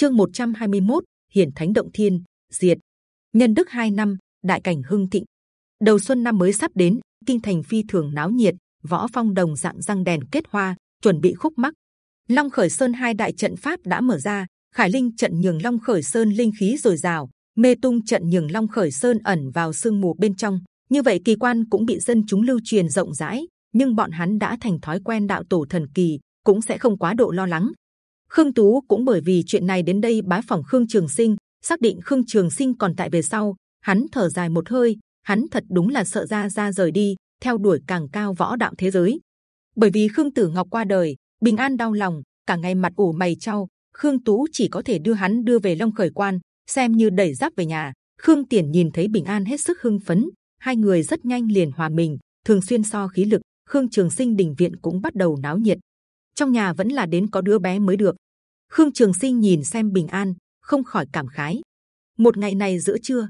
chương 121, hiển thánh động thiên diệt. Nhân đức hai năm đại cảnh hưng thịnh. Đầu xuân năm mới sắp đến kinh thành phi thường náo nhiệt võ phong đồng dạng răng đèn kết hoa chuẩn bị khúc mắc. Long khởi sơn hai đại trận pháp đã mở ra khải linh trận nhường long khởi sơn linh khí dồi dào mê tung trận nhường long khởi sơn ẩn vào sương mù bên trong. Như vậy kỳ quan cũng bị dân chúng lưu truyền rộng rãi nhưng bọn hắn đã thành thói quen đạo tổ thần kỳ cũng sẽ không quá độ lo lắng khương tú cũng bởi vì chuyện này đến đây bái phòng khương trường sinh, xác định khương trường sinh còn tại về sau. Hắn thở dài một hơi, hắn thật đúng là sợ ra ra rời đi, theo đuổi càng cao võ đạo thế giới. Bởi vì khương tử ngọc qua đời, bình an đau lòng, cả ngày mặt ủ mày trao, khương tú chỉ có thể đưa hắn đưa về long khởi quan, xem như đẩy giáp về nhà. Khương tiền nhìn thấy bình an hết sức hưng phấn, hai người rất nhanh liền hòa mình, thường xuyên so khí lực, khương trường sinh đình viện cũng bắt đầu náo nhiệt trong nhà vẫn là đến có đứa bé mới được. Khương trường sinh nhìn xem bình an, không khỏi cảm khái. Một ngày này giữa trưa,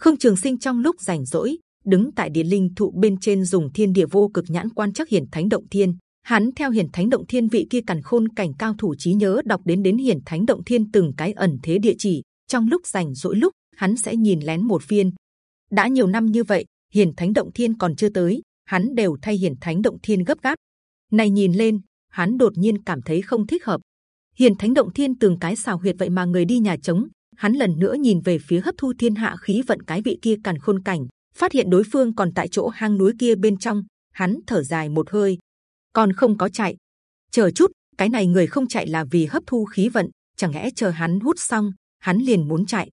khương trường sinh trong lúc rảnh rỗi, đứng tại địa linh thụ bên trên dùng thiên địa vô cực nhãn quan chắc hiển thánh động thiên. Hắn theo hiển thánh động thiên vị kia càn khôn cảnh cao thủ trí nhớ đọc đến đến hiển thánh động thiên từng cái ẩn thế địa chỉ. Trong lúc rảnh rỗi lúc, hắn sẽ nhìn lén một phiên đã nhiều năm như vậy, hiển thánh động thiên còn chưa tới, hắn đều thay hiển thánh động thiên gấp gáp. Này nhìn lên hắn đột nhiên cảm thấy không thích hợp. Hiển thánh động thiên từng cái xào huyệt vậy mà người đi nhà trống, hắn lần nữa nhìn về phía hấp thu thiên hạ khí vận cái vị kia càn khôn cảnh, phát hiện đối phương còn tại chỗ hang núi kia bên trong, hắn thở dài một hơi. Còn không có chạy. Chờ chút, cái này người không chạy là vì hấp thu khí vận, chẳng lẽ chờ hắn hút xong, hắn liền muốn chạy?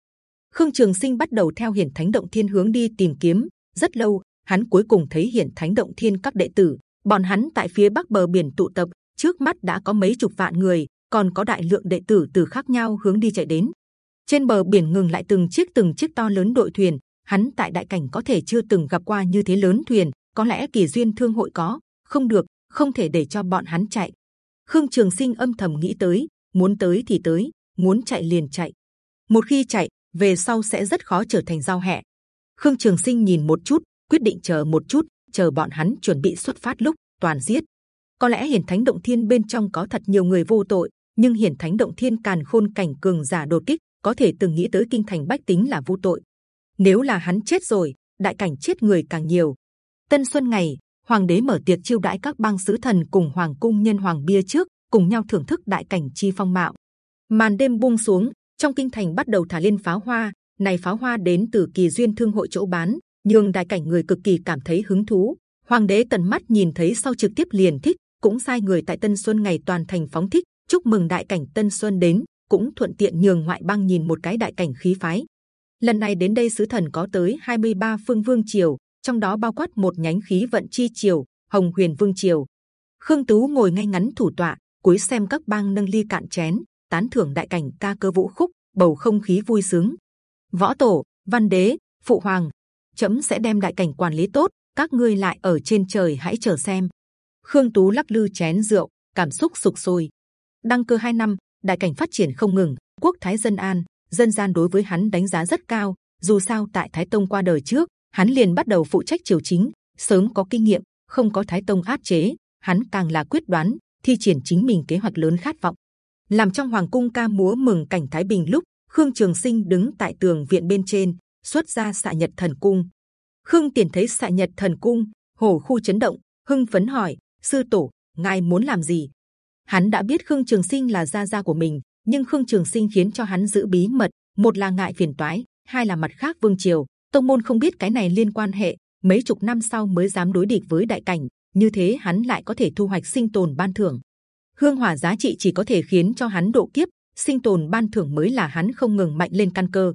Khương trường sinh bắt đầu theo hiển thánh động thiên hướng đi tìm kiếm. Rất lâu, hắn cuối cùng thấy hiển thánh động thiên các đệ tử, bọn hắn tại phía bắc bờ biển tụ tập trước mắt đã có mấy chục vạn người, còn có đại lượng đệ tử từ khác nhau hướng đi chạy đến. Trên bờ biển ngừng lại từng chiếc từng chiếc to lớn đội thuyền. Hắn tại đại cảnh có thể chưa từng gặp qua như thế lớn thuyền, có lẽ kỳ duyên thương hội có. Không được, không thể để cho bọn hắn chạy. Khương trường sinh âm thầm nghĩ tới, muốn tới thì tới, muốn chạy liền chạy. Một khi chạy, về sau sẽ rất khó trở thành giao hẹ. Khương trường sinh nhìn một chút, quyết định chờ một chút, chờ bọn hắn chuẩn bị xuất phát lúc toàn giết có lẽ hiển thánh động thiên bên trong có thật nhiều người vô tội, nhưng hiển thánh động thiên càn khôn cảnh cường giả đột kích, có thể từng nghĩ tới kinh thành bách tính là vô tội. Nếu là hắn chết rồi, đại cảnh chết người càng nhiều. Tân xuân ngày, hoàng đế mở tiệc chiêu đãi các bang sứ thần cùng hoàng cung nhân hoàng bia trước, cùng nhau thưởng thức đại cảnh chi phong mạo. Màn đêm buông xuống, trong kinh thành bắt đầu thả lên pháo hoa, này pháo hoa đến từ kỳ duyên thương hội chỗ bán nhưng đại cảnh người cực kỳ cảm thấy hứng thú. Hoàng đế tận mắt nhìn thấy sau trực tiếp liền thích cũng sai người tại tân xuân ngày toàn thành phóng thích, chúc mừng đại cảnh tân xuân đến, cũng thuận tiện nhường ngoại bang nhìn một cái đại cảnh khí phái. Lần này đến đây sứ thần có tới 23 phương vương triều, trong đó bao quát một nhánh khí vận chi triều, hồng huyền vương triều. Khương tú ngồi ngay ngắn thủ tọa, cúi xem các bang nâng ly cạn chén, tán thưởng đại cảnh ca cơ vũ khúc, bầu không khí vui sướng. Võ tổ, văn đế, phụ hoàng, chấm sẽ đem đại cảnh quản lý tốt, các ngươi lại ở trên trời hãy chờ xem khương tú lắc lư chén rượu, cảm xúc sục sôi. Đăng cơ hai năm, đại cảnh phát triển không ngừng, quốc thái dân an, dân gian đối với hắn đánh giá rất cao. Dù sao tại thái tông qua đời trước, hắn liền bắt đầu phụ trách triều chính, sớm có kinh nghiệm, không có thái tông áp chế, hắn càng là quyết đoán, thi triển chính mình kế hoạch lớn khát vọng. Làm trong hoàng cung ca múa mừng cảnh thái bình lúc, khương trường sinh đứng tại tường viện bên trên, xuất ra xạ nhật thần cung. Khương tiền thấy xạ nhật thần cung, hổ khu chấn động, hưng phấn hỏi sư tổ, ngài muốn làm gì? Hắn đã biết khương trường sinh là gia gia của mình, nhưng khương trường sinh khiến cho hắn giữ bí mật. Một là ngại phiền toái, hai là mặt khác vương triều. Tông môn không biết cái này liên quan hệ. Mấy chục năm sau mới dám đối địch với đại cảnh, như thế hắn lại có thể thu hoạch sinh tồn ban thưởng. Hương hỏa giá trị chỉ có thể khiến cho hắn độ kiếp, sinh tồn ban thưởng mới là hắn không ngừng mạnh lên căn cơ.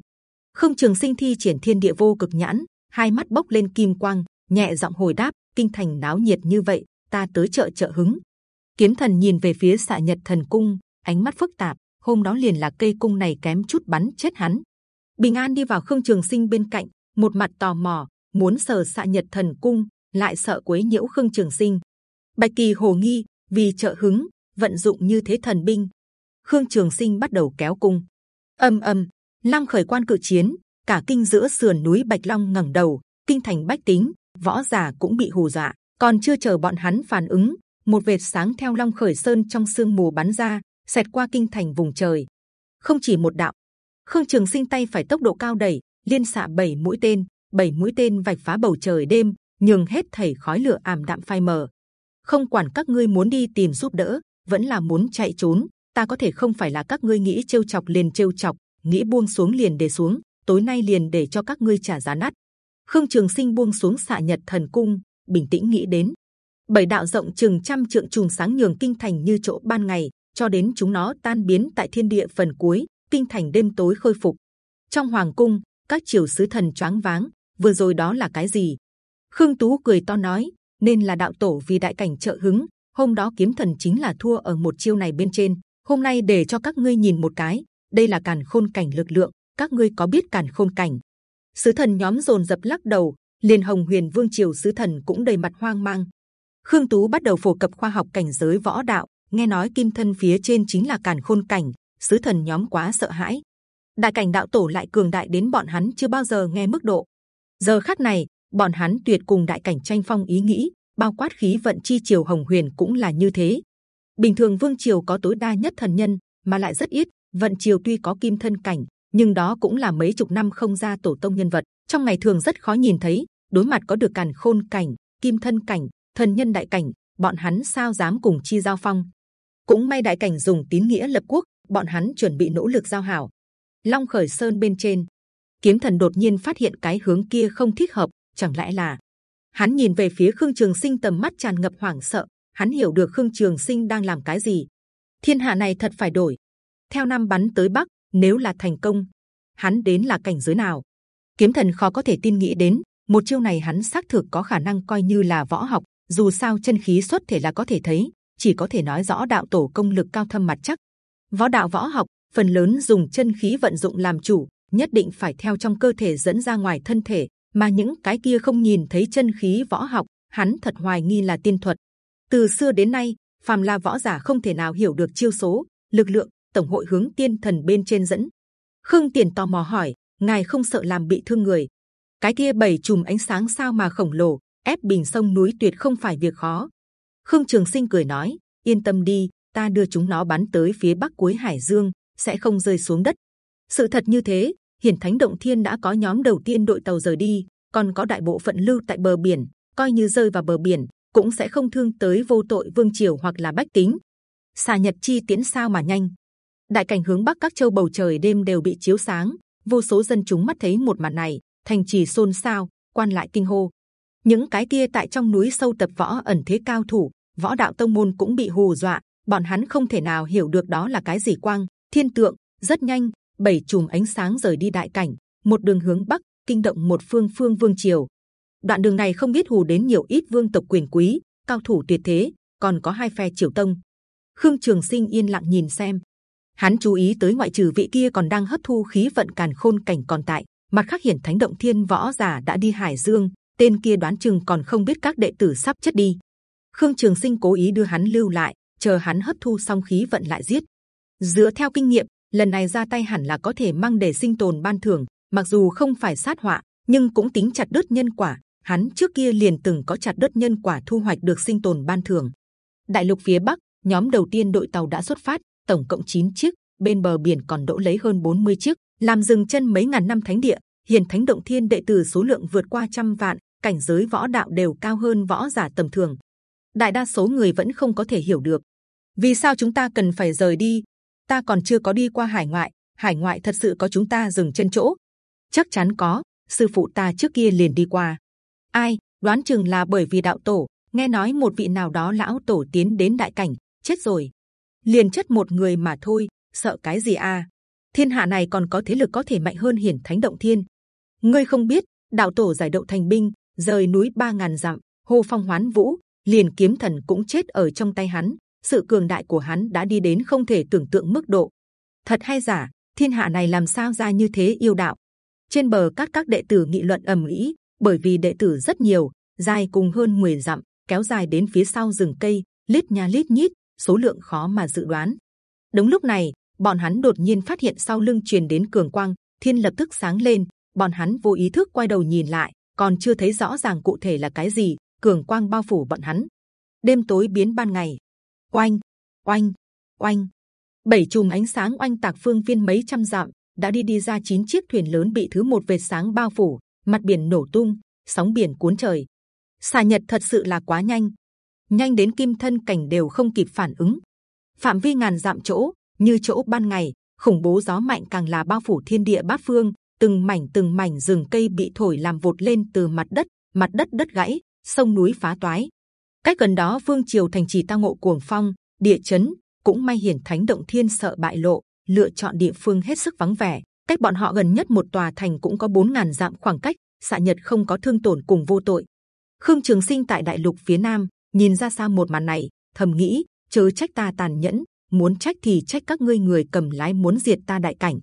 Khương trường sinh thi triển thiên địa vô cực nhãn, hai mắt bốc lên kim quang, nhẹ giọng hồi đáp, kinh thành náo nhiệt như vậy ta tới chợ chợ hứng. Kiếm thần nhìn về phía xạ nhật thần cung, ánh mắt phức tạp, hôm đó liền là cây cung này kém chút bắn chết hắn. Bình an đi vào khương trường sinh bên cạnh, một mặt tò mò, muốn sờ xạ nhật thần cung, lại sợ quấy nhiễu khương trường sinh. Bạch kỳ hồ nghi, vì trợ hứng, vận dụng như thế thần binh. Khương trường sinh bắt đầu kéo cung. Âm âm, lăng khởi quan cự chiến, cả kinh giữa sườn núi bạch long ngẩng đầu, kinh thành bách tính, võ giả cũng bị hù dọa còn chưa chờ bọn hắn phản ứng một vệt sáng theo long khởi sơn trong sương mù bắn ra xẹt qua kinh thành vùng trời không chỉ một đạo. Khương Trường Sinh tay phải tốc độ cao đẩy, liên xạ bảy mũi tên, bảy mũi tên vạch phá bầu trời đêm, nhường hết thảy khói lửa ảm đạm phai mờ. Không quản các ngươi muốn đi tìm giúp đỡ, vẫn là muốn chạy trốn, ta có thể không phải là các ngươi nghĩ trêu chọc liền trêu chọc, nghĩ buông xuống liền để xuống, tối nay liền để cho các ngươi trả giá nát. Khương Trường Sinh buông xuống xạ nhật thần cung, bình tĩnh nghĩ đến bảy đạo rộng chừng trăm trượng trùng sáng nhường kinh thành như chỗ ban ngày, cho đến chúng nó tan biến tại thiên địa phần cuối, kinh thành đêm tối khôi phục. Trong hoàng cung, các triều sứ thần choáng váng. Vừa rồi đó là cái gì? Khương Tú cười to nói, nên là đạo tổ vì đại cảnh trợ hứng. Hôm đó kiếm thần chính là thua ở một chiêu này bên trên. Hôm nay để cho các ngươi nhìn một cái, đây là càn khôn cảnh lực lượng. Các ngươi có biết càn khôn cảnh? Sứ thần nhóm dồn dập lắc đầu liền hồng huyền vương triều sứ thần cũng đầy mặt hoang mang. Khương Tú bắt đầu phổ cập khoa học cảnh giới võ đạo. Nghe nói kim thân phía trên chính là càn khôn cảnh, sứ thần nhóm quá sợ hãi. Đại cảnh đạo tổ lại cường đại đến bọn hắn chưa bao giờ nghe mức độ. Giờ khắc này, bọn hắn tuyệt cùng đại cảnh tranh phong ý nghĩ, bao quát khí vận chi triều hồng huyền cũng là như thế. Bình thường vương triều có tối đa nhất thần nhân, mà lại rất ít. Vận triều tuy có kim thân cảnh, nhưng đó cũng là mấy chục năm không ra tổ tông nhân vật. Trong ngày thường rất khó nhìn thấy. Đối mặt có được càn khôn cảnh, kim thân cảnh, thần nhân đại cảnh, bọn hắn sao dám cùng chi giao phong? Cũng may đại cảnh dùng tín nghĩa lập quốc, bọn hắn chuẩn bị nỗ lực giao hảo. Long khởi sơn bên trên, kiếm thần đột nhiên phát hiện cái hướng kia không thích hợp, chẳng lẽ là? Hắn nhìn về phía khương trường sinh tầm mắt tràn ngập hoảng sợ. Hắn hiểu được khương trường sinh đang làm cái gì. Thiên hạ này thật phải đổi. Theo nam bắn tới bắc, nếu là thành công, hắn đến là cảnh giới nào? Kiếm thần khó có thể tin nghĩ đến một chiêu này hắn xác thực có khả năng coi như là võ học dù sao chân khí xuất thể là có thể thấy, chỉ có thể nói rõ đạo tổ công lực cao thâm mặt chắc. Võ đạo võ học phần lớn dùng chân khí vận dụng làm chủ, nhất định phải theo trong cơ thể dẫn ra ngoài thân thể, mà những cái kia không nhìn thấy chân khí võ học, hắn thật hoài nghi là tiên thuật. Từ xưa đến nay, phàm là võ giả không thể nào hiểu được chiêu số, lực lượng, tổng hội hướng tiên thần bên trên dẫn. Khương Tiền tò mò hỏi, ngài không sợ làm bị thương người? Cái kia bảy chùm ánh sáng sao mà khổng lồ, ép bình sông núi tuyệt không phải việc khó. Khương Trường Sinh cười nói, yên tâm đi, ta đưa chúng nó bắn tới phía bắc cuối Hải Dương, sẽ không rơi xuống đất. Sự thật như thế, Hiển Thánh Động Thiên đã có nhóm đầu tiên đội tàu rời đi, còn có đại bộ phận lưu tại bờ biển, coi như rơi vào bờ biển cũng sẽ không thương tới vô tội vương triều hoặc là bách tính. Xà Nhật chi tiến sao mà nhanh? Đại cảnh hướng bắc các châu bầu trời đêm đều bị chiếu sáng, vô số dân chúng mắt thấy một màn này, thành trì xôn xao, quan lại kinh hô, những cái kia tại trong núi sâu tập võ ẩn thế cao thủ võ đạo tông môn cũng bị hù dọa. Bọn hắn không thể nào hiểu được đó là cái gì quang thiên tượng rất nhanh bảy chùm ánh sáng rời đi đại cảnh một đường hướng bắc kinh động một phương phương vương triều. Đoạn đường này không biết hù đến nhiều ít vương tộc quyền quý cao thủ tuyệt thế còn có hai phe triều tông. Khương trường sinh yên lặng nhìn xem. Hắn chú ý tới ngoại trừ vị kia còn đang hấp thu khí vận càn khôn cảnh còn tại mặt khác hiển thánh động thiên võ giả đã đi hải dương tên kia đoán chừng còn không biết các đệ tử sắp chết đi. Khương Trường Sinh cố ý đưa hắn lưu lại, chờ hắn hấp thu xong khí vận lại giết. Dựa theo kinh nghiệm, lần này ra tay hẳn là có thể mang để sinh tồn ban thưởng. Mặc dù không phải sát họa, nhưng cũng tính chặt đứt nhân quả. Hắn trước kia liền từng có chặt đứt nhân quả thu hoạch được sinh tồn ban thưởng. Đại lục phía bắc, nhóm đầu tiên đội tàu đã xuất phát, tổng cộng 9 chiếc, bên bờ biển còn đỗ lấy hơn 40 chiếc, làm dừng chân mấy ngàn năm thánh địa. Hiền Thánh Động Thiên đệ tử số lượng vượt qua trăm vạn, cảnh giới võ đạo đều cao hơn võ giả tầm thường. Đại đa số người vẫn không có thể hiểu được vì sao chúng ta cần phải rời đi. Ta còn chưa có đi qua hải ngoại, hải ngoại thật sự có chúng ta dừng chân chỗ? Chắc chắn có. Sư phụ ta trước kia liền đi qua. Ai đoán chừng là bởi vì đạo tổ nghe nói một vị nào đó lão tổ tiến đến đại cảnh chết rồi, liền chất một người mà thôi, sợ cái gì a? Thiên hạ này còn có thế lực có thể mạnh hơn hiển thánh động thiên. Ngươi không biết đạo tổ giải đậu thành binh rời núi ba ngàn dặm, hô phong hoán vũ, liền kiếm thần cũng chết ở trong tay hắn. Sự cường đại của hắn đã đi đến không thể tưởng tượng mức độ. Thật hay giả, thiên hạ này làm sao ra như thế yêu đạo? Trên bờ các các đệ tử nghị luận ầm ĩ, bởi vì đệ tử rất nhiều, dài cùng hơn 10 dặm, kéo dài đến phía sau rừng cây, lít nha lít nhít, số lượng khó mà dự đoán. Đúng lúc này, bọn hắn đột nhiên phát hiện sau lưng truyền đến cường quang, thiên lập tức sáng lên. Bọn hắn vô ý thức quay đầu nhìn lại, còn chưa thấy rõ ràng cụ thể là cái gì cường quang bao phủ bọn hắn. Đêm tối biến ban ngày. Oanh oanh oanh. Bảy chùm ánh sáng oanh tạc phương viên mấy trăm dặm đã đi đi ra chín chiếc thuyền lớn bị thứ một vệt sáng bao phủ mặt biển nổ tung sóng biển cuốn trời. Xà nhật thật sự là quá nhanh. Nhanh đến kim thân cảnh đều không kịp phản ứng. Phạm vi ngàn dặm chỗ như chỗ ban ngày, khủng bố gió mạnh càng là bao phủ thiên địa bát phương, từng mảnh từng mảnh rừng cây bị thổi làm vột lên từ mặt đất mặt đất đất gãy, sông núi phá toái. Cách gần đó, vương triều thành trì tao ngộ cuồng phong, địa chấn, cũng may hiển thánh động thiên sợ bại lộ, lựa chọn địa phương hết sức vắng vẻ. Cách bọn họ gần nhất một tòa thành cũng có 4.000 dặm khoảng cách, xạ nhật không có thương tổn cùng vô tội. Khương trường sinh tại đại lục phía nam, nhìn ra xa một màn này, thầm nghĩ, chớ trách ta tàn nhẫn muốn trách thì trách các ngươi người cầm lái muốn diệt ta đại cảnh.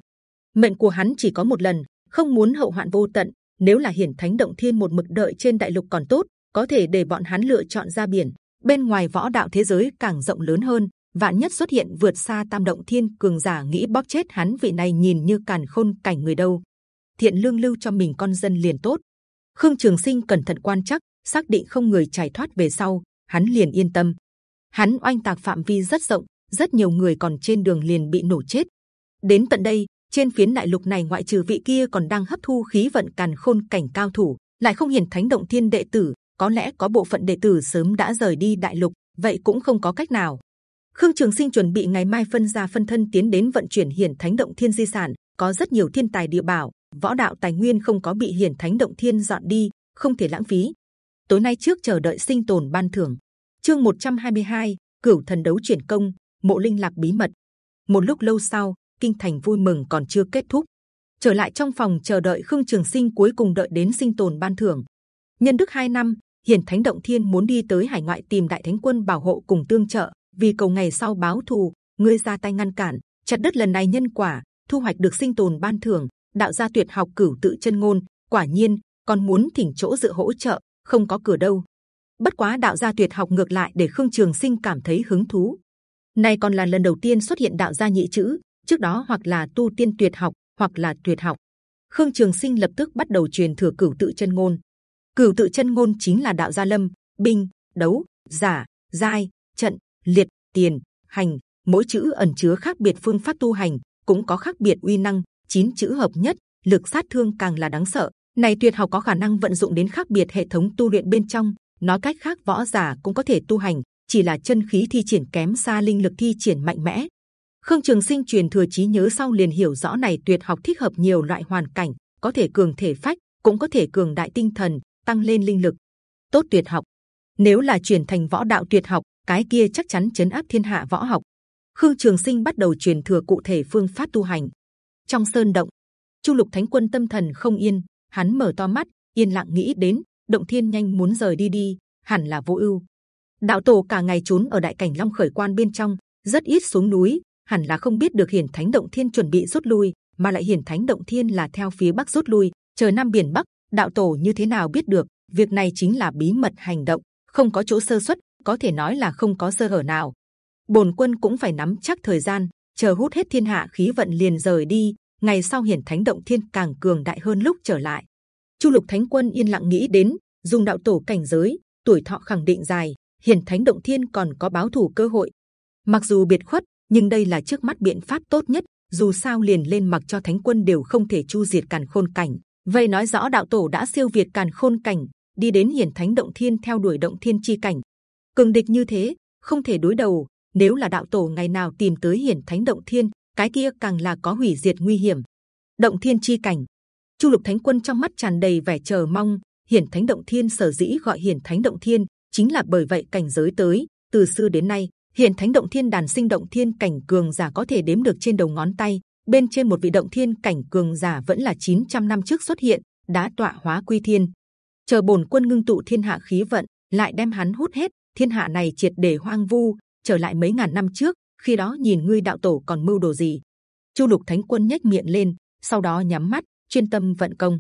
Mệnh của hắn chỉ có một lần, không muốn hậu hoạn vô tận, nếu là hiển thánh động thiên một mực đợi trên đại lục còn tốt, có thể để bọn hắn lựa chọn ra biển. Bên ngoài võ đạo thế giới càng rộng lớn hơn, vạn nhất xuất hiện vượt xa tam động thiên cường giả nghĩ bóp chết hắn vị này nhìn như càn khôn cảnh người đâu. Thiện lương lưu cho mình con dân liền tốt. Khương trường sinh cẩn thận quan chắc, xác định không người chạy thoát về sau, hắn liền yên tâm. Hắn oanh tạc phạm vi rất rộng rất nhiều người còn trên đường liền bị nổ chết. Đến tận đây trên phiến đại lục này ngoại trừ vị kia còn đang hấp thu khí vận càn khôn cảnh cao thủ lại không hiển thánh động thiên đệ tử có lẽ có bộ phận đệ tử sớm đã rời đi đại lục vậy cũng không có cách nào. Khương trường sinh chuẩn bị ngày mai phân ra phân thân tiến đến vận chuyển hiển thánh động thiên di sản có rất nhiều thiên tài địa bảo võ đạo tài nguyên không có bị hiển thánh động thiên dọn đi không thể lãng phí. Tối nay trước chờ đợi sinh tồn ban thưởng. Chương 122, cửu thần đấu chuyển công mộ linh lạc bí mật. Một lúc lâu sau, kinh thành vui mừng còn chưa kết thúc. Trở lại trong phòng chờ đợi khương trường sinh cuối cùng đợi đến sinh tồn ban thưởng. Nhân đức hai năm, hiển thánh động thiên muốn đi tới hải ngoại tìm đại thánh quân bảo hộ cùng tương trợ, vì cầu ngày sau báo thù, ngươi ra tay ngăn cản, chặt đứt lần này nhân quả, thu hoạch được sinh tồn ban thưởng, đạo gia tuyệt học cửu tự chân ngôn, quả nhiên còn muốn thỉnh chỗ dựa hỗ trợ, không có cửa đâu. Bất quá đạo gia tuyệt học ngược lại để khương trường sinh cảm thấy hứng thú này còn là lần đầu tiên xuất hiện đạo gia nhị chữ, trước đó hoặc là tu tiên tuyệt học, hoặc là tuyệt học. Khương trường sinh lập tức bắt đầu truyền thừa cửu tự chân ngôn. Cửu tự chân ngôn chính là đạo gia lâm, binh, đấu, giả, giai, trận, liệt, tiền, hành. Mỗi chữ ẩn chứa khác biệt phương pháp tu hành, cũng có khác biệt uy năng, chín chữ hợp nhất, lực sát thương càng là đáng sợ. Này tuyệt học có khả năng vận dụng đến khác biệt hệ thống tu luyện bên trong, nói cách khác võ giả cũng có thể tu hành chỉ là chân khí thi triển kém xa linh lực thi triển mạnh mẽ. Khương trường sinh truyền thừa trí nhớ sau liền hiểu rõ này tuyệt học thích hợp nhiều loại hoàn cảnh, có thể cường thể phách, cũng có thể cường đại tinh thần, tăng lên linh lực. Tốt tuyệt học. Nếu là truyền thành võ đạo tuyệt học, cái kia chắc chắn chấn áp thiên hạ võ học. Khương trường sinh bắt đầu truyền thừa cụ thể phương pháp tu hành. Trong sơn động, chu lục thánh quân tâm thần không yên, hắn mở to mắt, yên lặng nghĩ đến, động thiên nhanh muốn rời đi đi, hẳn là vô ưu đạo tổ cả ngày trốn ở đại cảnh long khởi quan bên trong, rất ít xuống núi, hẳn là không biết được hiển thánh động thiên chuẩn bị rút lui, mà lại hiển thánh động thiên là theo phía bắc rút lui, chờ nam biển bắc, đạo tổ như thế nào biết được, việc này chính là bí mật hành động, không có chỗ sơ xuất có thể nói là không có sơ hở nào. Bổn quân cũng phải nắm chắc thời gian, chờ hút hết thiên hạ khí vận liền rời đi, ngày sau hiển thánh động thiên càng cường đại hơn lúc trở lại. Chu lục thánh quân yên lặng nghĩ đến, dùng đạo tổ cảnh giới, tuổi thọ khẳng định dài hiển thánh động thiên còn có báo thù cơ hội. Mặc dù biệt khuất, nhưng đây là trước mắt biện pháp tốt nhất, dù sao liền lên mặc cho thánh quân đều không thể chu diệt càn khôn cảnh. Vậy nói rõ đạo tổ đã siêu việt càn khôn cảnh, đi đến hiển thánh động thiên theo đuổi động thiên chi cảnh. Cường địch như thế, không thể đối đầu, nếu là đạo tổ ngày nào tìm tới hiển thánh động thiên, cái kia càng là có hủy diệt nguy hiểm. Động thiên chi cảnh. Chu lục thánh quân trong mắt tràn đầy vẻ chờ mong, hiển thánh động thiên sở dĩ gọi hiển thánh động thiên chính là bởi vậy cảnh giới tới, từ xưa đến nay, hiện thánh động thiên đàn sinh động thiên cảnh cường giả có thể đếm được trên đầu ngón tay, bên trên một vị động thiên cảnh cường giả vẫn là 900 năm trước xuất hiện, đã tọa hóa quy thiên. Chờ bổn quân ngưng tụ thiên hạ khí vận, lại đem hắn hút hết, thiên hạ này triệt để hoang vu, trở lại mấy ngàn năm trước, khi đó nhìn ngươi đạo tổ còn mưu đồ gì? Chu lục thánh quân nhếch miệng lên, sau đó nhắm mắt, chuyên tâm vận công.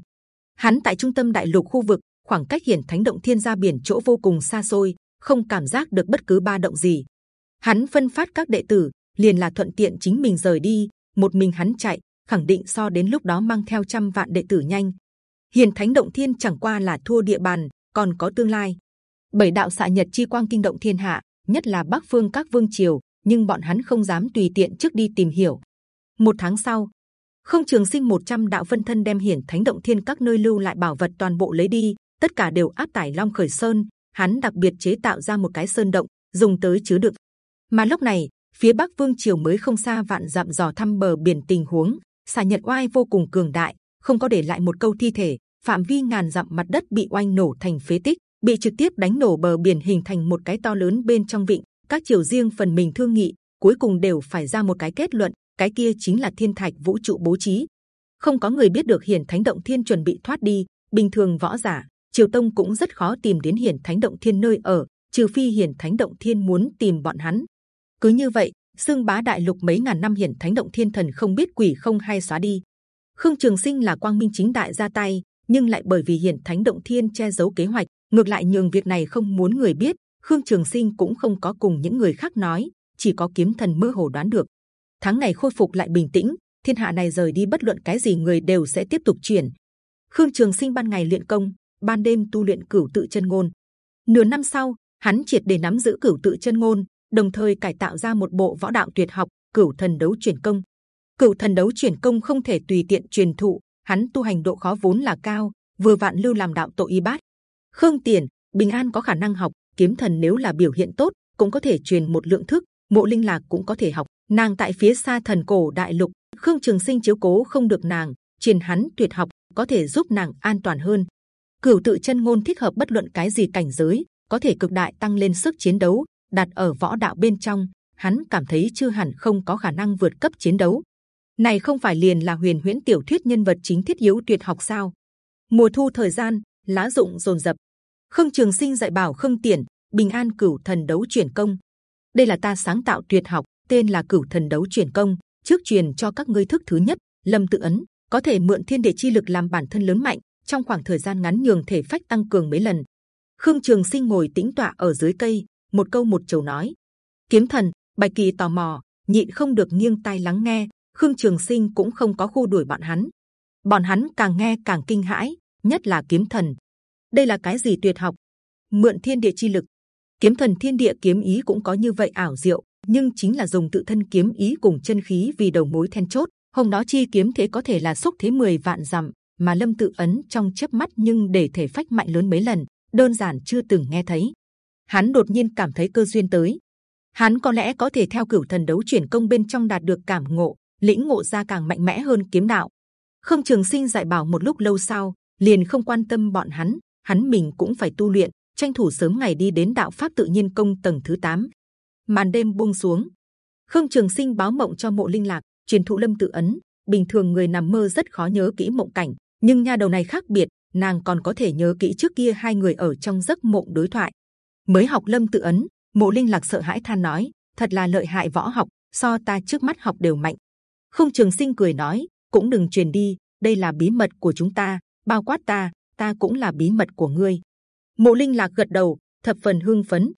Hắn tại trung tâm đại lục khu vực khoảng cách hiển thánh động thiên gia biển chỗ vô cùng xa xôi không cảm giác được bất cứ ba động gì. Hắn phân phát các đệ tử liền là thuận tiện chính mình rời đi một mình hắn chạy khẳng định so đến lúc đó mang theo trăm vạn đệ tử nhanh. Hiền thánh động thiên chẳng qua là thua địa bàn còn có tương lai. Bảy đạo xạ nhật chi quang kinh động thiên hạ nhất là bắc phương các vương triều nhưng bọn hắn không dám tùy tiện trước đi tìm hiểu. Một tháng sau, không trường sinh 100 đạo phân thân đem hiển thánh động thiên các nơi lưu lại bảo vật toàn bộ lấy đi, tất cả đều áp tải long khởi sơn. Hắn đặc biệt chế tạo ra một cái sơn động dùng tới chứa đựng. Mà lúc này phía bắc vương triều mới không xa vạn dặm dò thăm bờ biển tình huống, xà nhật oai vô cùng cường đại, không có để lại một câu thi thể, phạm vi ngàn dặm mặt đất bị oanh nổ thành phế tích, bị trực tiếp đánh nổ bờ biển hình thành một cái to lớn bên trong vịnh. Các triều riêng phần mình thương nghị, cuối cùng đều phải ra một cái kết luận, cái kia chính là thiên thạch vũ trụ bố trí. Không có người biết được hiển thánh động thiên chuẩn bị thoát đi. Bình thường võ giả, triều tông cũng rất khó tìm đến hiển thánh động thiên nơi ở, trừ phi hiển thánh động thiên muốn tìm bọn hắn. Cứ như vậy, xương bá đại lục mấy ngàn năm hiển thánh động thiên thần không biết quỷ không hay xóa đi. Khương Trường Sinh là quang minh chính đại ra tay, nhưng lại bởi vì hiển thánh động thiên che giấu kế hoạch, ngược lại nhường việc này không muốn người biết. Khương Trường Sinh cũng không có cùng những người khác nói, chỉ có kiếm thần mơ hồ đoán được. Tháng này khôi phục lại bình tĩnh, thiên hạ này rời đi bất luận cái gì người đều sẽ tiếp tục chuyển. Khương Trường Sinh ban ngày luyện công, ban đêm tu luyện cửu tự chân ngôn. Nửa năm sau, hắn triệt để nắm giữ cửu tự chân ngôn, đồng thời cải tạo ra một bộ võ đạo tuyệt học cửu thần đấu chuyển công. Cửu thần đấu chuyển công không thể tùy tiện truyền thụ, hắn tu hành độ khó vốn là cao, vừa vạn lưu làm đạo tội y bát. Khương Tiền, Bình An có khả năng học, kiếm thần nếu là biểu hiện tốt cũng có thể truyền một lượng thức, mộ linh lạc cũng có thể học. Nàng tại phía xa thần cổ đại lục, Khương Trường Sinh chiếu cố không được nàng, truyền hắn tuyệt học có thể giúp nàng an toàn hơn. Cửu tự chân ngôn thích hợp bất luận cái gì cảnh giới, có thể cực đại tăng lên sức chiến đấu. đặt ở võ đạo bên trong, hắn cảm thấy chưa hẳn không có khả năng vượt cấp chiến đấu. Này không phải liền là huyền huyễn tiểu thuyết nhân vật chính thiết yếu tuyệt học sao? Mùa thu thời gian, lá rụng rồn rập. Khương Trường Sinh dạy bảo Khương Tiền, Bình An Cửu Thần Đấu Chuyển Công. Đây là ta sáng tạo tuyệt học, tên là Cửu Thần Đấu Chuyển Công. Trước truyền cho các ngươi thức thứ nhất, Lâm Tự Ấn có thể mượn thiên địa chi lực làm bản thân lớn mạnh, trong khoảng thời gian ngắn nhường thể phách tăng cường mấy lần. Khương Trường Sinh ngồi tĩnh tọa ở dưới cây, một câu một chầu nói. Kiếm thần, Bạch Kỳ tò mò, nhịn không được nghiêng tai lắng nghe. Khương Trường Sinh cũng không có khu đuổi bọn hắn, bọn hắn càng nghe càng kinh hãi, nhất là kiếm thần. Đây là cái gì tuyệt học? Mượn thiên địa chi lực, kiếm thần thiên địa kiếm ý cũng có như vậy ảo diệu, nhưng chính là dùng tự thân kiếm ý cùng chân khí vì đầu mối then chốt. Hôm đó chi kiếm thế có thể là xúc thế 10 vạn dặm, mà lâm tự ấn trong chớp mắt nhưng để thể phách mạnh lớn mấy lần, đơn giản chưa từng nghe thấy. Hắn đột nhiên cảm thấy cơ duyên tới. Hắn có lẽ có thể theo cửu thần đấu chuyển công bên trong đạt được cảm ngộ, lĩnh ngộ ra càng mạnh mẽ hơn kiếm đạo. Khương Trường Sinh dạy bảo một lúc lâu sau, liền không quan tâm bọn hắn, hắn mình cũng phải tu luyện, tranh thủ sớm ngày đi đến đạo pháp tự nhiên công tầng thứ 8. màn đêm buông xuống, Khương Trường Sinh báo mộng cho Mộ Linh Lạc, truyền thụ lâm tự ấn. Bình thường người nằm mơ rất khó nhớ kỹ mộng cảnh, nhưng nha đầu này khác biệt, nàng còn có thể nhớ kỹ trước kia hai người ở trong giấc mộng đối thoại. Mới học lâm tự ấn, Mộ Linh Lạc sợ hãi than nói, thật là lợi hại võ học, so ta trước mắt học đều mạnh. không Trường Sinh cười nói, cũng đừng truyền đi, đây là bí mật của chúng ta, bao quát ta, ta cũng là bí mật của ngươi. Mộ Linh lạc gật đầu, thập phần hưng phấn.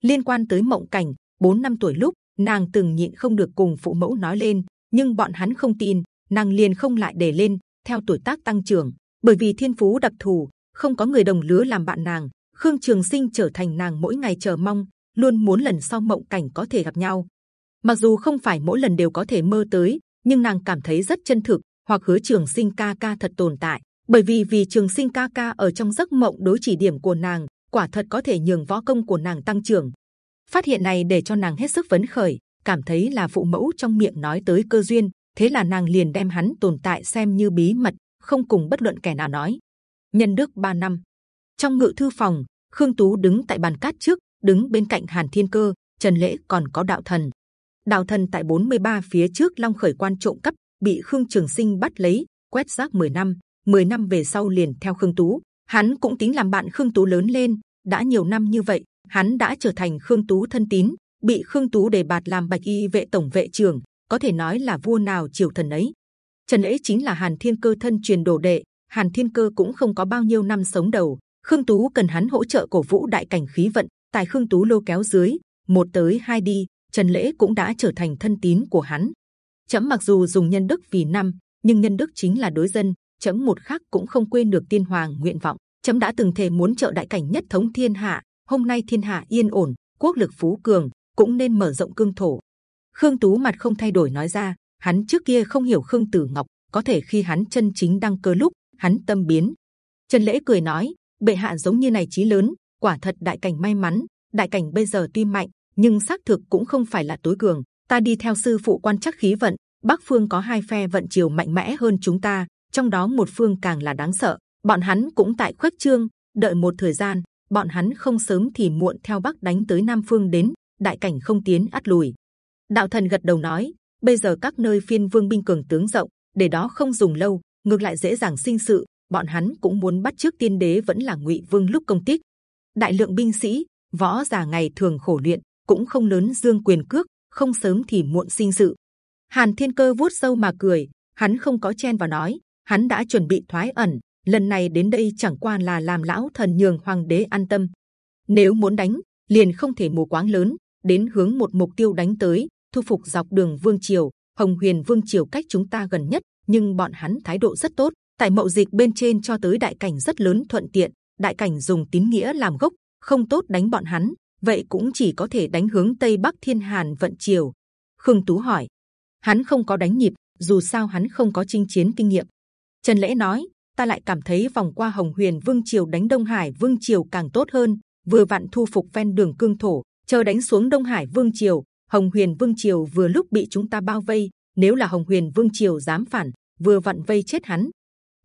Liên quan tới mộng cảnh, 4 năm tuổi lúc nàng từng nhịn không được cùng phụ mẫu nói lên, nhưng bọn hắn không tin, nàng liền không lại để lên. Theo tuổi tác tăng trưởng, bởi vì thiên phú đặc thù, không có người đồng lứa làm bạn nàng, Khương Trường Sinh trở thành nàng mỗi ngày chờ mong, luôn muốn lần sau mộng cảnh có thể gặp nhau. Mặc dù không phải mỗi lần đều có thể mơ tới, nhưng nàng cảm thấy rất chân thực, hoặc hứa trường sinh ca ca thật tồn tại. Bởi vì vì trường sinh ca ca ở trong giấc mộng đối chỉ điểm của nàng quả thật có thể nhường võ công của nàng tăng trưởng. Phát hiện này để cho nàng hết sức phấn khởi cảm thấy là phụ mẫu trong miệng nói tới cơ duyên thế là nàng liền đem hắn tồn tại xem như bí mật không cùng bất luận kẻ nào nói. Nhân đức 3 năm. Trong ngự thư phòng khương tú đứng tại bàn cát trước đứng bên cạnh hàn thiên cơ trần lễ còn có đạo thần. Đạo thần tại 43 phía trước long khởi quan trộm cắp bị Khương Trường Sinh bắt lấy, quét rác 10 năm. 10 năm về sau liền theo Khương Tú, hắn cũng tính làm bạn Khương Tú lớn lên. đã nhiều năm như vậy, hắn đã trở thành Khương Tú thân tín, bị Khương Tú đề bạt làm bạch y vệ tổng vệ trưởng, có thể nói là vua nào triều thần ấy. Trần lễ chính là Hàn Thiên Cơ thân truyền đồ đệ, Hàn Thiên Cơ cũng không có bao nhiêu năm sống đầu, Khương Tú cần hắn hỗ trợ cổ vũ đại cảnh khí vận, tại Khương Tú lôi kéo dưới, một tới hai đi, Trần lễ cũng đã trở thành thân tín của hắn chấm mặc dù dùng nhân đức vì năm nhưng nhân đức chính là đối dân chấm một khắc cũng không quên được tiên hoàng nguyện vọng chấm đã từng thề muốn trợ đại cảnh nhất thống thiên hạ hôm nay thiên hạ yên ổn quốc lực phú cường cũng nên mở rộng cương thổ. Khương Tú mặt không thay đổi nói ra, hắn trước kia không hiểu Khương Tử Ngọc, có thể khi hắn chân chính đăng cơ lúc, hắn tâm biến. Trần Lễ cười nói, bệ hạ giống như này trí lớn, quả thật đại cảnh may mắn. Đại cảnh bây giờ tuy mạnh, nhưng xác thực cũng không phải là tối cường. Ta đi theo sư phụ quan chắc khí vận, Bắc phương có hai phe vận chiều mạnh mẽ hơn chúng ta, trong đó một phương càng là đáng sợ. Bọn hắn cũng tại khuếch trương, đợi một thời gian, bọn hắn không sớm thì muộn theo Bắc đánh tới Nam phương đến, đại cảnh không tiến át lùi. Đạo thần gật đầu nói, bây giờ các nơi phiên vương binh cường tướng rộng, để đó không dùng lâu, ngược lại dễ dàng sinh sự. Bọn hắn cũng muốn bắt trước tiên đế vẫn là ngụy vương lúc công tích. Đại lượng binh sĩ, võ giả ngày thường khổ luyện, cũng không lớn dương quyền cước, không sớm thì muộn sinh sự. Hàn Thiên Cơ vuốt sâu mà cười, hắn không có chen vào nói, hắn đã chuẩn bị thoái ẩn, lần này đến đây chẳng qua là làm lão thần nhường hoàng đế an tâm. Nếu muốn đánh, liền không thể mù quáng lớn, đến hướng một mục tiêu đánh tới, thu phục dọc đường vương triều. Hồng Huyền vương triều cách chúng ta gần nhất, nhưng bọn hắn thái độ rất tốt. Tại mậu dịch bên trên cho tới đại cảnh rất lớn thuận tiện, đại cảnh dùng tín nghĩa làm gốc, không tốt đánh bọn hắn, vậy cũng chỉ có thể đánh hướng tây bắc thiên hàn vận triều. Khương Tú hỏi, hắn không có đánh nhịp, dù sao hắn không có chinh chiến kinh nghiệm. Trần Lễ nói, ta lại cảm thấy vòng qua Hồng Huyền Vương triều đánh Đông Hải Vương triều càng tốt hơn, vừa vặn thu phục ven đường cương thổ, chờ đánh xuống Đông Hải Vương triều, Hồng Huyền Vương triều vừa lúc bị chúng ta bao vây, nếu là Hồng Huyền Vương triều dám phản, vừa vặn vây chết hắn.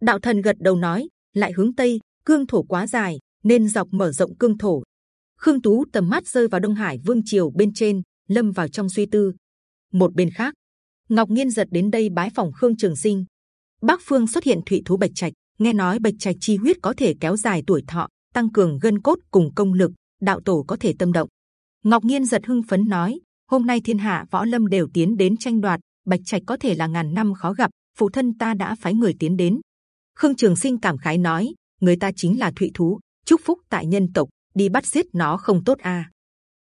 Đạo thần gật đầu nói, lại hướng tây, cương thổ quá dài, nên dọc mở rộng cương thổ. Khương Tú tầm mắt rơi vào Đông Hải Vương triều bên trên, lâm vào trong suy tư. Một bên khác, Ngọc Nghiên giật đến đây bái phòng Khương Trường Sinh. Bắc phương xuất hiện thủy thú bạch trạch, nghe nói bạch trạch chi huyết có thể kéo dài tuổi thọ, tăng cường gân cốt cùng công lực, đạo tổ có thể tâm động. Ngọc Nghiên giật hưng phấn nói, hôm nay thiên hạ võ lâm đều tiến đến tranh đoạt, bạch trạch có thể là ngàn năm khó gặp, phụ thân ta đã phái người tiến đến. Khương Trường Sinh cảm khái nói, người ta chính là thụy thú, chúc phúc tại nhân tộc, đi bắt giết nó không tốt à?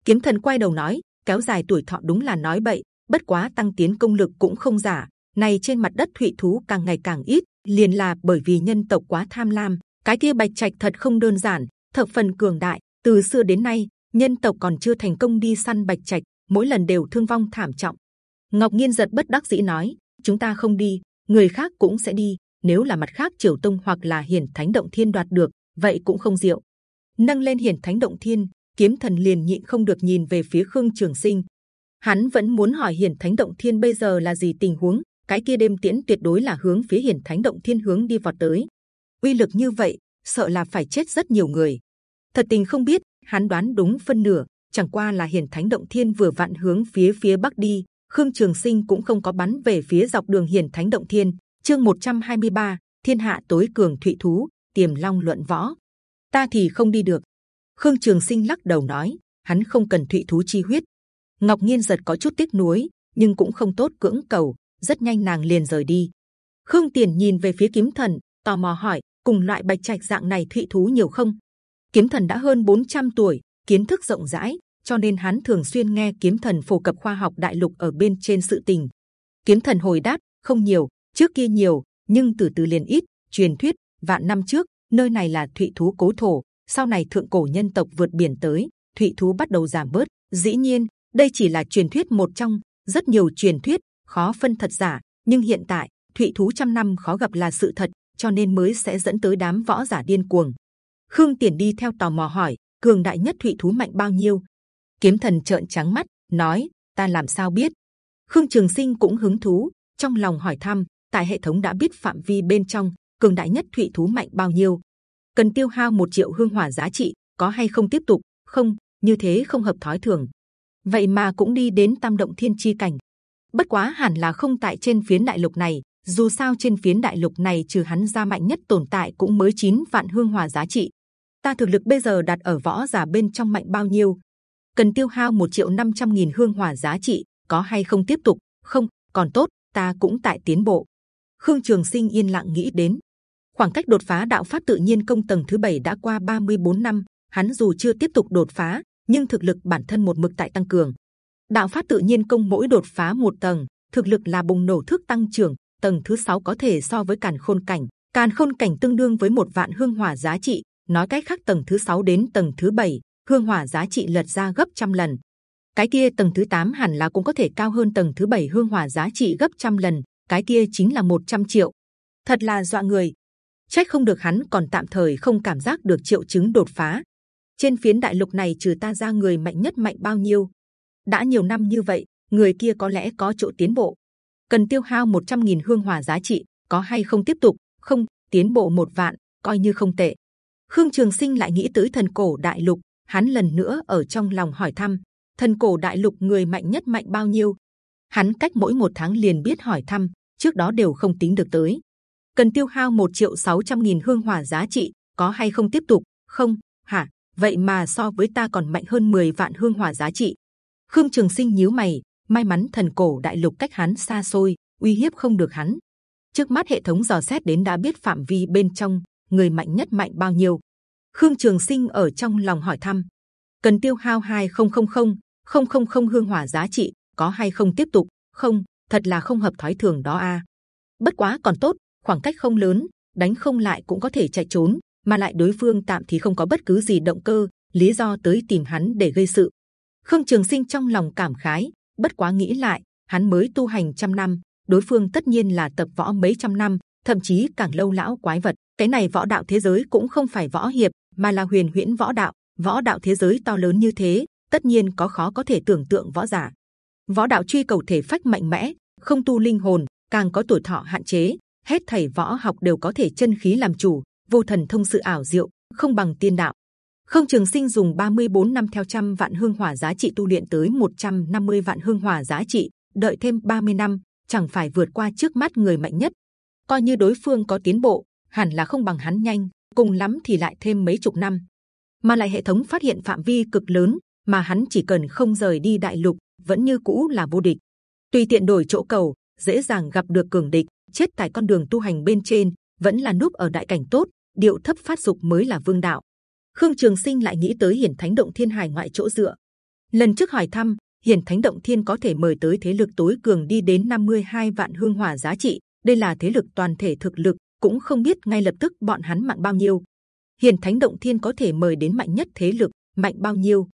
Kiếm thần quay đầu nói, kéo dài tuổi thọ đúng là nói bậy, bất quá tăng tiến công lực cũng không giả. Này trên mặt đất thụy thú càng ngày càng ít, liền là bởi vì nhân tộc quá tham lam. Cái kia bạch trạch thật không đơn giản, thập phần cường đại. Từ xưa đến nay, nhân tộc còn chưa thành công đi săn bạch trạch, mỗi lần đều thương vong thảm trọng. Ngọc Nhiên giật bất đắc dĩ nói: chúng ta không đi, người khác cũng sẽ đi. Nếu là mặt khác triều tông hoặc là hiển thánh động thiên đoạt được, vậy cũng không diệu. Nâng lên hiển thánh động thiên, kiếm thần liền nhịn không được nhìn về phía khương trường sinh. Hắn vẫn muốn hỏi hiển thánh động thiên bây giờ là gì tình huống? Cái kia đêm tiễn tuyệt đối là hướng phía hiển thánh động thiên hướng đi vào tới. Uy lực như vậy, sợ là phải chết rất nhiều người. Thật tình không biết, hắn đoán đúng phân nửa, chẳng qua là hiển thánh động thiên vừa vặn hướng phía phía bắc đi. Khương Trường Sinh cũng không có bắn về phía dọc đường hiển thánh động thiên. Chương 123, thiên hạ tối cường thụy thú, tiềm long luận võ. Ta thì không đi được. Khương Trường Sinh lắc đầu nói, hắn không cần thụy thú chi huyết. Ngọc nghiên giật có chút tiếc nuối, nhưng cũng không tốt cưỡng cầu. Rất nhanh nàng liền rời đi. Khương Tiền nhìn về phía Kiếm Thần, tò mò hỏi, cùng loại bạch trạch dạng này thụy thú nhiều không? Kiếm Thần đã hơn 400 tuổi, kiến thức rộng rãi, cho nên hắn thường xuyên nghe Kiếm Thần phổ cập khoa học đại lục ở bên trên sự tình. Kiếm Thần hồi đáp, không nhiều, trước kia nhiều, nhưng từ từ liền ít. Truyền thuyết vạn năm trước nơi này là thụy thú cố thổ, sau này thượng cổ nhân tộc vượt biển tới, thụy thú bắt đầu giảm bớt. Dĩ nhiên, đây chỉ là truyền thuyết một trong rất nhiều truyền thuyết, khó phân thật giả. Nhưng hiện tại thụy thú trăm năm khó gặp là sự thật, cho nên mới sẽ dẫn tới đám võ giả điên cuồng. Khương Tiền đi theo tò mò hỏi, cường đại nhất thụy thú mạnh bao nhiêu? Kiếm Thần trợn trắng mắt, nói, ta làm sao biết? Khương Trường Sinh cũng hứng thú, trong lòng hỏi thăm, tại hệ thống đã biết phạm vi bên trong cường đại nhất thụy thú mạnh bao nhiêu? Cần tiêu hao một triệu hương hỏa giá trị, có hay không tiếp tục? Không, như thế không hợp thói thường. Vậy mà cũng đi đến tam động thiên chi cảnh. Bất quá hẳn là không tại trên phiến đại lục này. Dù sao trên phiến đại lục này trừ hắn ra mạnh nhất tồn tại cũng mới 9 vạn hương hỏa giá trị. Ta thực lực bây giờ đặt ở võ giả bên trong mạnh bao nhiêu? Cần tiêu hao một triệu năm trăm nghìn hương hỏa giá trị, có hay không tiếp tục? Không, còn tốt, ta cũng tại tiến bộ. Khương Trường Sinh yên lặng nghĩ đến. Khoảng cách đột phá đạo pháp tự nhiên công tầng thứ bảy đã qua 34 năm, hắn dù chưa tiếp tục đột phá, nhưng thực lực bản thân một mực tại tăng cường. Đạo pháp tự nhiên công mỗi đột phá một tầng, thực lực là bùng nổ thức tăng trưởng. Tầng thứ sáu có thể so với càn khôn cảnh, càn khôn cảnh tương đương với một vạn hương hỏa giá trị. Nói cách khác tầng thứ sáu đến tầng thứ bảy, hương hỏa giá trị lật ra gấp trăm lần. cái kia tầng thứ 8 hẳn là cũng có thể cao hơn tầng thứ 7 hương hỏa giá trị gấp trăm lần, cái kia chính là 100 triệu. Thật là dọa người. Trách không được hắn, còn tạm thời không cảm giác được triệu chứng đột phá. Trên phiến đại lục này trừ ta ra người mạnh nhất mạnh bao nhiêu? Đã nhiều năm như vậy, người kia có lẽ có chỗ tiến bộ. Cần tiêu hao 100.000 hương hỏa giá trị, có hay không tiếp tục? Không, tiến bộ một vạn, coi như không tệ khương trường sinh lại nghĩ tới thần cổ đại lục, hắn lần nữa ở trong lòng hỏi thăm, thần cổ đại lục người mạnh nhất mạnh bao nhiêu? Hắn cách mỗi một tháng liền biết hỏi thăm, trước đó đều không tính được tới. Cần tiêu hao một triệu sáu trăm nghìn hương hỏa giá trị, có hay không tiếp tục? Không, hả? Vậy mà so với ta còn mạnh hơn 10 vạn hương hỏa giá trị. Khương trường sinh nhíu mày, may mắn thần cổ đại lục cách hắn xa xôi, uy hiếp không được hắn. Trước mắt hệ thống dò xét đến đã biết phạm vi bên trong người mạnh nhất mạnh bao nhiêu. Khương trường sinh ở trong lòng hỏi thăm. Cần tiêu hao hai không không không không không không hương hỏa giá trị, có hay không tiếp tục? Không, thật là không hợp thói thường đó a. Bất quá còn tốt, khoảng cách không lớn, đánh không lại cũng có thể chạy trốn, mà lại đối phương tạm thì không có bất cứ gì động cơ, lý do tới tìm hắn để gây sự. Khương trường sinh trong lòng cảm khái, bất quá nghĩ lại, hắn mới tu hành trăm năm, đối phương tất nhiên là tập võ mấy trăm năm, thậm chí càng lâu lão quái vật cái này võ đạo thế giới cũng không phải võ hiệp, mà là huyền huyễn võ đạo. Võ đạo thế giới to lớn như thế, tất nhiên có khó có thể tưởng tượng võ giả. Võ đạo truy cầu thể phách mạnh mẽ, không tu linh hồn, càng có tuổi thọ hạn chế, hết thầy võ học đều có thể chân khí làm chủ, vô thần thông sự ảo diệu, không bằng tiên đạo. Không trường sinh dùng 34 năm theo trăm vạn hương hỏa giá trị tu luyện tới 150 vạn hương hỏa giá trị, đợi thêm 30 năm, chẳng phải vượt qua trước mắt người mạnh nhất. Coi như đối phương có tiến bộ hẳn là không bằng hắn nhanh, cùng lắm thì lại thêm mấy chục năm. Mà lại hệ thống phát hiện phạm vi cực lớn, mà hắn chỉ cần không rời đi đại lục, vẫn như cũ là vô địch. Tùy tiện đổi chỗ cầu, dễ dàng gặp được cường địch, chết tại con đường tu hành bên trên, vẫn là núp ở đại cảnh tốt, điệu thấp phát dục mới là vương đạo. Khương trường sinh lại nghĩ tới hiển thánh động thiên hải ngoại chỗ dựa. Lần trước hỏi thăm, hiển thánh động thiên có thể mời tới thế lực tối cường đi đến 52 vạn hương hỏa giá trị, đây là thế lực toàn thể thực lực cũng không biết ngay lập tức bọn hắn mạnh bao nhiêu. Hiền thánh động thiên có thể mời đến mạnh nhất thế lực, mạnh bao nhiêu?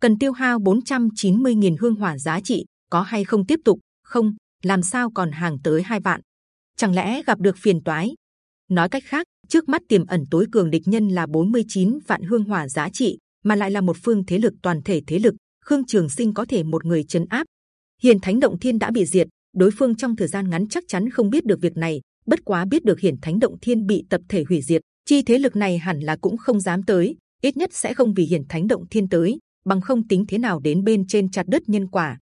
Cần tiêu hao 490.000 hương hỏa giá trị, có hay không tiếp tục? Không, làm sao còn hàng tới hai vạn? Chẳng lẽ gặp được phiền toái? Nói cách khác, trước mắt tiềm ẩn tối cường địch nhân là 49 vạn hương hỏa giá trị, mà lại là một phương thế lực toàn thể thế lực, khương trường sinh có thể một người chấn áp. Hiền thánh động thiên đã bị diệt, đối phương trong thời gian ngắn chắc chắn không biết được việc này bất quá biết được hiển thánh động thiên bị tập thể hủy diệt, chi thế lực này hẳn là cũng không dám tới, ít nhất sẽ không vì hiển thánh động thiên tới, bằng không tính thế nào đến bên trên chặt đất nhân quả.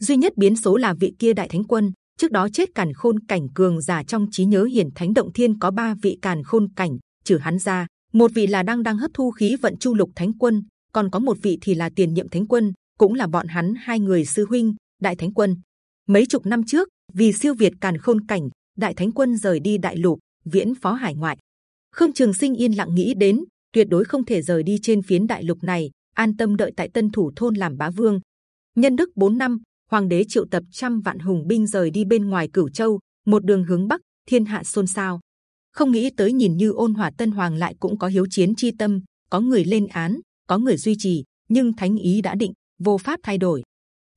Duy nhất biến số là vị kia đại thánh quân, trước đó chết càn khôn cảnh cường giả trong trí nhớ hiển thánh động thiên có ba vị càn khôn cảnh, trừ hắn ra, một vị là đang đang hấp thu khí vận chu lục thánh quân, còn có một vị thì là tiền nhiệm thánh quân, cũng là bọn hắn hai người sư huynh, đại thánh quân. Mấy chục năm trước, vì siêu việt càn khôn cảnh đại thánh quân rời đi đại lục, viễn phó hải ngoại. Khương trường sinh yên lặng nghĩ đến, tuyệt đối không thể rời đi trên phiến đại lục này, an tâm đợi tại tân thủ thôn làm bá vương. Nhân đức 4 năm, hoàng đế triệu tập trăm vạn hùng binh rời đi bên ngoài cửu châu, một đường hướng bắc, thiên hạ xôn xao. Không nghĩ tới nhìn như ôn hòa tân hoàng lại cũng có hiếu chiến chi tâm, có người lên án, có người duy trì, nhưng thánh ý đã định, vô pháp thay đổi.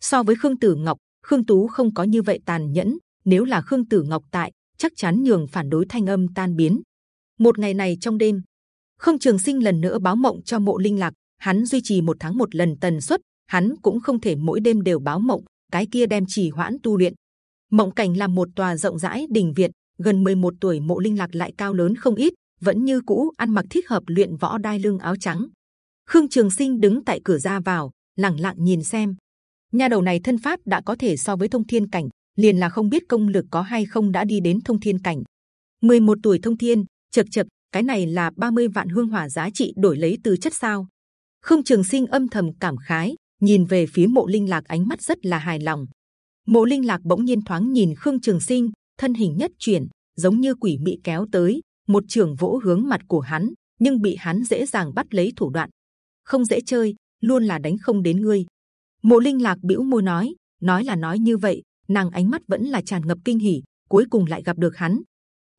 So với khương tử ngọc, khương tú không có như vậy tàn nhẫn nếu là khương tử ngọc tại chắc chắn nhường phản đối thanh âm tan biến một ngày này trong đêm không trường sinh lần nữa báo mộng cho mộ linh lạc hắn duy trì một tháng một lần tần suất hắn cũng không thể mỗi đêm đều báo mộng cái kia đem trì hoãn tu luyện. Mộng cảnh là một tòa rộng rãi đình viện, gần 11 tuổi mộ linh lạc lại cao lớn không ít, vẫn như cũ ăn mặc thích hợp luyện võ đai lưng áo trắng. Khương Trường Sinh đứng tại cửa ra vào, lặng lặng nhìn xem. Nhà đầu này thân pháp đã có thể so với thông thiên cảnh, liền là không biết công lực có hay không đã đi đến thông thiên cảnh. 11 tuổi thông thiên, chật chật, cái này là 30 vạn hương hỏa giá trị đổi lấy từ chất sao? Khương Trường Sinh âm thầm cảm khái, nhìn về phía mộ linh lạc ánh mắt rất là hài lòng mộ linh lạc bỗng nhiên thoáng nhìn khương trường sinh thân hình nhất chuyển giống như quỷ bị kéo tới một trường vỗ hướng mặt của hắn nhưng bị hắn dễ dàng bắt lấy thủ đoạn không dễ chơi luôn là đánh không đến ngươi mộ linh lạc bĩu môi nói nói là nói như vậy nàng ánh mắt vẫn là tràn ngập kinh hỉ cuối cùng lại gặp được hắn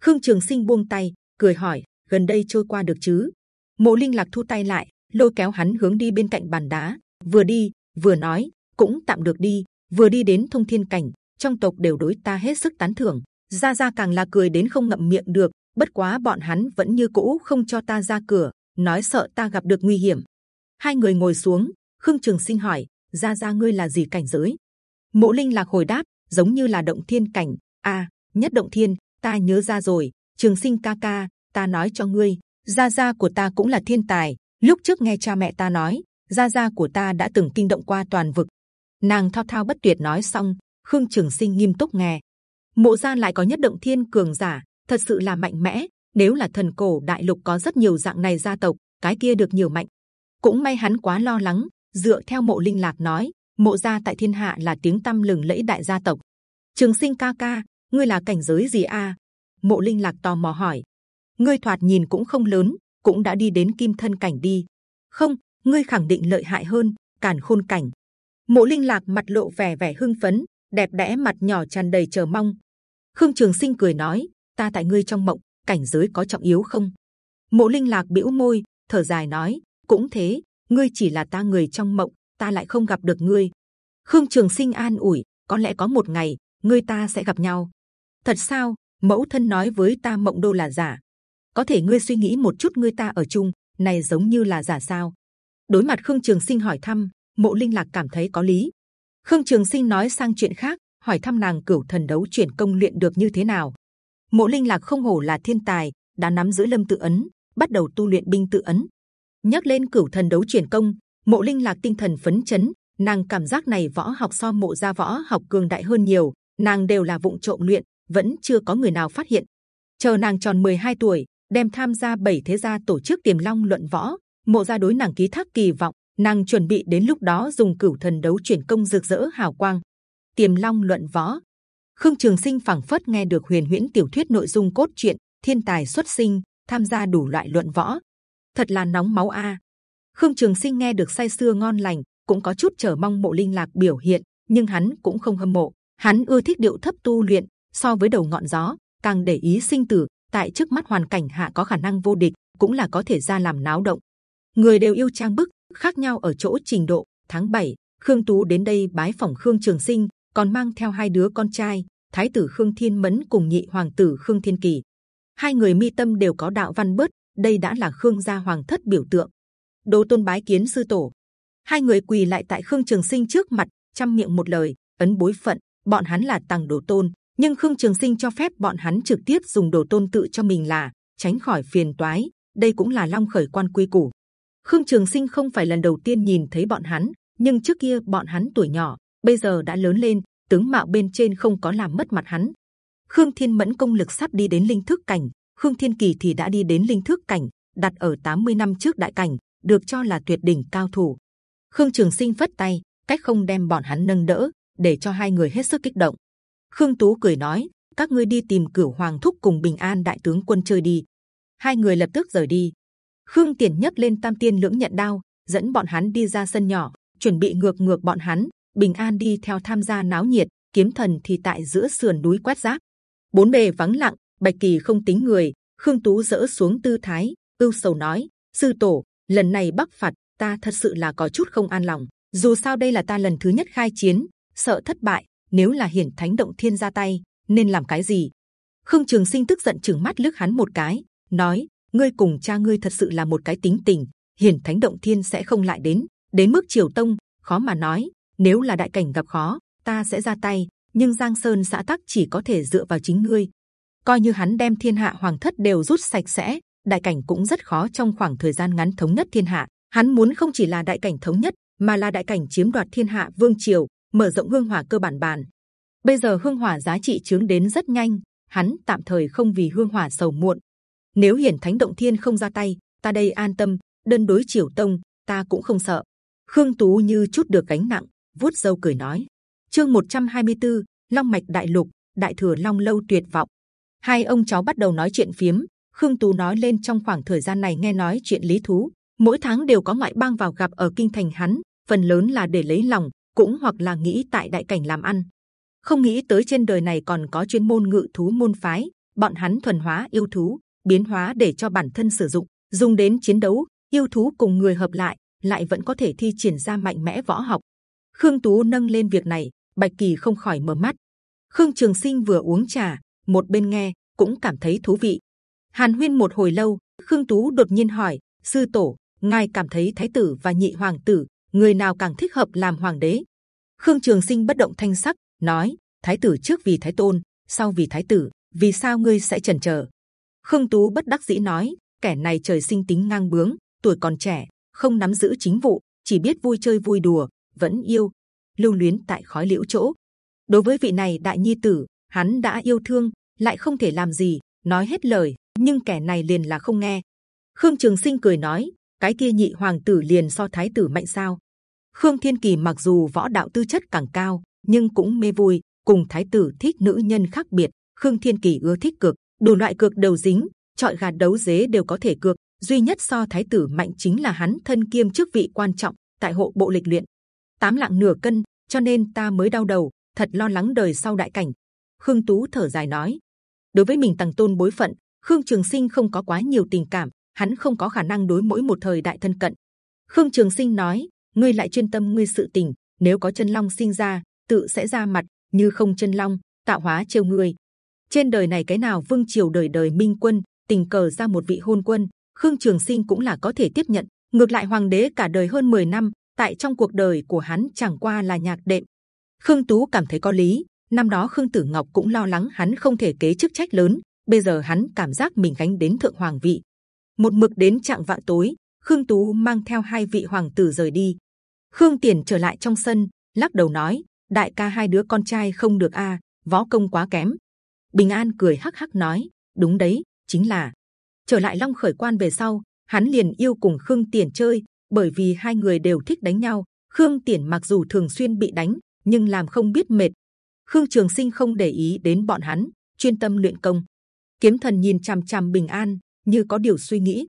khương trường sinh buông tay cười hỏi gần đây trôi qua được chứ mộ linh lạc thu tay lại lôi kéo hắn hướng đi bên cạnh bàn đá vừa đi vừa nói cũng tạm được đi. Vừa đi đến thông thiên cảnh, trong tộc đều đối ta hết sức tán thưởng. Gia Gia càng là cười đến không ngậm miệng được. Bất quá bọn hắn vẫn như cũ không cho ta ra cửa, nói sợ ta gặp được nguy hiểm. Hai người ngồi xuống, Khương Trường Sinh hỏi: Gia Gia ngươi là gì cảnh giới? Mộ Linh lạc hồi đáp: giống như là động thiên cảnh. A, à, nhất động thiên, ta nhớ ra rồi. Trường Sinh ca ca, ta nói cho ngươi, Gia Gia của ta cũng là thiên tài. Lúc trước nghe cha mẹ ta nói, Gia Gia của ta đã từng kinh động qua toàn vực. Nàng thao thao bất tuyệt nói xong, Khương Trường Sinh nghiêm túc nghe. Mộ gia lại có nhất động thiên cường giả, thật sự là mạnh mẽ. Nếu là thần cổ đại lục có rất nhiều dạng này gia tộc, cái kia được nhiều mạnh. Cũng may hắn quá lo lắng. Dựa theo mộ linh lạc nói, mộ gia tại thiên hạ là tiếng tăm lừng lẫy đại gia tộc. Trường Sinh ca ca, ngươi là cảnh giới gì a? Mộ linh lạc tò mò hỏi. Ngươi thoạt nhìn cũng không lớn, cũng đã đi đến kim thân cảnh đi. Không, ngươi khẳng định lợi hại hơn, càn khôn cảnh. Mộ linh lạc mặt lộ vẻ vẻ hưng phấn, đẹp đẽ mặt nhỏ tràn đầy chờ mong. Khương Trường Sinh cười nói, ta tại ngươi trong mộng, cảnh giới có trọng yếu không? Mộ linh lạc bĩu môi, thở dài nói, cũng thế, ngươi chỉ là ta người trong mộng, ta lại không gặp được ngươi. Khương Trường Sinh an ủi, có lẽ có một ngày ngươi ta sẽ gặp nhau. Thật sao? Mẫu thân nói với ta mộng đô là giả. Có thể ngươi suy nghĩ một chút ngươi ta ở chung, này giống như là giả sao? Đối mặt Khương Trường Sinh hỏi thăm, Mộ Linh Lạc cảm thấy có lý. Khương Trường Sinh nói sang chuyện khác, hỏi thăm nàng cửu thần đấu chuyển công luyện được như thế nào. Mộ Linh Lạc không hổ là thiên tài, đã nắm giữ lâm tự ấn, bắt đầu tu luyện binh tự ấn. Nhắc lên cửu thần đấu chuyển công, Mộ Linh Lạc tinh thần phấn chấn, nàng cảm giác này võ học so mộ gia võ học cường đại hơn nhiều, nàng đều là vụng trộm luyện, vẫn chưa có người nào phát hiện. Chờ nàng tròn 12 tuổi, đem tham gia bảy thế gia tổ chức tiềm long luận võ, mộ gia đối nàng ký thác kỳ vọng, nàng chuẩn bị đến lúc đó dùng cửu thần đấu chuyển công rực rỡ hào quang. Tiềm long luận võ, Khương Trường Sinh phảng phất nghe được huyền huyễn tiểu thuyết nội dung cốt truyện, thiên tài xuất sinh, tham gia đủ loại luận võ, thật là nóng máu a. Khương Trường Sinh nghe được say sưa ngon lành, cũng có chút chờ mong mộ linh lạc biểu hiện, nhưng hắn cũng không hâm mộ. Hắn ưa thích điệu thấp tu luyện, so với đầu ngọn gió, càng để ý sinh tử. Tại trước mắt hoàn cảnh hạ có khả năng vô địch, cũng là có thể ra làm náo động. Người đều yêu trang bức, khác nhau ở chỗ trình độ. Tháng 7, Khương Tú đến đây bái phỏng Khương Trường Sinh, còn mang theo hai đứa con trai, Thái tử Khương Thiên Mẫn cùng nhị hoàng tử Khương Thiên Kỳ. Hai người mi tâm đều có đạo văn bớt, đây đã là Khương gia hoàng thất biểu tượng đồ tôn bái kiến sư tổ, hai người quỳ lại tại Khương Trường Sinh trước mặt, chăm miệng một lời ấn bối phận. Bọn hắn là tàng đồ tôn, nhưng Khương Trường Sinh cho phép bọn hắn trực tiếp dùng đồ tôn tự cho mình là tránh khỏi phiền toái. Đây cũng là long khởi quan quy củ. Khương Trường Sinh không phải lần đầu tiên nhìn thấy bọn hắn, nhưng trước kia bọn hắn tuổi nhỏ, bây giờ đã lớn lên, tướng mạo bên trên không có làm mất mặt hắn. Khương Thiên Mẫn công lực sắp đi đến linh thức cảnh, Khương Thiên Kỳ thì đã đi đến linh thức cảnh, đặt ở 80 năm trước đại cảnh, được cho là tuyệt đỉnh cao thủ. Khương Trường Sinh phất tay, cách không đem bọn hắn nâng đỡ, để cho hai người hết sức kích động. Khương Tú cười nói: các ngươi đi tìm cửu hoàng thúc cùng bình an đại tướng quân chơi đi. Hai người lập tức rời đi. Khương Tiền nhấc lên tam tiên lưỡng nhận đao, dẫn bọn hắn đi ra sân nhỏ, chuẩn bị ngược ngược bọn hắn. Bình an đi theo tham gia náo nhiệt, kiếm thần thì tại giữa sườn núi quét rác. Bốn bề vắng lặng, bạch kỳ không tính người. Khương Tú dỡ xuống tư thái, ưu sầu nói: sư tổ, lần này bắc phạt ta thật sự là có chút không an lòng. Dù sao đây là ta lần thứ nhất khai chiến, sợ thất bại. Nếu là hiển thánh động thiên ra tay, nên làm cái gì? Khương Trường Sinh tức giận chừng mắt lướt hắn một cái, nói: ngươi cùng cha ngươi thật sự là một cái tính tình. Hiển thánh động thiên sẽ không lại đến, đến mức triều tông khó mà nói. Nếu là đại cảnh gặp khó, ta sẽ ra tay. Nhưng Giang Sơn xã tắc chỉ có thể dựa vào chính ngươi. Coi như hắn đem thiên hạ hoàng thất đều rút sạch sẽ, đại cảnh cũng rất khó trong khoảng thời gian ngắn thống nhất thiên hạ. Hắn muốn không chỉ là đại cảnh thống nhất, mà là đại cảnh chiếm đoạt thiên hạ vương triều, mở rộng hương hỏa cơ bản bản. Bây giờ hương hỏa giá trị trướng đến rất nhanh, hắn tạm thời không vì hương hỏa sầu muộn. Nếu hiển thánh động thiên không ra tay, ta đây an tâm. Đơn đối triều tông, ta cũng không sợ. Khương Tú như chút được gánh nặng, vuốt râu cười nói. Chương 124, Long mạch đại lục, đại thừa Long lâu tuyệt vọng. Hai ông cháu bắt đầu nói chuyện phiếm. Khương Tú nói lên trong khoảng thời gian này nghe nói chuyện lý thú, mỗi tháng đều có ngoại bang vào gặp ở kinh thành hắn, phần lớn là để lấy lòng, cũng hoặc là nghĩ tại đại cảnh làm ăn. Không nghĩ tới trên đời này còn có chuyên môn ngự thú môn phái, bọn hắn thuần hóa yêu thú, biến hóa để cho bản thân sử dụng, dùng đến chiến đấu. Yêu thú cùng người hợp lại, lại vẫn có thể thi triển ra mạnh mẽ võ học. Khương Tú nâng lên việc này, Bạch Kỳ không khỏi mở mắt. Khương Trường Sinh vừa uống trà, một bên nghe cũng cảm thấy thú vị. Hàn Huyên một hồi lâu, Khương Tú đột nhiên hỏi: sư tổ, ngài cảm thấy thái tử và nhị hoàng tử người nào càng thích hợp làm hoàng đế? Khương Trường Sinh bất động thanh sắc nói: thái tử trước vì thái tôn, sau vì thái tử, vì sao ngươi sẽ chần chờ? Khương Tú bất đắc dĩ nói: kẻ này trời sinh tính ngang bướng, tuổi còn trẻ, không nắm giữ chính vụ, chỉ biết vui chơi vui đùa, vẫn yêu lưu luyến tại khói liễu chỗ. Đối với vị này đại nhi tử, hắn đã yêu thương, lại không thể làm gì, nói hết lời, nhưng kẻ này liền là không nghe. Khương Trường Sinh cười nói, cái kia nhị hoàng tử liền so thái tử mạnh sao? Khương Thiên Kỳ mặc dù võ đạo tư chất càng cao, nhưng cũng mê vui, cùng thái tử thích nữ nhân khác biệt. Khương Thiên Kỳ ưa thích cược, đủ loại cược đầu dính, chọi gà đấu dế đều có thể cược. duy nhất so thái tử mạnh chính là hắn thân kiêm chức vị quan trọng tại hộ bộ lịch luyện tám lạng nửa cân, cho nên ta mới đau đầu, thật lo lắng đời sau đại cảnh. Khương Tú thở dài nói, đối với mình tăng tôn bối phận, Khương Trường Sinh không có quá nhiều tình cảm, hắn không có khả năng đối mỗi một thời đại thân cận. Khương Trường Sinh nói, ngươi lại chuyên tâm ngươi sự tình, nếu có chân long sinh ra, tự sẽ ra mặt, như không chân long, tạo hóa trêu ngươi. Trên đời này cái nào vương triều đời đời minh quân, tình cờ ra một vị hôn quân, Khương Trường Sinh cũng là có thể tiếp nhận. Ngược lại hoàng đế cả đời hơn 10 năm, tại trong cuộc đời của hắn chẳng qua là nhạc đệm. Khương Tú cảm thấy có lý. Năm đó Khương Tử Ngọc cũng lo lắng hắn không thể kế chức trách lớn. Bây giờ hắn cảm giác mình gánh đến thượng hoàng vị. Một mực đến trạng vạn tối, Khương Tú mang theo hai vị hoàng tử rời đi. Khương Tiền trở lại trong sân, lắc đầu nói: Đại ca hai đứa con trai không được a, à, võ công quá kém. Bình An cười hắc hắc nói: Đúng đấy, chính là trở lại Long Khởi Quan về sau, hắn liền yêu cùng Khương Tiền chơi, bởi vì hai người đều thích đánh nhau. Khương tiền mặc dù thường xuyên bị đánh, nhưng làm không biết mệt. Khương Trường Sinh không để ý đến bọn hắn, chuyên tâm luyện công. Kiếm Thần nhìn c h m c h m bình an, như có điều suy nghĩ.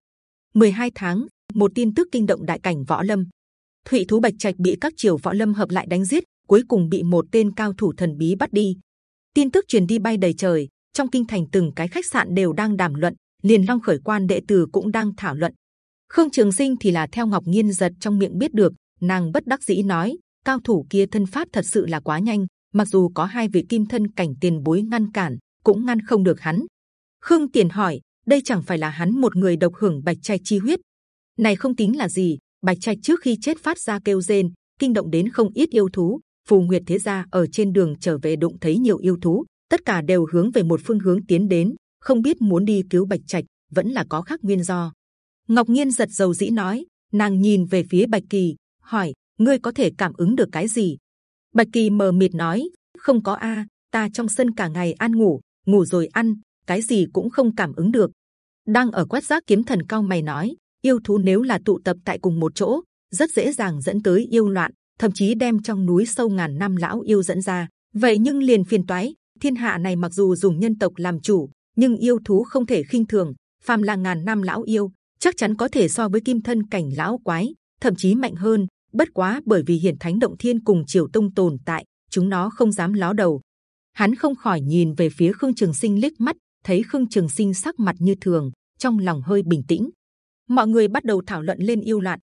12 tháng, một tin tức kinh động đại cảnh võ lâm. Thụy thú bạch trạch bị các triều võ lâm hợp lại đánh giết, cuối cùng bị một tên cao thủ thần bí bắt đi. Tin tức truyền đi bay đầy trời, trong kinh thành từng cái khách sạn đều đang đàm luận, liền long khởi quan đệ tử cũng đang thảo luận. Khương Trường Sinh thì là theo Ngọc nghiên giật trong miệng biết được, nàng bất đắc dĩ nói, cao thủ kia thân pháp thật sự là quá nhanh, mặc dù có hai vị kim thân cảnh tiền bối ngăn cản, cũng ngăn không được hắn. Khương Tiền hỏi, đây chẳng phải là hắn một người độc hưởng bạch trạch chi huyết? Này không tính là gì, bạch trạch trước khi chết phát ra kêu rên, kinh động đến không ít yêu thú. Phù Nguyệt thế gia ở trên đường trở về đụng thấy nhiều yêu thú, tất cả đều hướng về một phương hướng tiến đến, không biết muốn đi cứu bạch trạch vẫn là có khác nguyên do. Ngọc Nhiên giật dầu dĩ nói, nàng nhìn về phía Bạch Kỳ, hỏi: ngươi có thể cảm ứng được cái gì? Bạch Kỳ mờ mịt nói: không có a, ta trong sân cả ngày ăn ngủ, ngủ rồi ăn, cái gì cũng không cảm ứng được. Đang ở quét rác kiếm thần cao mày nói: yêu thú nếu là tụ tập tại cùng một chỗ, rất dễ dàng dẫn tới yêu loạn, thậm chí đem trong núi sâu ngàn năm lão yêu dẫn ra. Vậy nhưng liền phiền toái. Thiên hạ này mặc dù dùng nhân tộc làm chủ, nhưng yêu thú không thể khinh thường. Phàm là ngàn năm lão yêu, chắc chắn có thể so với kim thân cảnh lão quái, thậm chí mạnh hơn. Bất quá bởi vì hiển thánh động thiên cùng triều tông tồn tại, chúng nó không dám ló đầu. Hắn không khỏi nhìn về phía Khương Trường Sinh liếc mắt, thấy Khương Trường Sinh sắc mặt như thường, trong lòng hơi bình tĩnh. Mọi người bắt đầu thảo luận lên yêu loạn.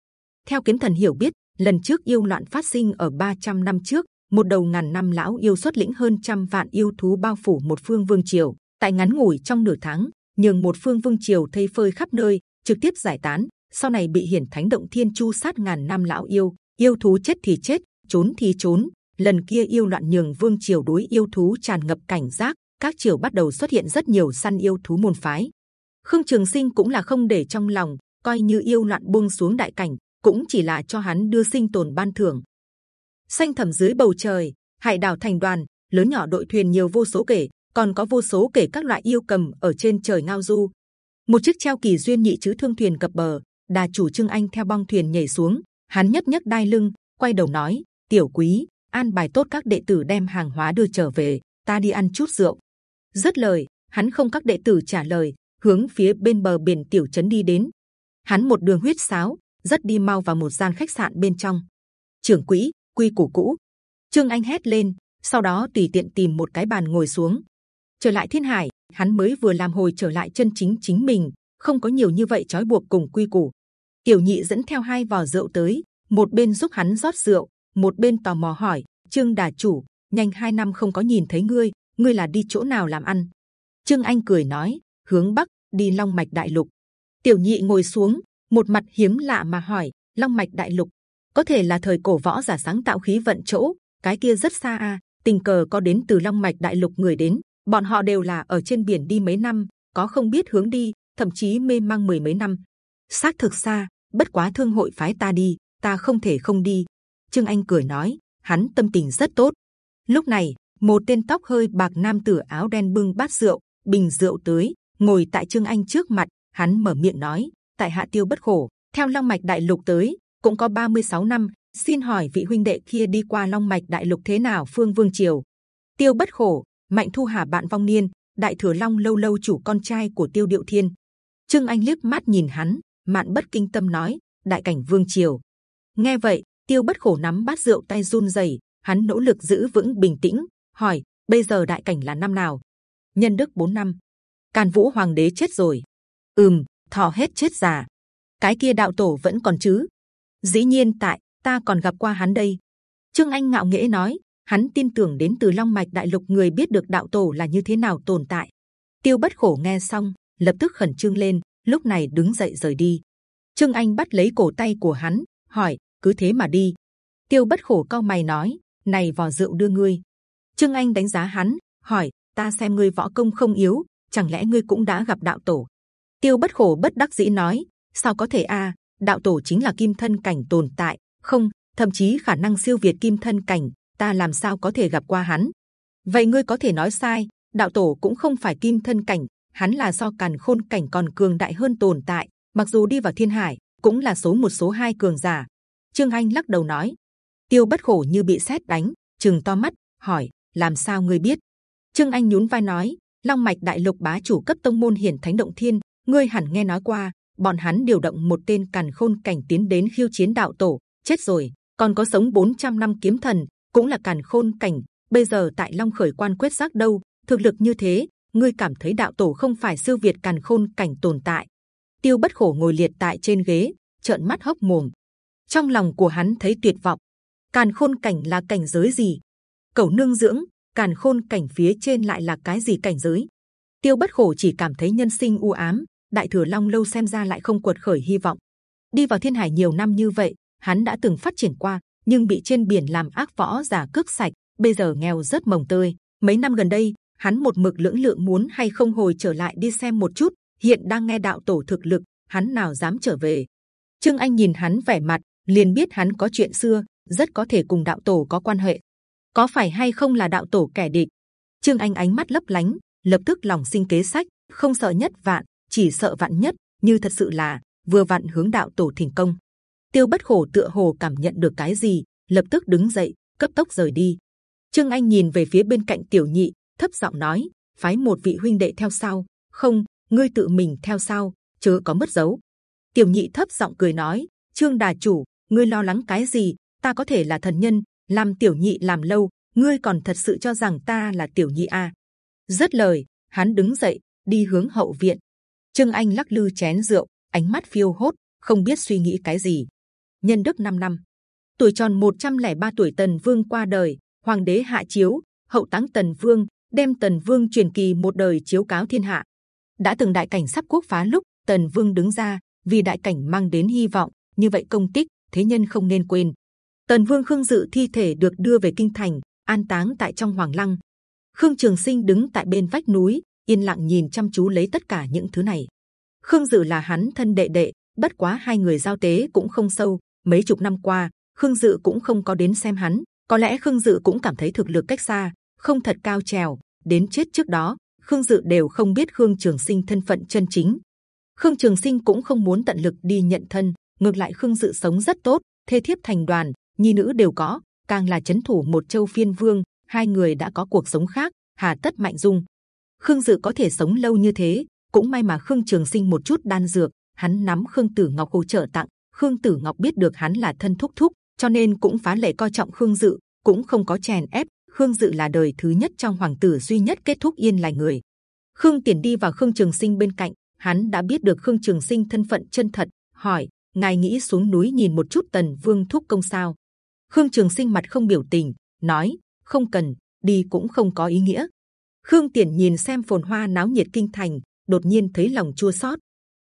Theo kiếm thần hiểu biết, lần trước yêu loạn phát sinh ở 300 năm trước, một đầu ngàn năm lão yêu xuất lĩnh hơn trăm vạn yêu thú bao phủ một phương vương triều. Tại ngắn ngủi trong nửa tháng, nhường một phương vương triều thây phơi khắp nơi, trực tiếp giải tán. Sau này bị hiển thánh động thiên chu sát ngàn năm lão yêu, yêu thú chết thì chết, trốn thì trốn. Lần kia yêu loạn nhường vương triều đối yêu thú tràn ngập cảnh giác, các triều bắt đầu xuất hiện rất nhiều săn yêu thú môn phái. Khương Trường Sinh cũng là không để trong lòng, coi như yêu loạn buông xuống đại cảnh, cũng chỉ là cho hắn đưa sinh tồn ban thưởng. Xanh thẳm dưới bầu trời, hải đảo thành đoàn, lớn nhỏ đội thuyền nhiều vô số kể, còn có vô số kể các loại yêu cầm ở trên trời ngao du, một chiếc treo kỳ duyên nhị chữ thương thuyền cập bờ đà chủ trương anh theo bong thuyền nhảy xuống hắn nhất nhất đai lưng quay đầu nói tiểu quý an bài tốt các đệ tử đem hàng hóa đưa trở về ta đi ăn chút rượu rất lời, hắn không các đệ tử trả lời, hướng phía bên bờ biển tiểu trấn đi đến. Hắn một đường huyết sáo, rất đi mau vào một gian khách sạn bên trong. Trưởng quỹ, quy củ cũ. Trương anh hét lên, sau đó tùy tiện tìm một cái bàn ngồi xuống. Trở lại thiên hải, hắn mới vừa làm hồi trở lại chân chính chính mình, không có nhiều như vậy trói buộc cùng quy củ. Tiểu nhị dẫn theo hai vò rượu tới, một bên giúp hắn rót rượu, một bên tò mò hỏi, trương đà chủ, nhanh hai năm không có nhìn thấy ngươi ngươi là đi chỗ nào làm ăn? Trương anh cười nói, hướng bắc, đi long mạch đại lục. Tiểu nhị ngồi xuống, một mặt hiếm lạ mà hỏi, long mạch đại lục, có thể là thời cổ võ giả sáng tạo khí vận chỗ, cái kia rất xa a tình cờ có đến từ long mạch đại lục người đến, bọn họ đều là ở trên biển đi mấy năm, có không biết hướng đi, thậm chí mê mang mười mấy năm. Xác thực xa, bất quá thương hội phái ta đi, ta không thể không đi. Trương anh cười nói, hắn tâm tình rất tốt. Lúc này một tên tóc hơi bạc nam tử áo đen bưng bát rượu, bình rượu tới, ngồi tại trương anh trước mặt. Hắn mở miệng nói, tại hạ tiêu bất khổ, theo long mạch đại lục tới, cũng có 36 năm, xin hỏi vị huynh đệ kia đi qua long mạch đại lục thế nào phương vương triều? Tiêu bất khổ, mạnh thu hà bạn vong niên, đại thừa long lâu lâu chủ con trai của tiêu điệu thiên. Trương anh liếc mắt nhìn hắn, mạn bất kinh tâm nói, đại cảnh vương triều. Nghe vậy, tiêu bất khổ nắm bát rượu tay run rẩy, hắn nỗ lực giữ vững bình tĩnh hỏi, bây giờ đại cảnh là năm nào? Nhân đức 4 năm. Càn vũ hoàng đế chết rồi. Ừm, thọ hết chết già. Cái kia đạo tổ vẫn còn chứ? Dĩ nhiên tại, ta còn gặp qua hắn đây. Trương anh ngạo nghễ nói, hắn tin tưởng đến từ long mạch đại lục người biết được đạo tổ là như thế nào tồn tại. Tiêu bất khổ nghe xong, lập tức khẩn trương lên, lúc này đứng dậy rời đi. Trương anh bắt lấy cổ tay của hắn, hỏi, cứ thế mà đi. Tiêu bất khổ cao mày nói, này vò rượu đưa ngươi trương anh đánh giá hắn, hỏi, ta xem ngươi võ công không yếu, chẳng lẽ ngươi cũng đã gặp đạo tổ? Tiêu bất khổ bất đắc dĩ nói, sao có thể a, đạo tổ chính là kim thân cảnh tồn tại. Không, thậm chí khả năng siêu việt kim thân cảnh, ta làm sao có thể gặp qua hắn? Vậy ngươi có thể nói sai, đạo tổ cũng không phải kim thân cảnh, hắn là do càn khôn cảnh còn cường đại hơn tồn tại, mặc dù đi vào thiên hải, cũng là số một, số hai cường giả. Trương anh lắc đầu nói. Tiêu bất khổ như bị sét đánh chừng to mắt, hỏi làm sao ngươi biết? Trương anh nhún vai nói, long mạch đại lục bá chủ cấp tông môn hiển thánh động thiên, ngươi hẳn nghe nói qua, bọn hắn điều động một tên càn khôn cảnh tiến đến khiêu chiến đạo tổ, chết rồi, còn có sống 400 năm kiếm thần, cũng là càn khôn cảnh, bây giờ tại long khởi quan quyết giác đâu, thực lực như thế, ngươi cảm thấy đạo tổ không phải siêu việt càn khôn cảnh tồn tại. Tiêu bất khổ ngồi liệt tại trên ghế, trợn mắt hốc mồm. Trong lòng của hắn thấy tuyệt vọng. Càn khôn cảnh là cảnh giới gì? Cẩu nương dưỡng, càn khôn cảnh phía trên lại là cái gì cảnh giới? Tiêu bất khổ chỉ cảm thấy nhân sinh u ám, đại thừa long lâu xem ra lại không cuột khởi hy vọng. Đi vào thiên hải nhiều năm như vậy, hắn đã từng phát triển qua, nhưng bị trên biển làm ác võ giả cướp sạch, bây giờ nghèo rất mồng tơi. Mấy năm gần đây, hắn một mực lưỡng lự muốn hay không hồi trở lại đi xem một chút, hiện đang nghe đạo tổ thực lực, hắn nào dám trở về. Trương anh nhìn hắn vẻ mặt, liền biết hắn có chuyện xưa, rất có thể cùng đạo tổ có quan hệ có phải hay không là đạo tổ kẻ địch? Trương anh ánh mắt lấp lánh, lập tức lòng sinh kế sách, không sợ nhất vạn, chỉ sợ vạn nhất, như thật sự là, vừa vặn hướng đạo tổ thỉnh công. Tiêu bất khổ tựa hồ cảm nhận được cái gì, lập tức đứng dậy, cấp tốc rời đi. Trương anh nhìn về phía bên cạnh tiểu nhị, thấp giọng nói, phái một vị huynh đệ theo sau. Không, ngươi tự mình theo sau, chớ có mất dấu. Tiểu nhị thấp giọng cười nói, trương đà chủ, ngươi lo lắng cái gì? Ta có thể là thần nhân làm tiểu nhị làm lâu, ngươi còn thật sự cho rằng ta là tiểu nhị à? rất lời, hắn đứng dậy, đi hướng hậu viện. Trương anh lắc lư chén rượu, ánh mắt phiêu hốt, không biết suy nghĩ cái gì. Nhân đức 5 năm. Tuổi tròn 103 tuổi tần vương qua đời, hoàng đế hạ chiếu, hậu táng tần vương, đem tần vương truyền kỳ một đời chiếu cáo thiên hạ. Đã từng đại cảnh sắp quốc phá lúc, tần vương đứng ra, vì đại cảnh mang đến hy vọng, như vậy công tích, thế nhân không nên quên tần vương khương dự thi thể được đưa về kinh thành, an táng tại trong hoàng lăng. Khương trường sinh đứng tại bên vách núi, yên lặng nhìn chăm chú lấy tất cả những thứ này. Khương dự là hắn thân đệ đệ, bất quá hai người giao tế cũng không sâu. Mấy chục năm qua, khương dự cũng không có đến xem hắn. Có lẽ khương dự cũng cảm thấy thực lực cách xa, không thật cao trèo. Đến chết trước đó, khương dự đều không biết khương trường sinh thân phận chân chính. Khương trường sinh cũng không muốn tận lực đi nhận thân. Ngược lại khương dự sống rất tốt, thê thiếp thành đoàn nhi nữ đều có, càng là chấn thủ một châu phiên vương, hai người đã có cuộc sống khác, hà tất mạnh dung. Khương dự có thể sống lâu như thế, cũng may mà khương trường sinh một chút đan dược, hắn nắm khương tử ngọc hỗ trợ tặng. Khương tử ngọc biết được hắn là thân thúc thúc, cho nên cũng phá lệ coi trọng khương dự, cũng không có chèn ép. Khương dự là đời thứ nhất trong hoàng tử duy nhất kết thúc yên lành người. Khương tiền đi vào khương trường sinh bên cạnh, hắn đã biết được khương trường sinh thân phận chân thật, hỏi, ngài nghĩ xuống núi nhìn một chút tần vương thúc công sao? Khương Trường Sinh mặt không biểu tình, nói: không cần, đi cũng không có ý nghĩa. Khương Tiền nhìn xem phồn hoa náo nhiệt kinh thành, đột nhiên thấy lòng chua xót.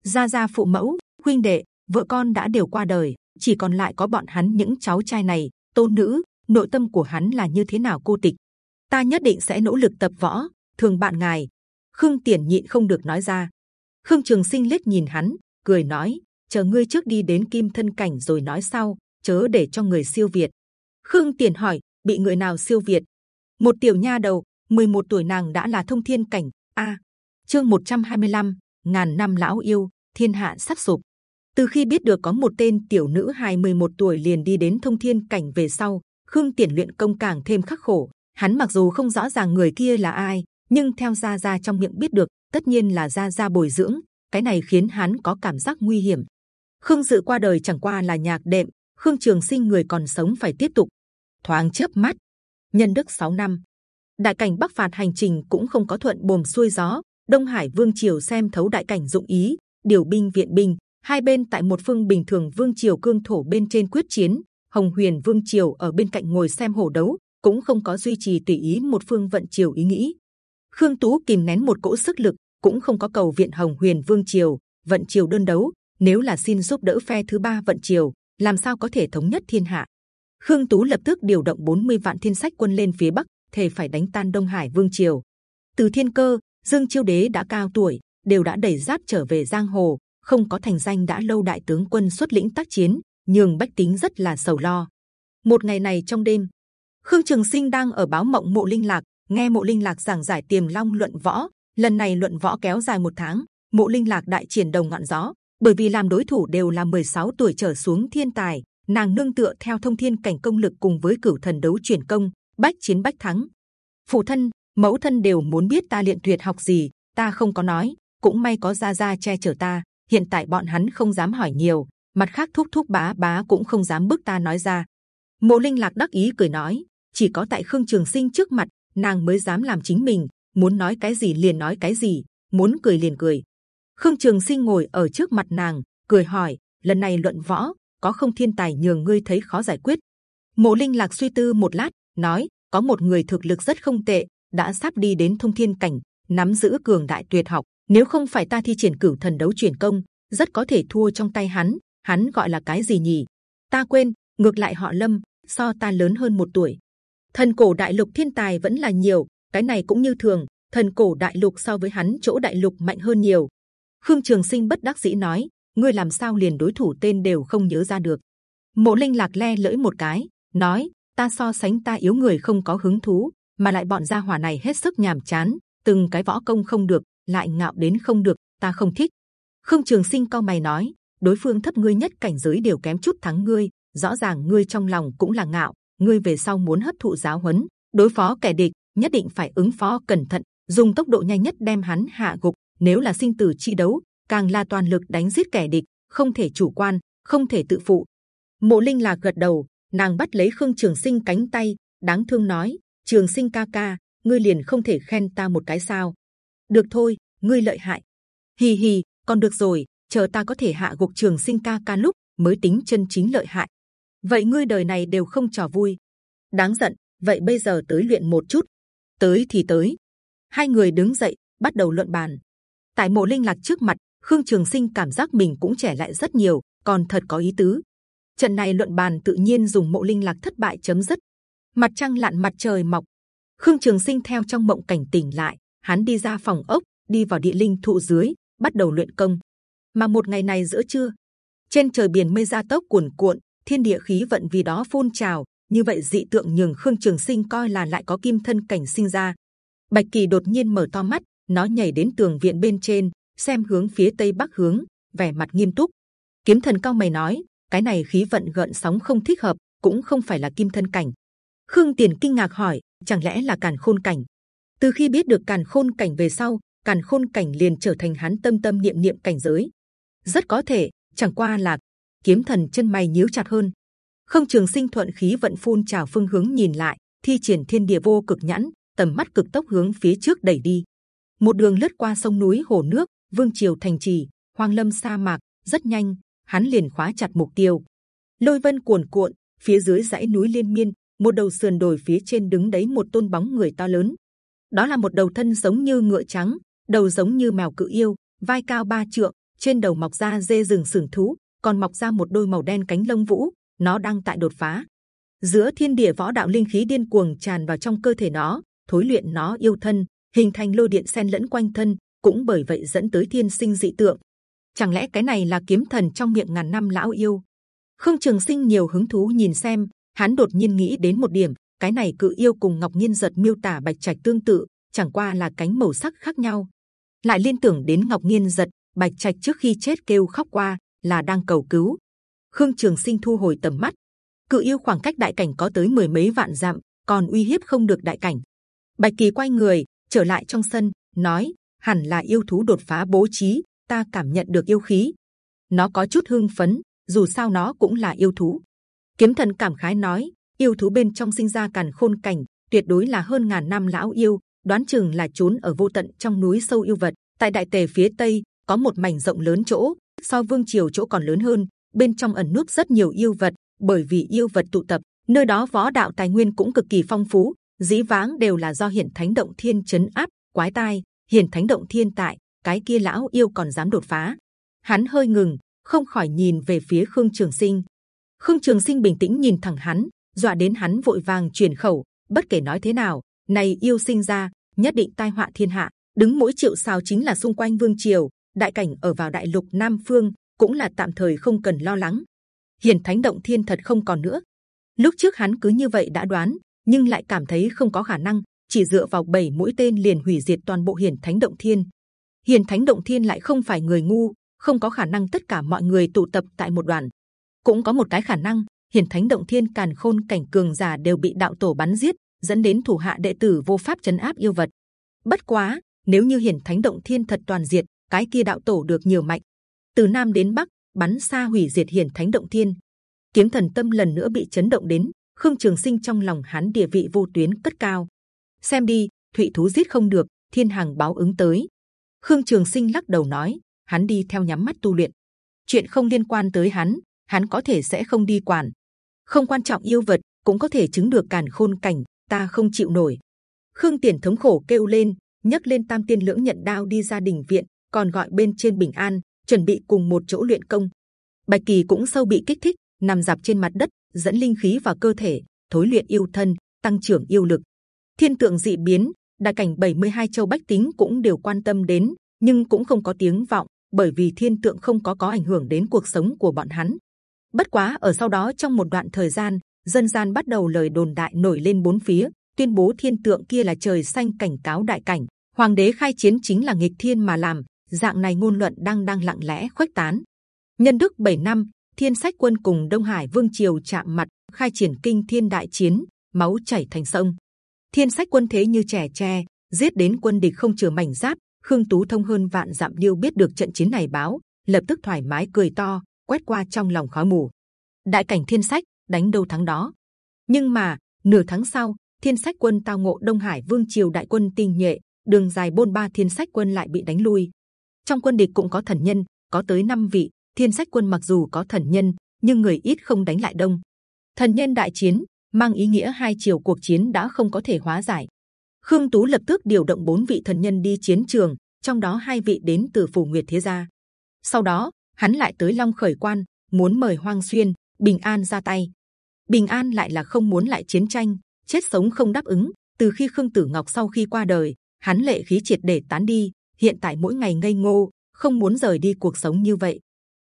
Gia gia phụ mẫu, huynh đệ, vợ con đã đều qua đời, chỉ còn lại có bọn hắn những cháu trai này, tôn nữ. Nội tâm của hắn là như thế nào cô tịch? Ta nhất định sẽ nỗ lực tập võ, thường bạn ngài. Khương Tiền nhịn không được nói ra. Khương Trường Sinh liếc nhìn hắn, cười nói: chờ ngươi trước đi đến kim thân cảnh rồi nói sau, chớ để cho người siêu việt. Khương Tiền hỏi: bị người nào siêu việt? Một tiểu nha đầu, 11 tuổi nàng đã là thông thiên cảnh. A. chương 125, ngàn năm lão yêu, thiên hạ sắp sụp. Từ khi biết được có một tên tiểu nữ hài 11 tuổi liền đi đến thông thiên cảnh về sau, Khương Tiền luyện công càng thêm khắc khổ. Hắn mặc dù không rõ ràng người kia là ai, nhưng theo gia gia trong miệng biết được, tất nhiên là gia gia bồi dưỡng. Cái này khiến hắn có cảm giác nguy hiểm. Khương Dự qua đời chẳng qua là nhạc đệm, Khương Trường Sinh người còn sống phải tiếp tục. Thoáng chớp mắt, nhân đức 6 năm, đại cảnh bắc phạt hành trình cũng không có thuận buồm xuôi gió. Đông Hải Vương triều xem thấu đại cảnh dụng ý, điều binh viện binh, hai bên tại một phương bình thường Vương triều cương thổ bên trên quyết chiến. Hồng Huyền Vương triều ở bên cạnh ngồi xem hổ đấu, cũng không có duy trì tùy ý một phương vận triều ý nghĩ. Khương Tú kìm nén một cỗ sức lực, cũng không có cầu viện Hồng Huyền Vương triều vận triều đơn đấu. Nếu là xin giúp đỡ phe thứ ba vận triều, làm sao có thể thống nhất thiên hạ? Khương Tú lập tức điều động 40 vạn thiên sách quân lên phía bắc, thề phải đánh tan Đông Hải Vương triều. Từ Thiên Cơ, Dương Chiêu Đế đã cao tuổi, đều đã đẩy giáp trở về giang hồ, không có thành danh đã lâu đại tướng quân xuất lĩnh tác chiến, nhường bách tính rất là sầu lo. Một ngày này trong đêm, Khương Trường Sinh đang ở báo mộng mộ linh lạc, nghe mộ linh lạc giảng giải tiềm long luận võ. Lần này luận võ kéo dài một tháng, mộ linh lạc đại triển đồng ngọn gió, bởi vì làm đối thủ đều là 16 tuổi trở xuống thiên tài, nàng nương tựa theo thông thiên cảnh công lực cùng với cửu thần đấu chuyển công, bách chiến bách thắng. Phụ thân, mẫu thân đều muốn biết ta luyện tuyệt học gì, ta không có nói, cũng may có gia gia che chở ta. Hiện tại bọn hắn không dám hỏi nhiều, mặt khác thúc thúc bá bá cũng không dám bức ta nói ra. Mộ Linh lạc đắc ý cười nói, chỉ có tại Khương Trường Sinh trước mặt, nàng mới dám làm chính mình, muốn nói cái gì liền nói cái gì, muốn cười liền cười. Khương Trường Sinh ngồi ở trước mặt nàng, cười hỏi, lần này luận võ có không thiên tài nhường ngươi thấy khó giải quyết? Mộ Linh lạc suy tư một lát, nói, có một người thực lực rất không tệ, đã sắp đi đến thông thiên cảnh, nắm giữ cường đại tuyệt học. Nếu không phải ta thi triển cửu thần đấu chuyển công, rất có thể thua trong tay hắn. Hắn gọi là cái gì nhỉ? Ta quên. Ngược lại họ Lâm, so ta lớn hơn một tuổi. Thần cổ đại lục thiên tài vẫn là nhiều, cái này cũng như thường. Thần cổ đại lục so với hắn chỗ đại lục mạnh hơn nhiều. Khương Trường Sinh bất đắc dĩ nói, ngươi làm sao liền đối thủ tên đều không nhớ ra được? Mộ Linh lạc le lưỡi một cái, nói, ta so sánh ta yếu người không có hứng thú, mà lại bọn gia hỏa này hết sức nhàm chán, từng cái võ công không được, lại ngạo đến không được, ta không thích. Khương Trường Sinh cao mày nói, đối phương thấp ngươi nhất cảnh giới đều kém chút thắng ngươi, rõ ràng ngươi trong lòng cũng là ngạo, ngươi về sau muốn hấp thụ giáo huấn, đối phó kẻ địch nhất định phải ứng phó cẩn thận, dùng tốc độ nhanh nhất đem hắn hạ gục. Nếu là sinh tử chi đấu, càng là toàn lực đánh giết kẻ địch, không thể chủ quan, không thể tự phụ. Mộ Linh là gật đầu, nàng bắt lấy Khương Trường Sinh cánh tay, đáng thương nói: Trường Sinh ca ca, ngươi liền không thể khen ta một cái sao? Được thôi, ngươi lợi hại. Hì hì, còn được rồi, chờ ta có thể hạ gục Trường Sinh ca ca lúc mới tính chân chính lợi hại. Vậy ngươi đời này đều không trò vui. Đáng giận. Vậy bây giờ tới luyện một chút. Tới thì tới. Hai người đứng dậy, bắt đầu luận bàn. Tại mộ linh lạc trước mặt, Khương Trường Sinh cảm giác mình cũng trẻ lại rất nhiều, còn thật có ý tứ. Trận này luận bàn tự nhiên dùng mộ linh lạc thất bại chấm dứt. Mặt trăng lặn mặt trời mọc, Khương Trường Sinh theo trong mộng cảnh tỉnh lại, hắn đi ra phòng ốc, đi vào địa linh thụ dưới, bắt đầu luyện công. Mà một ngày này giữa trưa, trên trời biển mây gia tốc cuồn cuộn, thiên địa khí vận vì đó phun trào. Như vậy dị tượng nhường Khương Trường Sinh coi là lại có kim thân cảnh sinh ra. Bạch Kỳ đột nhiên mở to mắt, nó nhảy đến tường viện bên trên, xem hướng phía tây bắc hướng, vẻ mặt nghiêm túc. Kiếm thần cao mày nói: cái này khí vận gợn sóng không thích hợp, cũng không phải là kim thân cảnh. Khương Tiền kinh ngạc hỏi: chẳng lẽ là càn khôn cảnh? Từ khi biết được càn khôn cảnh về sau, càn khôn cảnh liền trở thành hắn tâm tâm niệm niệm cảnh giới. Rất có thể, chẳng qua là kiếm thần chân mày nhíu chặt hơn. Không trường sinh thuận khí vận phun trào phương hướng nhìn lại, thi triển thiên địa vô cực nhãn, tầm mắt cực tốc hướng phía trước đẩy đi. Một đường lướt qua sông núi hồ nước, vương triều thành trì, hoang lâm sa mạc, rất nhanh, hắn liền khóa chặt mục tiêu. Lôi vân cuồn cuộn, phía dưới dãy núi liên miên một đầu sườn đồi phía trên đứng đấy một tôn bóng người to lớn. Đó là một đầu thân giống như ngựa trắng đầu giống như mèo cự yêu vai cao ba trượng trên đầu mọc ra dê rừng sừng thú còn mọc ra một đôi màu đen cánh lông vũ nó đang tại đột phá. Giữa thiên địa võ đạo linh khí điên cuồng tràn vào trong cơ thể nó thối luyện nó yêu thân hình thành lôi điện xen lẫn quanh thân, cũng bởi vậy dẫn tới thiên sinh dị tượng. Chẳng lẽ cái này là kiếm thần trong miệng ngàn năm lão yêu? Khương trường sinh nhiều hứng thú nhìn xem, hắn đột nhiên nghĩ đến một điểm, cái này cự yêu cùng ngọc nhiên giật miêu tả bạch trạch tương tự, chẳng qua là cánh màu sắc khác nhau. Lại liên tưởng đến ngọc nhiên giật, bạch trạch trước khi chết kêu khóc qua, là đang cầu cứu. Khương trường sinh thu hồi tầm mắt. Cự yêu khoảng cách đại cảnh có tới mười mấy vạn dặm, còn uy hiếp không được đại cảnh. Bạch kỳ quay người trở lại trong sân, nói, hẳn là yêu thú đột phá bố trí, ta cảm nhận được yêu khí. Nó có chút hưng phấn, dù sao nó cũng là yêu thú. Kiếm thần cảm khái nói, yêu thú bên trong sinh ra càn khôn cảnh, tuyệt đối là hơn ngàn năm lão yêu, đoán chừng là trốn ở vô tận trong núi sâu yêu vật. Tại đại tề phía tây, có một mảnh rộng lớn chỗ, so vương triều chỗ còn lớn hơn. Bên trong ẩn núp rất nhiều yêu vật, bởi vì yêu vật tụ tập, nơi đó võ đạo tài nguyên cũng cực kỳ phong phú dĩ vãng đều là do hiển thánh động thiên chấn áp, quái tai. Hiển thánh động thiên tại, cái kia lão yêu còn dám đột phá. Hắn hơi ngừng, không khỏi nhìn về phía khương trường sinh. Khương trường sinh bình tĩnh nhìn thẳng hắn, dọa đến hắn vội vàng truyền khẩu. Bất kể nói thế nào, này yêu sinh ra, nhất định tai họa thiên hạ. Đứng mỗi triệu sao chính là xung quanh vương triều, đại cảnh ở vào đại lục nam phương, cũng là tạm thời không cần lo lắng. Hiển thánh động thiên thật không còn nữa. Lúc trước hắn cứ như vậy đã đoán nhưng lại cảm thấy không có khả năng, chỉ dựa vào bảy mũi tên liền hủy diệt toàn bộ hiền thánh động thiên. Hiền thánh động thiên lại không phải người ngu, không có khả năng tất cả mọi người tụ tập tại một đoàn. Cũng có một cái khả năng hiền thánh động thiên càn khôn cảnh cường giả đều bị đạo tổ bắn giết, dẫn đến thủ hạ đệ tử vô pháp chấn áp yêu vật. Bất quá, nếu như hiền thánh động thiên thật toàn diệt, cái kia đạo tổ được nhiều mạnh. Từ nam đến bắc, bắn xa hủy diệt hiền thánh động thiên. Kiếm thần tâm lần nữa bị chấn động đến khương trường sinh trong lòng hắn địa vị vô tuyến cất cao. Xem đi, thụy thú giết không được, thiên hàng báo ứng tới. Khương trường sinh lắc đầu nói, hắn đi theo nhắm mắt tu luyện. Chuyện không liên quan tới hắn hắn có thể sẽ không đi quản. Không quan trọng yêu vật, cũng có thể chứng được càn khôn cảnh, ta không chịu nổi. Khương tiền thống khổ kêu lên, nhấc lên tam tiên lưỡng nhận đao đi ra đình viện, còn gọi bên trên bình an, chuẩn bị cùng một chỗ luyện công. Bạch kỳ cũng sâu bị kích thích, nằm dạp trên mặt đất dẫn linh khí vào cơ thể, thối luyện yêu thân, tăng trưởng yêu lực. Thiên tượng dị biến, đại cảnh 72 châu bách tính cũng đều quan tâm đến, nhưng cũng không có tiếng vọng, bởi vì thiên tượng không có có ảnh hưởng đến cuộc sống của bọn hắn. Bất quá ở sau đó trong một đoạn thời gian, dân gian bắt đầu lời đồn đại nổi lên bốn phía, tuyên bố thiên tượng kia là trời xanh cảnh cáo đại cảnh, hoàng đế khai chiến chính là nghịch thiên mà làm, dạng này ngôn luận đang đang lặng lẽ khuếch tán. Nhân đức 7 năm thiên sách quân cùng đông hải vương triều chạm mặt, khai triển kinh thiên đại chiến, máu chảy thành sông. Thiên sách quân thế như trẻ tre, giết đến quân địch không chừa mảnh giáp, khương tú thông hơn vạn dặm điêu biết được trận chiến này báo, lập tức thoải mái cười to, quét qua trong lòng khói mù. Đại cảnh thiên sách, đánh đâu thắng đó. Nhưng mà, nửa tháng sau, thiên sách quân tao ngộ đông hải vương triều đại quân tinh nhuệ, đường dài bôn ba thiên sách quân lại bị đánh lui. Trong quân địch cũng có thần nhân, có tới 5 vị thiên sách quân mặc dù có thần nhân, nhưng người ít không đánh lại đông. Thần nhân đại chiến, mang ý nghĩa hai chiều cuộc chiến đã không có thể hóa giải. Khương tú lập tức điều động bốn vị thần nhân đi chiến trường, trong đó hai vị đến từ phủ nguyệt thế gia. Sau đó, hắn lại tới long khởi quan, muốn mời hoang xuyên, bình an ra tay. Bình an lại là không muốn lại chiến tranh, chết sống không đáp ứng. Từ khi khương tử ngọc sau khi qua đời, hắn lệ khí triệt để tán đi, hiện tại mỗi ngày ngây ngô, không muốn rời đi cuộc sống như vậy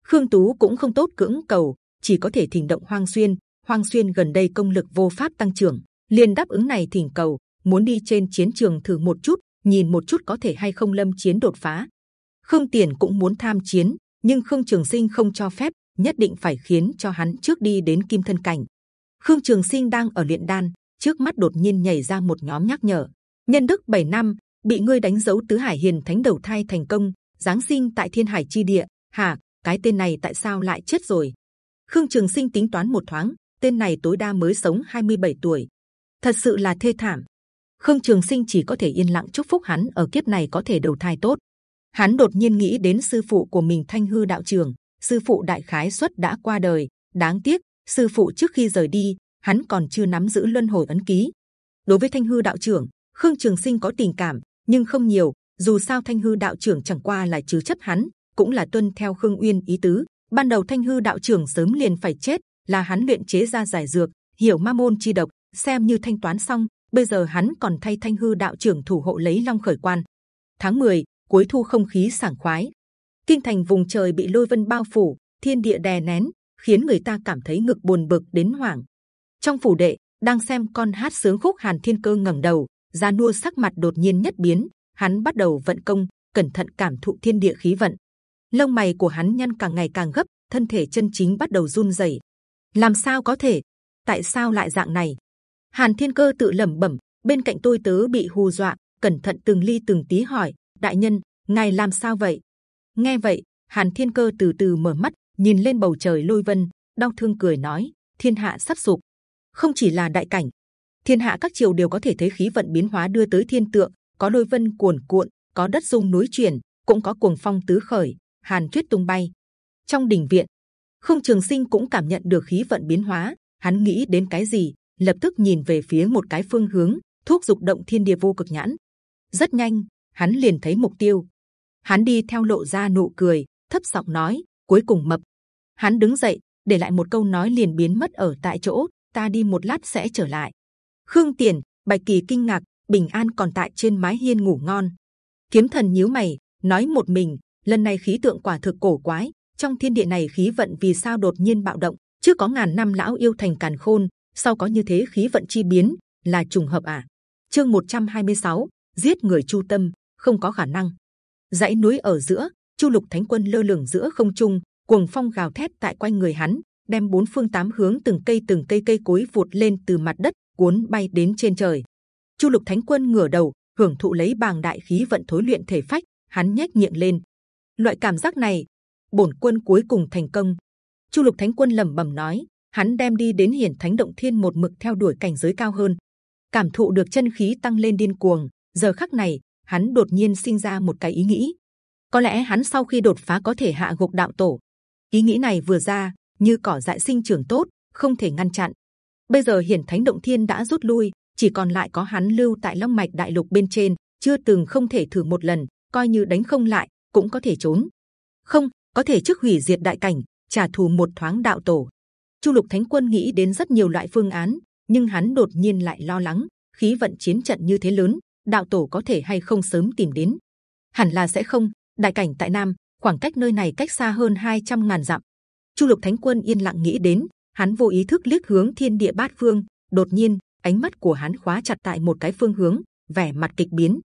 khương tú cũng không tốt cưỡng cầu, chỉ có thể thỉnh động hoang xuyên. Hoang xuyên gần đây công lực vô pháp tăng trưởng, liền đáp ứng này thỉnh cầu, muốn đi trên chiến trường thử một chút, nhìn một chút có thể hay không lâm chiến đột phá. Khương tiền cũng muốn tham chiến, nhưng khương trường sinh không cho phép, nhất định phải khiến cho hắn trước đi đến kim thân cảnh. Khương trường sinh đang ở luyện đan, trước mắt đột nhiên nhảy ra một nhóm nhắc nhở. Nhân đức 7 năm, bị ngươi đánh dấu tứ hải hiền thánh đầu thai thành công, giáng sinh tại thiên hải chi địa, hà cái tên này tại sao lại chết rồi? Khương trường sinh tính toán một thoáng, tên này tối đa mới sống 27 tuổi. Thật sự là thê thảm. Khương trường sinh chỉ có thể yên lặng chúc phúc hắn, ở kiếp này có thể đầu thai tốt. Hắn đột nhiên nghĩ đến sư phụ của mình thanh hư đạo trường. Sư phụ đại khái xuất đã qua đời. Đáng tiếc, sư phụ trước khi rời đi, hắn còn chưa nắm giữ luân hồi ấn ký. Đối với thanh hư đạo trưởng khương trường sinh có tình cảm, nhưng không nhiều, dù sao thanh hư đạo trưởng chẳng qua là chứa chấp hắn cũng là tuân theo khương uyên ý tứ. Ban đầu thanh hư đạo trưởng sớm liền phải chết là hắn luyện chế ra giải dược hiểu ma môn chi độc xem như thanh toán xong bây giờ hắn còn thay thanh hư đạo trưởng thủ hộ lấy long khởi quan. Tháng 10, cuối thu không khí sảng khoái. Kinh thành vùng trời bị lôi vân bao phủ thiên địa đè nén khiến người ta cảm thấy ngực buồn bực đến hoảng. Trong phủ đệ đang xem con hát sướng khúc hàn thiên cơ ngẩng đầu gia nua sắc mặt đột nhiên nhất biến hắn bắt đầu vận công cẩn thận cảm thụ thiên địa khí vận lông mày của hắn nhăn càng ngày càng gấp, thân thể chân chính bắt đầu run rẩy. Làm sao có thể? Tại sao lại dạng này? Hàn thiên cơ tự lẩm bẩm, bên cạnh tôi tớ bị hù dọa, cẩn thận từng ly từng tí hỏi, đại nhân, ngài làm sao vậy? Nghe vậy, hàn thiên cơ từ từ mở mắt, nhìn lên bầu trời lôi vân, đau thương cười nói, thiên hạ sắp sụp. Không chỉ là đại cảnh, thiên hạ các triều đều có thể thấy khí vận biến hóa đưa tới thiên tượng, có lôi vân cuồn cuộn, có đất rung núi chuyển, cũng có cuồng phong tứ khởi hàn tuyết tung bay. Trong đình viện không trường sinh cũng cảm nhận được khí vận biến hóa. Hắn nghĩ đến cái gì, lập tức nhìn về phía một cái phương hướng thuốc dục động thiên địa vô cực nhãn. Rất nhanh, hắn liền thấy mục tiêu. Hắn đi theo lộ ra nụ cười, thấp giọng nói, cuối cùng mập. Hắn đứng dậy, để lại một câu nói liền biến mất ở tại chỗ, ta đi một lát sẽ trở lại. Khương tiền, bạch kỳ kinh ngạc, bình an còn tại trên mái hiên ngủ ngon. Kiếm thần nhíu mày, nói một mình lần này khí tượng quả thực cổ quái. Trong thiên địa này khí vận vì sao đột nhiên bạo động? Trước có ngàn năm lão yêu thành càn khôn sau có như thế khí vận chi biến? Là trùng hợp à? Chương 126, giết người chu tâm không có khả năng. Dãy núi ở giữa chu lục thánh quân lơ lửng giữa không trung cuồng phong gào thét tại quanh người hắn đem bốn phương tám hướng từng cây từng cây cây cối vụt lên từ mặt đất cuốn bay đến trên trời. Chu lục thánh quân ngửa đầu hưởng thụ lấy bàng đại khí vận thối luyện thể phách hắn nhếch miệng lên loại cảm giác này, bổn quân cuối cùng thành công. Chu lục thánh quân lẩm bẩm nói, hắn đem đi đến hiển thánh động thiên một mực theo đuổi cảnh giới cao hơn. Cảm thụ được chân khí tăng lên điên cuồng, giờ khắc này, hắn đột nhiên sinh ra một cái ý nghĩ. Có lẽ hắn sau khi đột phá có thể hạ gục đạo tổ. Ý nghĩ này vừa ra, như cỏ dại sinh trưởng tốt, không thể ngăn chặn. Bây giờ hiển thánh động thiên đã rút lui, chỉ còn lại có hắn lưu tại long mạch đại lục bên trên, chưa từng không thể thử một lần, coi như đánh không lại cũng có thể trốn. Không, có thể trước hủy diệt đại cảnh, trả thù một thoáng đạo tổ. Chu lục thánh quân nghĩ đến rất nhiều loại phương án, nhưng hắn đột nhiên lại lo lắng, khí vận chiến trận như thế lớn, đạo tổ có thể hay không sớm tìm đến? Hẳn là sẽ không, đại cảnh tại nam, khoảng cách nơi này cách xa hơn 200 ngàn dặm. Chu lục thánh quân yên lặng nghĩ đến, hắn vô ý thức liếc hướng thiên địa bát phương, đột nhiên, ánh mắt của hắn khóa chặt tại một cái phương hướng, vẻ mặt kịch biến.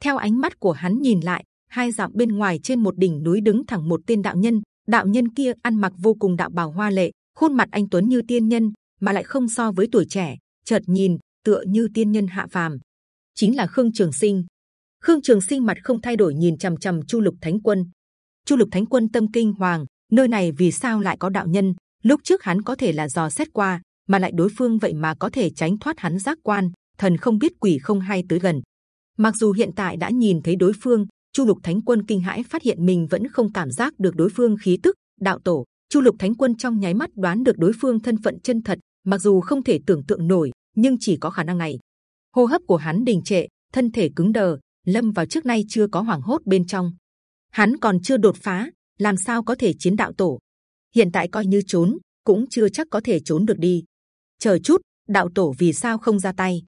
Theo ánh mắt của hắn nhìn lại hai dặm bên ngoài trên một đỉnh núi đứng thẳng một tên đạo nhân. Đạo nhân kia ăn mặc vô cùng đạo bào hoa lệ, khuôn mặt anh tuấn như tiên nhân, mà lại không so với tuổi trẻ. Chợt nhìn, tựa như tiên nhân hạ phàm. Chính là khương trường sinh. Khương trường sinh mặt không thay đổi nhìn c h ầ m c h ầ m chu lục thánh quân. Chu lục thánh quân tâm kinh hoàng, nơi này vì sao lại có đạo nhân? Lúc trước hắn có thể là dò xét qua, mà lại đối phương vậy mà có thể tránh thoát hắn giác quan, thần không biết quỷ không hay tới gần. Mặc dù hiện tại đã nhìn thấy đối phương chu lục thánh quân kinh hãi phát hiện mình vẫn không cảm giác được đối phương khí tức, đạo tổ. Chu lục thánh quân trong nháy mắt đoán được đối phương thân phận chân thật, mặc dù không thể tưởng tượng nổi, nhưng chỉ có khả năng này. Hô hấp của hắn đình trệ, thân thể cứng đờ, lâm vào trước nay chưa có hoảng hốt bên trong. Hắn còn chưa đột phá, làm sao có thể chiến đạo tổ? Hiện tại coi như trốn, cũng chưa chắc có thể trốn được đi. Chờ chút, đạo tổ vì sao không ra tay?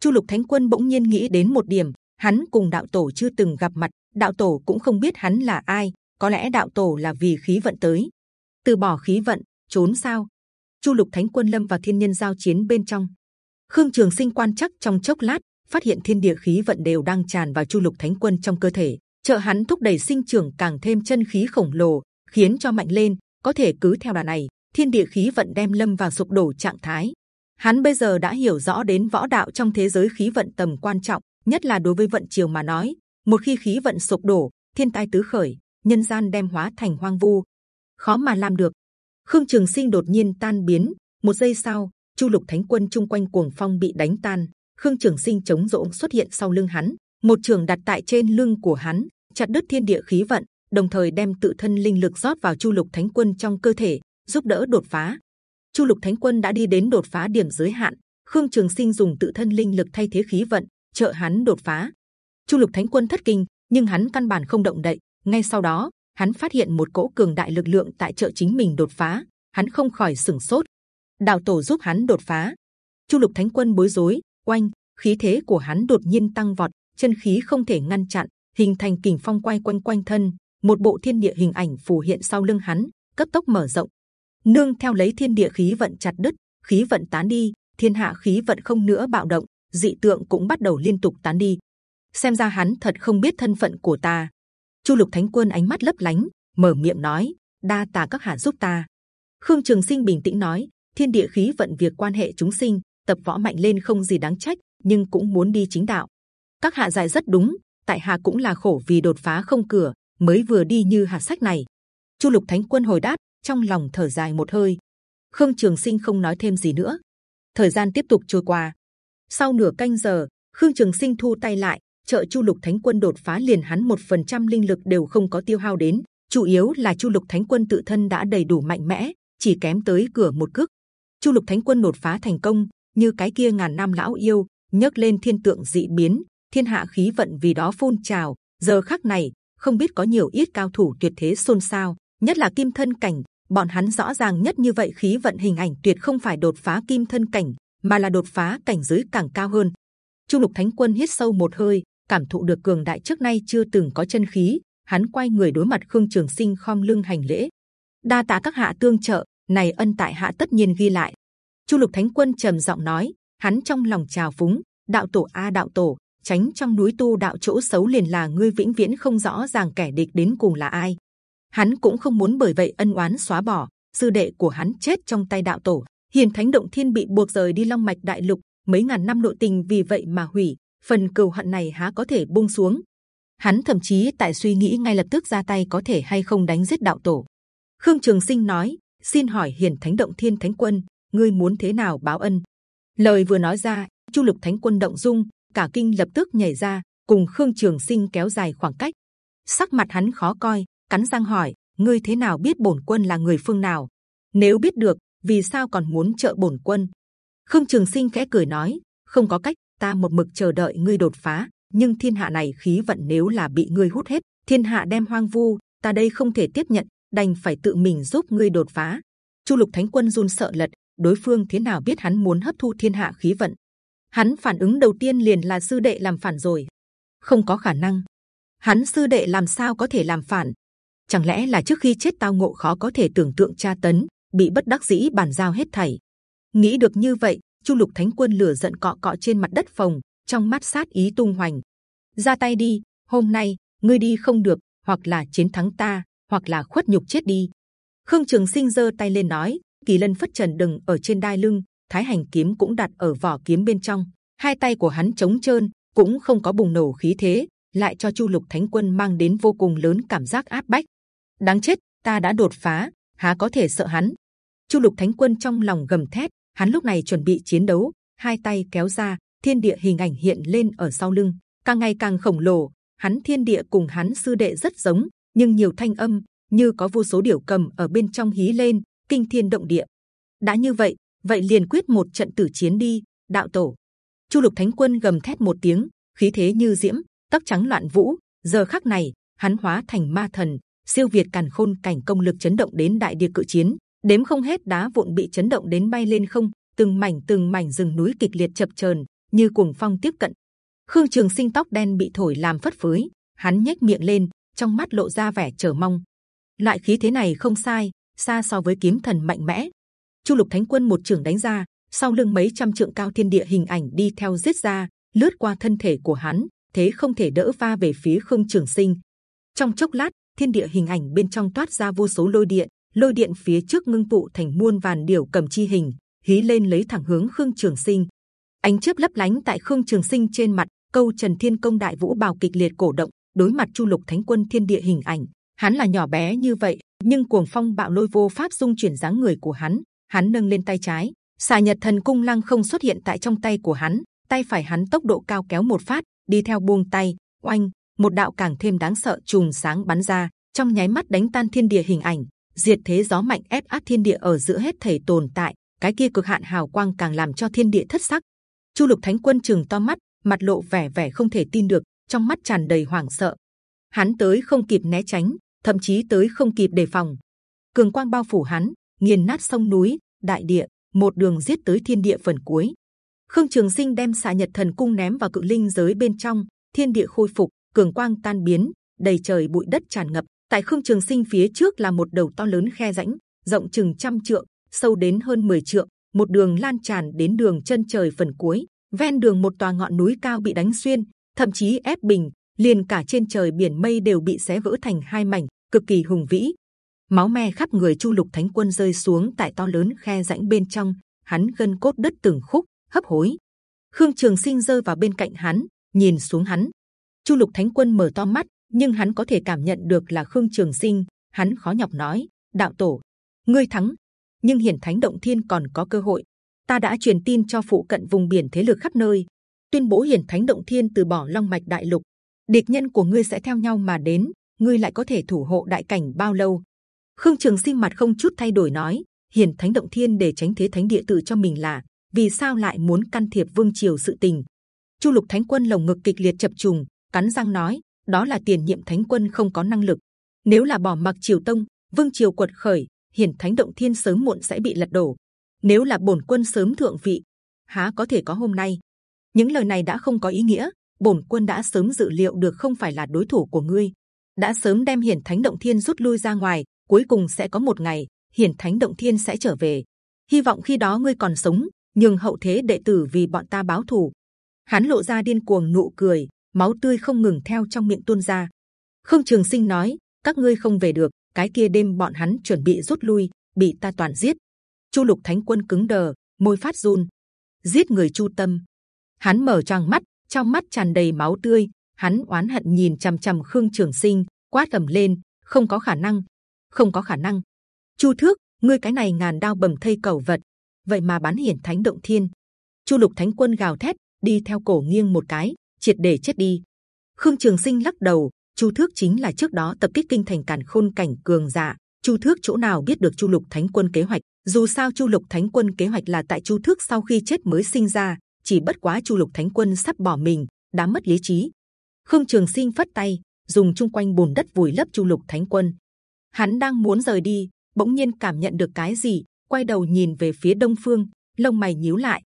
Chu lục thánh quân bỗng nhiên nghĩ đến một điểm, hắn cùng đạo tổ chưa từng gặp mặt đạo tổ cũng không biết hắn là ai, có lẽ đạo tổ là vì khí vận tới. Từ bỏ khí vận, trốn sao? Chu lục thánh quân lâm vào thiên nhân giao chiến bên trong. Khương trường sinh quan chắc trong chốc lát, phát hiện thiên địa khí vận đều đang tràn vào chu lục thánh quân trong cơ thể, trợ hắn thúc đẩy sinh trưởng càng thêm chân khí khổng lồ, khiến cho mạnh lên. Có thể cứ theo đà này, thiên địa khí vận đem lâm vào sụp đổ trạng thái. Hắn bây giờ đã hiểu rõ đến võ đạo trong thế giới khí vận tầm quan trọng, nhất là đối với vận chiều mà nói một khi khí vận sụp đổ thiên tai tứ khởi nhân gian đem hóa thành hoang vu. Khó mà làm được. Khương trường sinh đột nhiên tan biến. Một giây sau chu lục thánh quân chung quanh cuồng phong bị đánh tan. Khương trường sinh chống rỗng xuất hiện sau lưng hắn. Một trường đặt tại trên lưng của hắn chặt đứt thiên địa khí vận đồng thời đem tự thân linh lực rót vào chu lục thánh quân trong cơ thể giúp đỡ đột phá. Chu Lục Thánh Quân đã đi đến đột phá điểm giới hạn. Khương Trường Sinh dùng tự thân linh lực thay thế khí vận, trợ hắn đột phá. Chu Lục Thánh Quân thất kinh, nhưng hắn căn bản không động đậy. Ngay sau đó, hắn phát hiện một cỗ cường đại lực lượng tại trợ chính mình đột phá. Hắn không khỏi sửng sốt. Đạo tổ giúp hắn đột phá. Chu Lục Thánh Quân bối rối, oanh, khí thế của hắn đột nhiên tăng vọt, chân khí không thể ngăn chặn, hình thành kình phong quay quanh quanh thân. Một bộ thiên địa hình ảnh phù hiện sau lưng hắn, cấp tốc mở rộng. Nương theo lấy thiên địa khí vận chặt đứt, khí vận tán đi, thiên hạ khí vận không nữa bạo động, dị tượng cũng bắt đầu liên tục tán đi. Xem ra hắn thật không biết thân phận của ta. Chu Lục Thánh Quân ánh mắt lấp lánh, mở miệng nói: đa tạ các hạ giúp ta. Khương Trường Sinh bình tĩnh nói: thiên địa khí vận việc quan hệ chúng sinh, tập võ mạnh lên không gì đáng trách, nhưng cũng muốn đi chính đạo. Các hạ giải rất đúng, tại hạ cũng là khổ vì đột phá không cửa, mới vừa đi như hạt sách này. Chu Lục Thánh Quân hồi đáp, trong lòng thở dài một hơi. Khương Trường Sinh không nói thêm gì nữa. Thời gian tiếp tục trôi qua. Sau nửa canh giờ, Khương Trường Sinh thu tay lại, trợ Chu Lục Thánh Quân đột phá liền hắn một phần trăm linh lực đều không có tiêu hao đến. Chủ yếu là Chu Lục Thánh Quân tự thân đã đầy đủ mạnh mẽ, chỉ kém tới cửa một cước. Chu Lục Thánh Quân đột phá thành công, như cái kia ngàn năm lão yêu nhấc lên thiên tượng dị biến, thiên hạ khí vận vì đó phun trào. Giờ khắc này, không biết có nhiều ít cao thủ tuyệt thế xôn xao, nhất là kim thân cảnh. Bọn hắn rõ ràng nhất như vậy khí vận hình ảnh tuyệt không phải đột phá kim thân cảnh, mà là đột phá cảnh giới càng cao hơn. Chu Lục Thánh Quân hít sâu một hơi, cảm thụ được cường đại trước nay chưa từng có chân khí. Hắn quay người đối mặt Khương Trường Sinh khom lưng hành lễ. Đa tạ các hạ tương trợ, này ân tại hạ tất nhiên ghi lại. Chu Lục Thánh Quân trầm giọng nói, hắn trong lòng trào phúng, đạo tổ a đạo tổ, tránh trong núi tu đạo chỗ xấu liền là ngươi vĩnh viễn không rõ ràng kẻ địch đến cùng là ai. Hắn cũng không muốn bởi vậy ân oán xóa bỏ. Sư đệ của hắn chết trong tay đạo tổ, hiền thánh động thiên bị buộc rời đi long mạch đại lục, mấy ngàn năm nội tình vì vậy mà hủy. Phần cừu hận này há có thể buông xuống? Hắn thậm chí tại suy nghĩ ngay lập tức ra tay có thể hay không đánh giết đạo tổ. Khương Trường Sinh nói: xin hỏi hiền thánh động thiên thánh quân, ngươi muốn thế nào báo ân? Lời vừa nói ra, Chu Lục Thánh Quân động dung, cả kinh lập tức nhảy ra, cùng Khương Trường Sinh kéo dài khoảng cách. Sắc mặt hắn khó coi, cắn răng hỏi: ngươi thế nào biết bổn quân là người phương nào? Nếu biết được, vì sao còn muốn trợ bổn quân? Khương Trường Sinh khẽ cười nói: không có cách, ta một mực chờ đợi ngươi đột phá, nhưng thiên hạ này khí vận nếu là bị ngươi hút hết, thiên hạ đem hoang vu, ta đây không thể tiếp nhận, đành phải tự mình giúp ngươi đột phá. Chu Lục Thánh Quân run sợ lật, đối phương thế nào biết hắn muốn hấp thu thiên hạ khí vận? Hắn phản ứng đầu tiên liền là sư đệ làm phản rồi, không có khả năng. Hắn sư đệ làm sao có thể làm phản? Chẳng lẽ là trước khi chết tao ngộ khó có thể tưởng tượng tra tấn, bị bất đắc dĩ bàn giao hết thảy? Nghĩ được như vậy, Chu Lục Thánh Quân lửa giận cọ cọ trên mặt đất phòng, trong mắt sát ý tung hoành. Ra tay đi, hôm nay ngươi đi không được, hoặc là chiến thắng ta, hoặc là khuất nhục chết đi. Khương Trường Sinh giơ tay lên nói, Kỳ Lân phất trần đừng ở trên đai lưng, Thái Hành kiếm cũng đặt ở vỏ kiếm bên trong. Hai tay của hắn trống trơn, cũng không có bùng nổ khí thế, lại cho Chu Lục Thánh Quân mang đến vô cùng lớn cảm giác áp bách. Đáng chết, ta đã đột phá, há có thể sợ hắn? Chu Lục Thánh Quân trong lòng gầm thét, hắn lúc này chuẩn bị chiến đấu, hai tay kéo ra, thiên địa hình ảnh hiện lên ở sau lưng, càng ngày càng khổng lồ. Hắn thiên địa cùng hắn sư đệ rất giống, nhưng nhiều thanh âm, như có vô số điều cầm ở bên trong hí lên, kinh thiên động địa. đã như vậy, vậy liền quyết một trận tử chiến đi, đạo tổ. Chu lục thánh quân gầm thét một tiếng, khí thế như diễm, tóc trắng loạn vũ. giờ khắc này, hắn hóa thành ma thần, siêu việt càn khôn cảnh công lực chấn động đến đại địa cự chiến, đếm không hết đá vụn bị chấn động đến bay lên không, từng mảnh từng mảnh rừng núi kịch liệt chập chờn, như cuồng phong tiếp cận. Khương Trường Sinh tóc đen bị thổi làm phất phới, hắn nhếch miệng lên, trong mắt lộ ra vẻ chờ mong. Loại khí thế này không sai, xa so với kiếm thần mạnh mẽ. Chu Lục Thánh Quân một trường đánh ra, sau lưng mấy trăm trượng cao thiên địa hình ảnh đi theo giết ra, lướt qua thân thể của hắn, thế không thể đỡ va về phía Khương Trường Sinh. Trong chốc lát, thiên địa hình ảnh bên trong toát ra vô số lôi điện, lôi điện phía trước ngưng tụ thành muôn vàn điểu cầm chi hình, hí lên lấy thẳng hướng Khương Trường Sinh. Ánh chớp lấp lánh tại Khương Trường Sinh trên mặt, câu Trần Thiên Công Đại Vũ bào kịch liệt cổ động, đối mặt Chu Lục Thánh Quân thiên địa hình ảnh, hắn là nhỏ bé như vậy, nhưng cuồng phong bạo lôi vô pháp dung chuyển dáng người của hắn. Hắn nâng lên tay trái, xà nhật thần cung lăng không xuất hiện tại trong tay của hắn. Tay phải hắn tốc độ cao kéo một phát, đi theo buông tay, oanh, một đạo càng thêm đáng sợ trùng sáng bắn ra, trong nháy mắt đánh tan thiên địa hình ảnh, diệt thế gió mạnh ép át thiên địa ở giữa hết thảy tồn tại, cái kia cực hạn hào quang càng làm cho thiên địa thất sắc. Chu Lục Thánh Quân chừng to mắt, mặt lộ vẻ vẻ không thể tin được, trong mắt tràn đầy hoảng sợ. Hắn tới không kịp né tránh, thậm chí tới không kịp đề phòng. Cường quang bao phủ hắn, nghiền nát sông núi, đại địa, một đường giết tới thiên địa phần cuối. Khương Trường Sinh đem xạ nhật thần cung ném vào cự linh giới bên trong, thiên địa khôi phục, cường quang tan biến, đầy trời bụi đất tràn ngập. Tại Khương Trường Sinh phía trước là một đầu to lớn khe rãnh, rộng chừng trăm trượng, sâu đến hơn 10 trượng, một đường lan tràn đến đường chân trời phần cuối. Ven đường một tòa ngọn núi cao bị đánh xuyên, thậm chí ép bình, liền cả trên trời biển mây đều bị xé vỡ thành hai mảnh, cực kỳ hùng vĩ. Máu me khắp người Chu Lục Thánh Quân rơi xuống tại to lớn khe rãnh bên trong, hắn gân cốt đất từng khúc, hấp hối. Khương Trường Sinh rơi vào bên cạnh hắn, nhìn xuống hắn. Chu Lục Thánh Quân mở to mắt, nhưng hắn có thể cảm nhận được là Khương Trường Sinh. Hắn khó nhọc nói: Đạo tổ, ngươi thắng, nhưng Hiển Thánh Động Thiên còn có cơ hội. Ta đã truyền tin cho phụ cận vùng biển thế lực khắp nơi, tuyên bố Hiển Thánh Động Thiên từ bỏ Long Mạch Đại Lục. Địch nhân của ngươi sẽ theo nhau mà đến, ngươi lại có thể thủ hộ đại cảnh bao lâu? Khương Trường Sinh mặt không chút thay đổi nói: Hiển Thánh Động Thiên để tránh thế thánh địa tự cho mình là vì sao lại muốn can thiệp vương triều sự tình? Chu Lục Thánh Quân lồng ngực kịch liệt chập trùng, cắn răng nói: đó là tiền nhiệm Thánh Quân không có năng lực. Nếu là bỏ mặc triều tông, vương triều quật khởi, hiển thánh động thiên sớm muộn sẽ bị lật đổ. Nếu là bổn quân sớm thượng vị, há có thể có hôm nay? Những lời này đã không có ý nghĩa. Bổn quân đã sớm dự liệu được không phải là đối thủ của ngươi, đã sớm đem hiển thánh động thiên rút lui ra ngoài. Cuối cùng sẽ có một ngày hiển thánh động thiên sẽ trở về. Hy vọng khi đó ngươi còn sống, nhưng hậu thế đệ tử vì bọn ta báo thù. Hắn lộ ra điên cuồng nụ cười, máu tươi không ngừng theo trong miệng tuôn ra. Khương Trường Sinh nói, các ngươi không về được, cái kia đêm bọn hắn chuẩn bị rút lui, bị ta toàn giết. Chu Lục Thánh Quân cứng đờ, môi phát run, giết người Chu Tâm. Hắn mở tròn mắt, trong mắt tràn đầy máu tươi. Hắn oán hận nhìn c h ầ m c h ầ m Khương Trường Sinh, quát tầm lên, không có khả năng, không có khả năng. Chu Thước, ngươi cái này ngàn đao bầm thây cầu vật, vậy mà bán hiển thánh động thiên. Chu Lục Thánh Quân gào thét, đi theo cổ nghiêng một cái, triệt để chết đi. Khương Trường Sinh lắc đầu, Chu Thước chính là trước đó tập kích kinh thành càn khôn cảnh cường giả. Chu Thước chỗ nào biết được Chu Lục Thánh Quân kế hoạch? Dù sao Chu Lục Thánh Quân kế hoạch là tại Chu Thước sau khi chết mới sinh ra, chỉ bất quá Chu Lục Thánh Quân sắp bỏ mình, đã mất lý trí. Khương Trường Sinh phất tay, dùng chung quanh bùn đất vùi lấp Chu Lục Thánh Quân. Hắn đang muốn rời đi, bỗng nhiên cảm nhận được cái gì, quay đầu nhìn về phía đông phương, lông mày nhíu lại.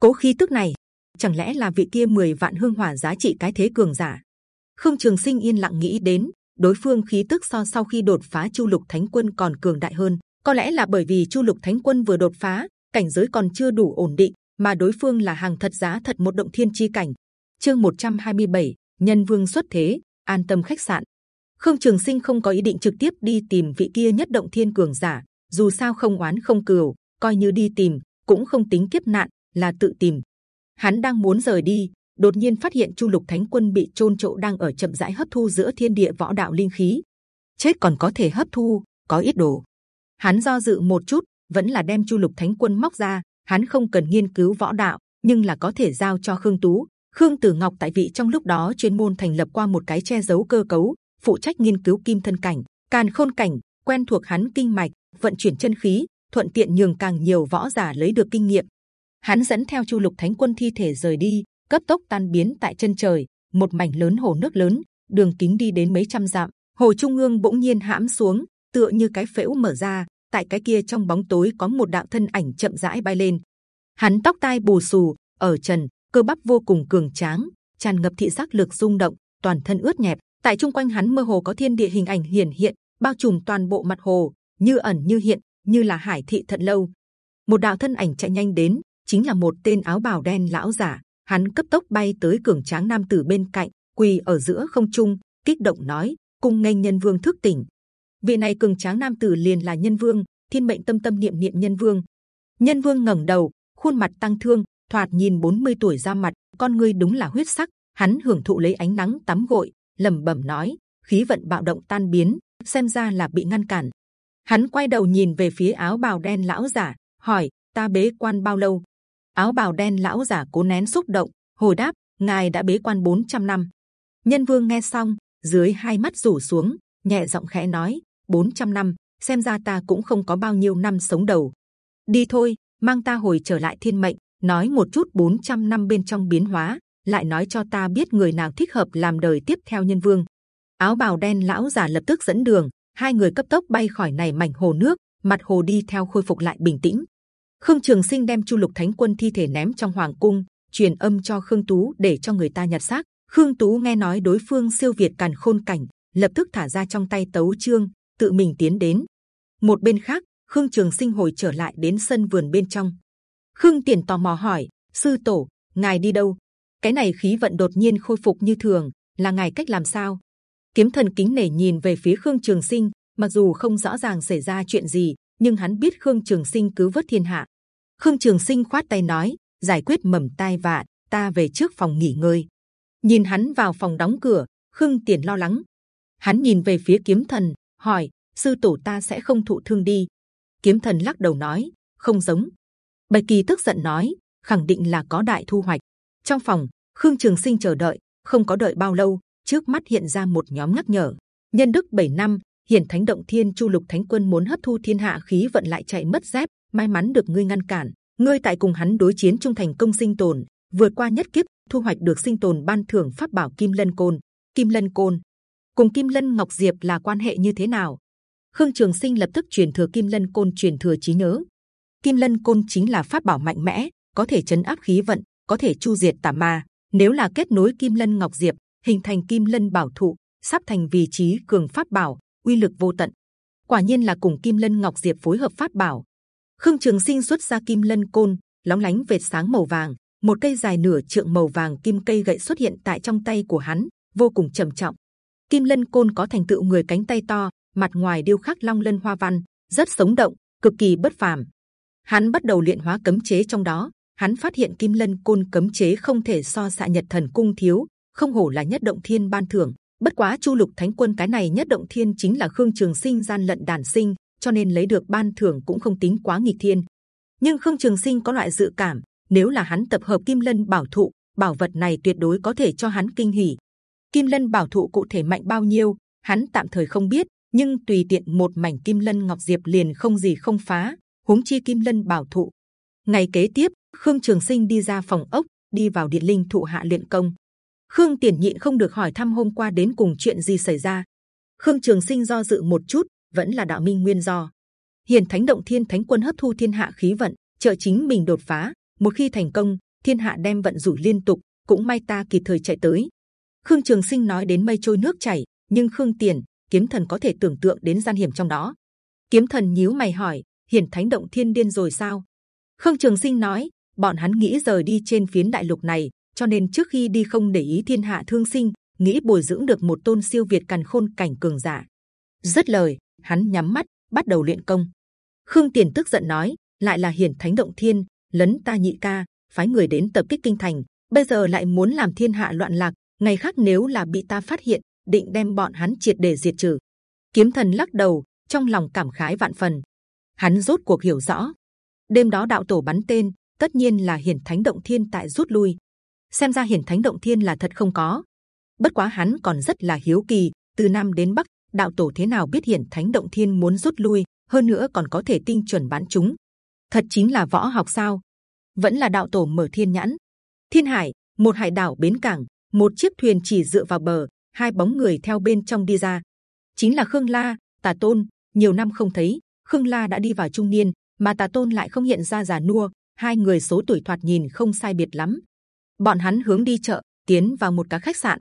Cố khí tức này, chẳng lẽ là vị kia 10 vạn hương hỏa giá trị cái thế cường giả? Khương Trường Sinh yên lặng nghĩ đến đối phương khí tức so sau khi đột phá Chu Lục Thánh Quân còn cường đại hơn. Có lẽ là bởi vì Chu Lục Thánh Quân vừa đột phá, cảnh giới còn chưa đủ ổn định, mà đối phương là hàng thật giá thật một động thiên chi cảnh. Chương 127, Nhân Vương xuất thế, an tâm khách sạn. Khương Trường Sinh không có ý định trực tiếp đi tìm vị kia nhất động thiên cường giả, dù sao không oán không cừu, coi như đi tìm cũng không tính kiếp nạn, là tự tìm. Hắn đang muốn rời đi, đột nhiên phát hiện Chu Lục Thánh Quân bị trôn chỗ đang ở chậm rãi hấp thu giữa thiên địa võ đạo linh khí. Chết còn có thể hấp thu, có ít đồ. Hắn do dự một chút, vẫn là đem Chu Lục Thánh Quân móc ra. Hắn không cần nghiên cứu võ đạo, nhưng là có thể giao cho Khương Tú. Khương Tử Ngọc tại vị trong lúc đó chuyên môn thành lập qua một cái che giấu cơ cấu, phụ trách nghiên cứu kim thân cảnh, càn khôn cảnh, quen thuộc hắn kinh mạch, vận chuyển chân khí, thuận tiện nhường càng nhiều võ giả lấy được kinh nghiệm. Hắn dẫn theo Chu Lục Thánh Quân thi thể rời đi, cấp tốc tan biến tại chân trời một mảnh lớn hồ nước lớn đường kính đi đến mấy trăm dặm hồ trung ương bỗng nhiên hãm xuống tựa như cái phễu mở ra tại cái kia trong bóng tối có một đạo thân ảnh chậm rãi bay lên. Hắn tóc tai bù xù ở trần cơ bắp vô cùng cường tráng tràn ngập thị giác lực rung động toàn thân ướt nhẹp. Tại trung quanh hắn mơ hồ có thiên địa hình ảnh hiển hiện bao trùm toàn bộ mặt hồ như ẩn như hiện như là hải thị thận lâu. Một đạo thân ảnh chạy nhanh đến chính là một tên áo bào đen lão giả. Hắn cấp tốc bay tới cường tráng nam tử bên cạnh, quỳ ở giữa không trung, kích động nói, cung nghênh nhân vương thức tỉnh. Vị này cường tráng nam tử liền là nhân vương, thiên mệnh tâm tâm niệm niệm nhân vương. Nhân vương ngẩng đầu, khuôn mặt tăng thương, thoạt nhìn 40 tuổi ra mặt, con ngươi đúng là huyết sắc. Hắn hưởng thụ lấy ánh nắng tắm gội, lẩm bẩm nói, khí vận bạo động tan biến, xem ra là bị ngăn cản. Hắn quay đầu nhìn về phía áo bào đen lão giả, hỏi, ta bế quan bao lâu? Áo bào đen lão giả cố nén xúc động hồi đáp ngài đã bế quan 400 năm nhân vương nghe xong dưới hai mắt rủ xuống nhẹ giọng khẽ nói 400 năm xem ra ta cũng không có bao nhiêu năm sống đầu đi thôi mang ta hồi trở lại thiên mệnh, nói một chút 400 năm bên trong biến hóa, lại nói cho ta biết người nào thích hợp làm đời tiếp theo nhân vương. Áo bào đen lão giả lập tức dẫn đường, hai người cấp tốc bay khỏi này mảnh hồ nước, mặt hồ đi theo khôi phục lại bình tĩnh. Khương Trường Sinh đem Chu Lục Thánh Quân thi thể ném trong hoàng cung, truyền âm cho Khương Tú để cho người ta nhặt xác. Khương Tú nghe nói đối phương siêu việt càn khôn cảnh, lập tức thả ra trong tay tấu chương, tự mình tiến đến. Một bên khác, Khương Trường Sinh hồi trở lại đến sân vườn bên trong. Khương Tiền tò mò hỏi: sư tổ, ngài đi đâu? Cái này khí vận đột nhiên khôi phục như thường, là ngài cách làm sao? Kiếm thần kính nể nhìn về phía Khương Trường Sinh, mặc dù không rõ ràng xảy ra chuyện gì, nhưng hắn biết Khương Trường Sinh cứu vớt thiên hạ. Khương Trường Sinh khoát tay nói: giải quyết mầm tai vạ, ta về trước phòng nghỉ ngơi. Nhìn hắn vào phòng đóng cửa, Khương Tiền lo lắng. Hắn nhìn về phía Kiếm Thần, hỏi: sư tổ ta sẽ không thụ thương đi? Kiếm Thần lắc đầu nói: không giống. Bạch Kỳ tức giận nói: khẳng định là có đại thu hoạch. Trong phòng, Khương Trường Sinh chờ đợi, không có đợi bao lâu, trước mắt hiện ra một nhóm nhắc nhở. Nhân đức 7 năm, hiển thánh động thiên chu lục thánh quân muốn hấp thu thiên hạ khí vận lại chạy mất dép, may mắn được ngươi ngăn cản. Ngươi tại cùng hắn đối chiến trung thành công sinh tồn, vượt qua nhất kiếp, thu hoạch được sinh tồn ban thưởng pháp bảo kim lân côn. Kim lân côn cùng kim lân ngọc diệp là quan hệ như thế nào? Khương Trường Sinh lập tức truyền thừa kim lân côn truyền thừa trí nhớ. Kim lân côn chính là pháp bảo mạnh mẽ, có thể chấn áp khí vận, có thể chu diệt tà ma. Nếu là kết nối kim lân ngọc diệp, hình thành kim lân bảo thụ, sắp thành vị trí cường pháp bảo, uy lực vô tận. Quả nhiên là cùng kim lân ngọc diệp phối hợp pháp bảo. Khương Trường Sinh xuất ra kim lân côn, lóng lánh vệt sáng màu vàng, một cây dài nửa trượng màu vàng kim cây gậy xuất hiện tại trong tay của hắn, vô cùng trầm trọng. Kim lân côn có thành tựu người cánh tay to, mặt ngoài điêu khắc long lân hoa văn, rất sống động, cực kỳ bất phàm. Hắn bắt đầu luyện hóa cấm chế trong đó. Hắn phát hiện kim lân côn cấm chế không thể so xạ nhật thần cung thiếu, không hổ là nhất động thiên ban thưởng. Bất quá chu lục thánh quân cái này nhất động thiên chính là khương trường sinh gian lận đàn sinh, cho nên lấy được ban thưởng cũng không tính quá nghịch thiên. Nhưng khương trường sinh có loại dự cảm, nếu là hắn tập hợp kim lân bảo thụ, bảo vật này tuyệt đối có thể cho hắn kinh hỉ. Kim lân bảo thụ cụ thể mạnh bao nhiêu, hắn tạm thời không biết, nhưng tùy tiện một mảnh kim lân ngọc diệp liền không gì không phá. huống chi kim lân bảo thụ. Ngày kế tiếp, Khương Trường Sinh đi ra phòng ốc, đi vào điện linh thụ hạ luyện công. Khương Tiền nhịn không được hỏi thăm hôm qua đến cùng chuyện gì xảy ra. Khương Trường Sinh do dự một chút, vẫn là đạo minh nguyên do. Hiền Thánh Động Thiên Thánh Quân hấp thu thiên hạ khí vận, trợ chính mình đột phá. Một khi thành công, thiên hạ đem vận rủi liên tục. Cũng may ta kịp thời chạy tới. Khương Trường Sinh nói đến mây trôi nước chảy, nhưng Khương Tiền, Kiếm Thần có thể tưởng tượng đến gian hiểm trong đó. Kiếm Thần nhíu mày hỏi: Hiền Thánh Động Thiên điên rồi sao? Khương Trường Sinh nói: bọn hắn nghĩ rời đi trên phiến đại lục này, cho nên trước khi đi không để ý thiên hạ thương sinh, nghĩ bồi dưỡng được một tôn siêu việt càn khôn cảnh cường giả. Rất lời, hắn nhắm mắt bắt đầu luyện công. Khương Tiền tức giận nói, lại là hiển thánh động thiên, lấn ta nhị ca, phái người đến tập kích kinh thành, bây giờ lại muốn làm thiên hạ loạn lạc. Ngày khác nếu là bị ta phát hiện, định đem bọn hắn triệt để diệt trừ. Kiếm thần lắc đầu, trong lòng cảm khái vạn phần. Hắn rốt cuộc hiểu rõ. Đêm đó đạo tổ bắn tên, tất nhiên là hiển thánh động thiên tại rút lui. Xem ra hiển thánh động thiên là thật không có. Bất quá hắn còn rất là hiếu kỳ, từ nam đến bắc, đạo tổ thế nào biết hiển thánh động thiên muốn rút lui, hơn nữa còn có thể tinh chuẩn bán chúng. Thật chính là võ học sao? Vẫn là đạo tổ mở thiên nhãn. Thiên Hải, một hải đảo bến cảng, một chiếc thuyền chỉ dựa vào bờ, hai bóng người theo bên trong đi ra. Chính là Khương La, Tà Tôn. Nhiều năm không thấy, Khương La đã đi vào trung niên, mà Tà Tôn lại không hiện ra già nua. Hai người số tuổi thoạt nhìn không sai biệt lắm. Bọn hắn hướng đi chợ, tiến vào một cái khách sạn.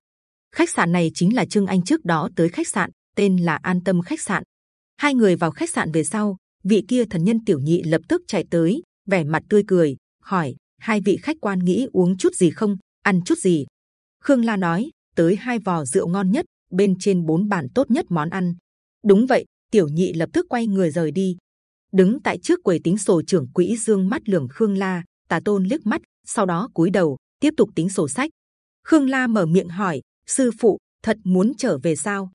Khách sạn này chính là Trương Anh trước đó tới khách sạn, tên là An Tâm khách sạn. Hai người vào khách sạn về sau, vị kia thần nhân tiểu nhị lập tức chạy tới, vẻ mặt tươi cười, hỏi: hai vị khách quan nghĩ uống chút gì không, ăn chút gì? Khương La nói: tới hai vò rượu ngon nhất, bên trên bốn bàn tốt nhất món ăn. Đúng vậy, tiểu nhị lập tức quay người rời đi. Đứng tại trước quầy tính sổ trưởng quỹ dương mắt lườm Khương La, Tà Tôn liếc mắt, sau đó cúi đầu tiếp tục tính sổ sách. Khương La mở miệng hỏi: sư phụ, thật muốn trở về sao?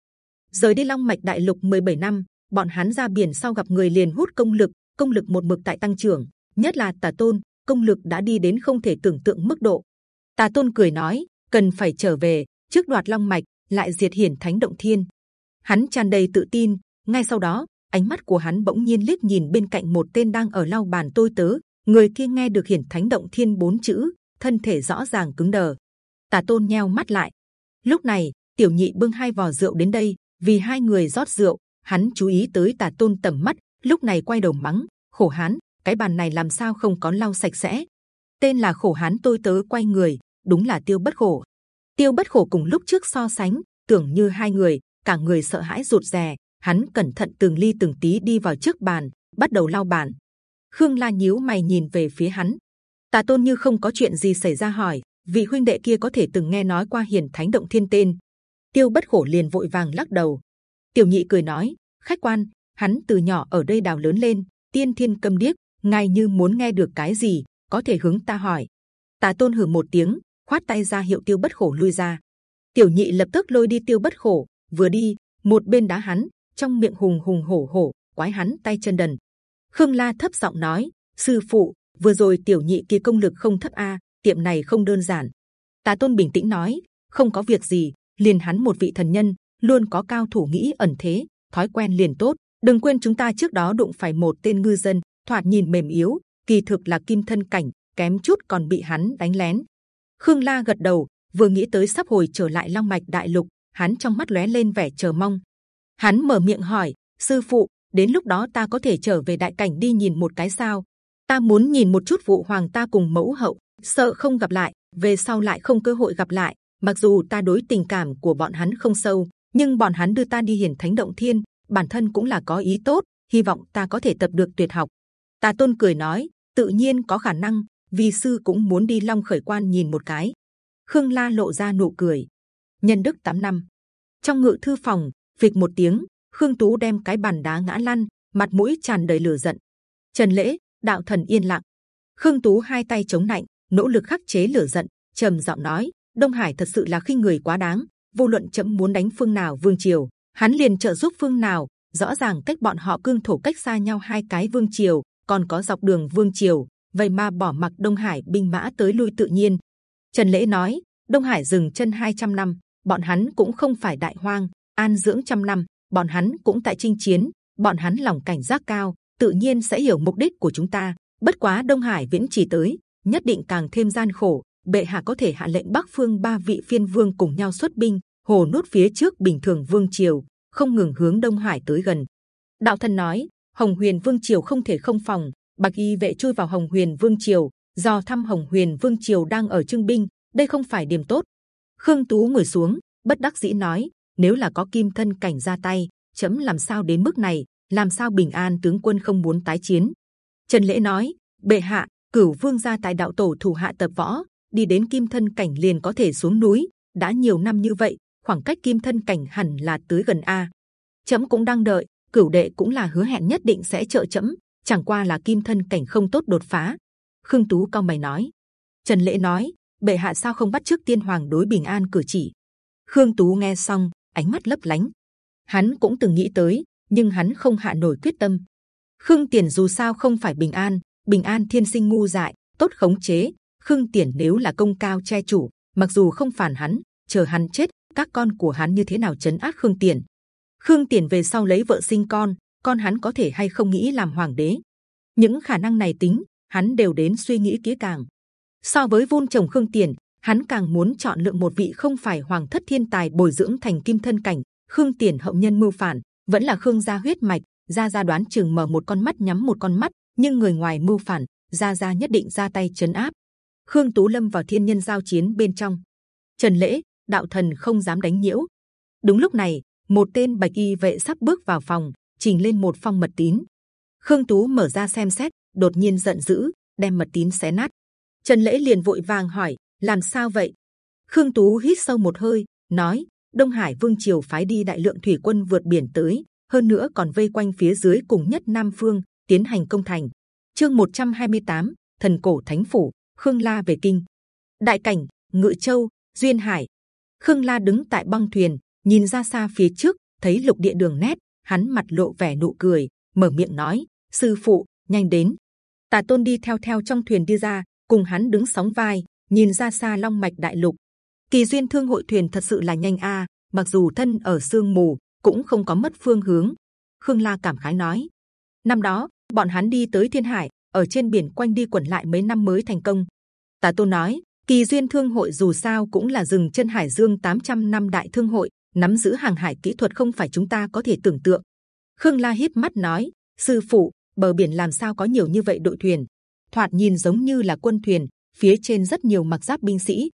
Rời đi Long Mạch Đại Lục 17 năm, bọn hắn ra biển sau gặp người liền hút công lực, công lực một mực tại tăng trưởng, nhất là Tà Tôn, công lực đã đi đến không thể tưởng tượng mức độ. Tà Tôn cười nói: cần phải trở về, trước đoạt Long Mạch, lại diệt hiển Thánh Động Thiên. Hắn tràn đầy tự tin. Ngay sau đó, ánh mắt của hắn bỗng nhiên liếc nhìn bên cạnh một tên đang ở lau bàn tôi tớ, người kia nghe được hiển thánh động thiên bốn chữ thân thể rõ ràng cứng đờ tà tôn nheo mắt lại lúc này tiểu nhị bưng hai vò rượu đến đây vì hai người rót rượu, hắn chú ý tới tà tôn tầm mắt, lúc này quay đầu mắng, khổ hán, cái bàn này làm sao không có lau sạch sẽ? Tên là khổ hán tôi tớ quay người, đúng là tiêu bất khổ. Tiêu bất khổ cùng lúc trước so sánh, tưởng như hai người, cả người sợ hãi rụt rè, hắn cẩn thận từng ly từng tí đi vào trước bàn, bắt đầu lau bàn. Khương la nhíu mày nhìn về phía hắn. Tà tôn như không có chuyện gì xảy ra hỏi, vị huynh đệ kia có thể từng nghe nói qua hiền thánh động thiên tên tiêu bất khổ liền vội vàng lắc đầu. Tiểu nhị cười nói, khách quan, hắn từ nhỏ ở đây đào lớn lên, tiên thiên câm điếc ngay như muốn nghe được cái gì, có thể hướng ta hỏi. Tà tôn hử một tiếng, khoát tay ra hiệu tiêu bất khổ lui ra. Tiểu nhị lập tức lôi đi tiêu bất khổ, vừa đi, một bên đá hắn, trong miệng hùng hùng hổ hổ, quái hắn tay chân đần. Khương la thấp giọng nói, sư phụ, vừa rồi tiểu nhị kia công lực không thấp a, tiệm này không đơn giản. Tà tôn bình tĩnh nói, không có việc gì liền hắn một vị thần nhân, luôn có cao thủ nghĩ ẩn thế, thói quen liền tốt. Đừng quên chúng ta trước đó đụng phải một tên ngư dân, thoạt nhìn mềm yếu, kỳ thực là kim thân cảnh, kém chút còn bị hắn đánh lén. Khương la gật đầu, vừa nghĩ tới sắp hồi trở lại long mạch đại lục, hắn trong mắt lóe lên vẻ chờ mong. Hắn mở miệng hỏi, sư phụ, đến lúc đó ta có thể trở về đại cảnh đi nhìn một cái sao? Ta muốn nhìn một chút vụ hoàng ta cùng mẫu hậu, sợ không gặp lại, về sau lại không cơ hội gặp lại mặc dù ta đối tình cảm của bọn hắn không sâu nhưng bọn hắn đưa ta đi hiển thánh động thiên bản thân cũng là có ý tốt hy vọng ta có thể tập được tuyệt học. Ta tôn cười nói tự nhiên có khả năng vì sư cũng muốn đi long khởi quan nhìn một cái. Khương la lộ ra nụ cười. Nhân đức 8 năm. Trong ngự thư phòng vịch một tiếng khương tú đem cái bàn đá ngã lăn mặt mũi tràn đầy lửa giận. Trần lễ đạo thần yên lặng. Khương tú hai tay chống nạnh, nỗ lực khắc chế lửa giận trầm giọng nói đông hải thật sự là khi người quá đáng, vô luận chậm muốn đánh phương nào vương triều, hắn liền trợ giúp phương nào, rõ ràng cách bọn họ cương thổ cách xa nhau hai cái vương triều, còn có dọc đường vương triều, vậy mà bỏ mặc đông hải binh mã tới lui tự nhiên. Trần lễ nói, đông hải dừng chân 200 năm, bọn hắn cũng không phải đại hoang, an dưỡng trăm năm, bọn hắn cũng tại chinh chiến, bọn hắn lòng cảnh giác cao, tự nhiên sẽ hiểu mục đích của chúng ta, bất quá đông hải viễn chỉ tới, nhất định càng thêm gian khổ bệ hạ có thể hạ lệnh bắc phương ba vị phiên vương cùng nhau xuất binh, hồ nốt phía trước bình thường vương triều, không ngừng hướng đông hải tới gần. Đạo thần nói, hồng huyền vương triều không thể không phòng, bạch y vệ chui vào hồng huyền vương triều, do thăm hồng huyền vương triều đang ở trưng binh, đây không phải điểm tốt. Khương tú ngồi xuống, bất đắc dĩ nói, nếu là có kim thân cảnh ra tay, chấm làm sao đến mức này, làm sao bình an tướng quân không muốn tái chiến. Trần lễ nói, bệ hạ, cửu vương gia tại đạo tổ thủ hạ tập võ đi đến kim thân cảnh liền có thể xuống núi. Đã nhiều năm như vậy, khoảng cách kim thân cảnh hẳn là tới gần a. Chấm cũng đang đợi, cửu đệ cũng là hứa hẹn nhất định sẽ trợ chấm. Chẳng qua là kim thân cảnh không tốt đột phá. Khương tú cao mày nói. Trần lễ nói, bệ hạ sao không bắt trước tiên hoàng đối bình an cử chỉ? Khương tú nghe xong, ánh mắt lấp lánh. Hắn cũng từng nghĩ tới, nhưng hắn không hạ nổi quyết tâm. Khương tiền dù sao không phải bình an bình an thiên sinh ngu dại, tốt khống chế khương tiền nếu là công cao che chủ, mặc dù không phản hắn, chờ hắn chết, các con của hắn như thế nào chấn áp khương tiền khương tiền về sau lấy vợ sinh con con hắn có thể hay không nghĩ làm hoàng đế? Những khả năng này tính, hắn đều đến suy nghĩ kỹ càng. So với vun trồng khương tiền hắn càng muốn chọn lựa một vị không phải hoàng thất thiên tài bồi dưỡng thành kim thân cảnh. Khương tiền hậu nhân mưu phản, vẫn là khương gia huyết mạch. Gia gia đoán chừng mở một con mắt, nhắm một con mắt, nhưng người ngoài mưu phản, gia gia nhất định ra tay chấn áp khương tú lâm vào thiên nhân giao chiến bên trong. Trần lễ đạo thần không dám đánh nhiễu. Đúng lúc này một tên bạch y vệ sắp bước vào phòng trình lên một phong mật tín. Khương tú mở ra xem xét đột nhiên giận dữ đem mật tín xé nát. Trần lễ liền vội vàng hỏi làm sao vậy? Khương tú hít sâu một hơi nói đông hải vương triều phái đi đại lượng thủy quân vượt biển tới hơn nữa còn vây quanh phía dưới cùng nhất nam phương tiến hành công thành. Chương 128, thần cổ thánh phủ khương la về kinh. Đại cảnh, ngự châu, duyên hải. Khương la đứng tại băng thuyền, nhìn ra xa phía trước, thấy lục địa đường nét, hắn mặt lộ vẻ nụ cười, mở miệng nói, sư phụ, nhanh đến. Tà tôn đi theo theo trong thuyền đi ra, cùng hắn đứng sóng vai, nhìn ra xa long mạch đại lục. Kỳ duyên thương hội thuyền thật sự là nhanh a, mặc dù thân ở sương mù, cũng không có mất phương hướng. Khương la cảm khái nói, năm đó, bọn hắn đi tới thiên hải ở trên biển quanh đi quẩn lại mấy năm mới thành công. Tà Tôn nói, kỳ duyên thương hội dù sao cũng là dừng chân hải dương 800 năm đại thương hội, nắm giữ hàng hải kỹ thuật không phải chúng ta có thể tưởng tượng. Khương La híp mắt nói, sư phụ, bờ biển làm sao có nhiều như vậy đội thuyền? Thoạt nhìn giống như là quân thuyền, phía trên rất nhiều mặc giáp binh sĩ.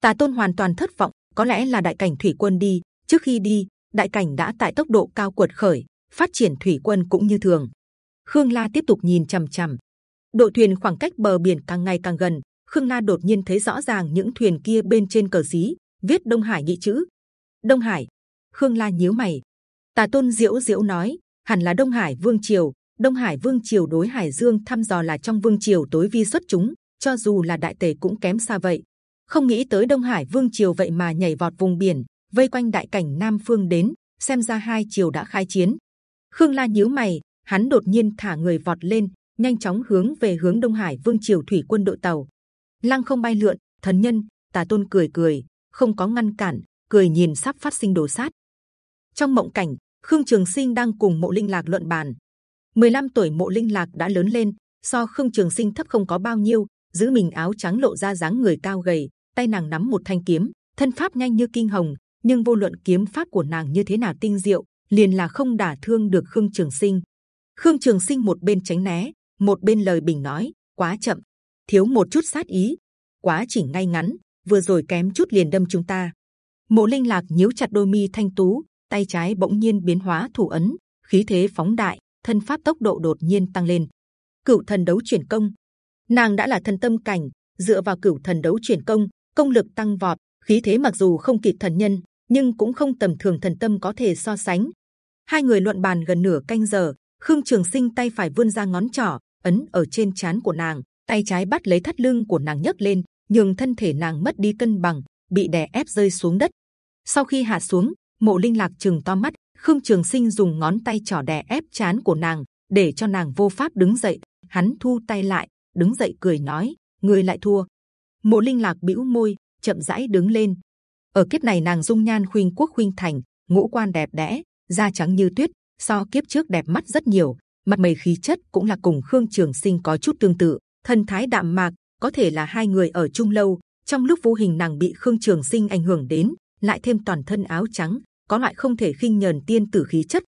Tà tôn hoàn toàn thất vọng, có lẽ là đại cảnh thủy quân đi. Trước khi đi, đại cảnh đã tại tốc độ cao cuột khởi, phát triển thủy quân cũng như thường. Khương La tiếp tục nhìn c h ầ m c h ầ m đội thuyền khoảng cách bờ biển càng ngày càng gần. Khương La đột nhiên thấy rõ ràng những thuyền kia bên trên cờ xí viết Đông Hải nhị chữ. Đông Hải. Khương La nhíu mày. Tà tôn diễu diễu nói, hẳn là Đông Hải Vương triều. Đông Hải Vương triều đối Hải Dương thăm dò là trong Vương triều tối vi xuất chúng, cho dù là đại tề cũng kém xa vậy. Không nghĩ tới Đông Hải Vương triều vậy mà nhảy vọt vùng biển, vây quanh đại cảnh Nam Phương đến, xem ra hai triều đã khai chiến. Khương La nhíu mày, hắn đột nhiên thả người vọt lên, nhanh chóng hướng về hướng Đông Hải Vương triều thủy quân đội tàu. Lăng không bay lượn, thần nhân, Tà Tôn cười cười, không có ngăn cản, cười nhìn sắp phát sinh đồ sát. Trong mộng cảnh, Khương Trường Sinh đang cùng Mộ Linh Lạc luận bàn. 15 tuổi Mộ Linh Lạc đã lớn lên, so Khương Trường Sinh thấp không có bao nhiêu, giữ mình áo trắng lộ ra dáng người cao gầy, tay nàng nắm một thanh kiếm, thân pháp nhanh như kinh hồng, nhưng vô luận kiếm pháp của nàng như thế nào tinh diệu, liền là không đả thương được Khương Trường Sinh. Khương Trường Sinh một bên tránh né, một bên lời bình nói, quá chậm, thiếu một chút sát ý, quá chỉnh ngay ngắn, vừa rồi kém chút liền đâm chúng ta. Mộ Linh Lạc nhíu chặt đôi mi thanh tú, tay trái bỗng nhiên biến hóa thủ ấn, khí thế phóng đại, thân pháp tốc độ đột nhiên tăng lên. Cửu thần đấu chuyển công, nàng đã là thần tâm cảnh, dựa vào cửu thần đấu chuyển công, công lực tăng vọt, khí thế mặc dù không kịp thần nhân, nhưng cũng không tầm thường thần tâm có thể so sánh. Hai người luận bàn gần nửa canh giờ, Khương Trường Sinh tay phải vươn ra ngón trỏ ấn ở trên chán của nàng, tay trái bắt lấy thắt lưng của nàng nhấc lên, nhường thân thể nàng mất đi cân bằng, bị đè ép rơi xuống đất. Sau khi hạ xuống, Mộ Linh Lạc chừng to mắt, Khương Trường Sinh dùng ngón tay trỏ đè ép chán của nàng, để cho nàng vô pháp đứng dậy. Hắn thu tay lại, đứng dậy cười nói: người lại thua. Mộ Linh Lạc bĩu môi, chậm rãi đứng lên. Ở kiếp này nàng dung nhan khuynh quốc khuynh thành, ngũ quan đẹp đẽ, da trắng như tuyết, so kiếp trước đẹp mắt rất nhiều. Mặt mày khí chất cũng là cùng Khương Trường Sinh có chút tương tự, thân thái đạm mạc, có thể là hai người ở chung lâu. Trong lúc vô hình nàng bị Khương Trường Sinh ảnh hưởng đến, lại thêm toàn thân áo trắng, có loại không thể khinh nhờn tiên tử khí chất.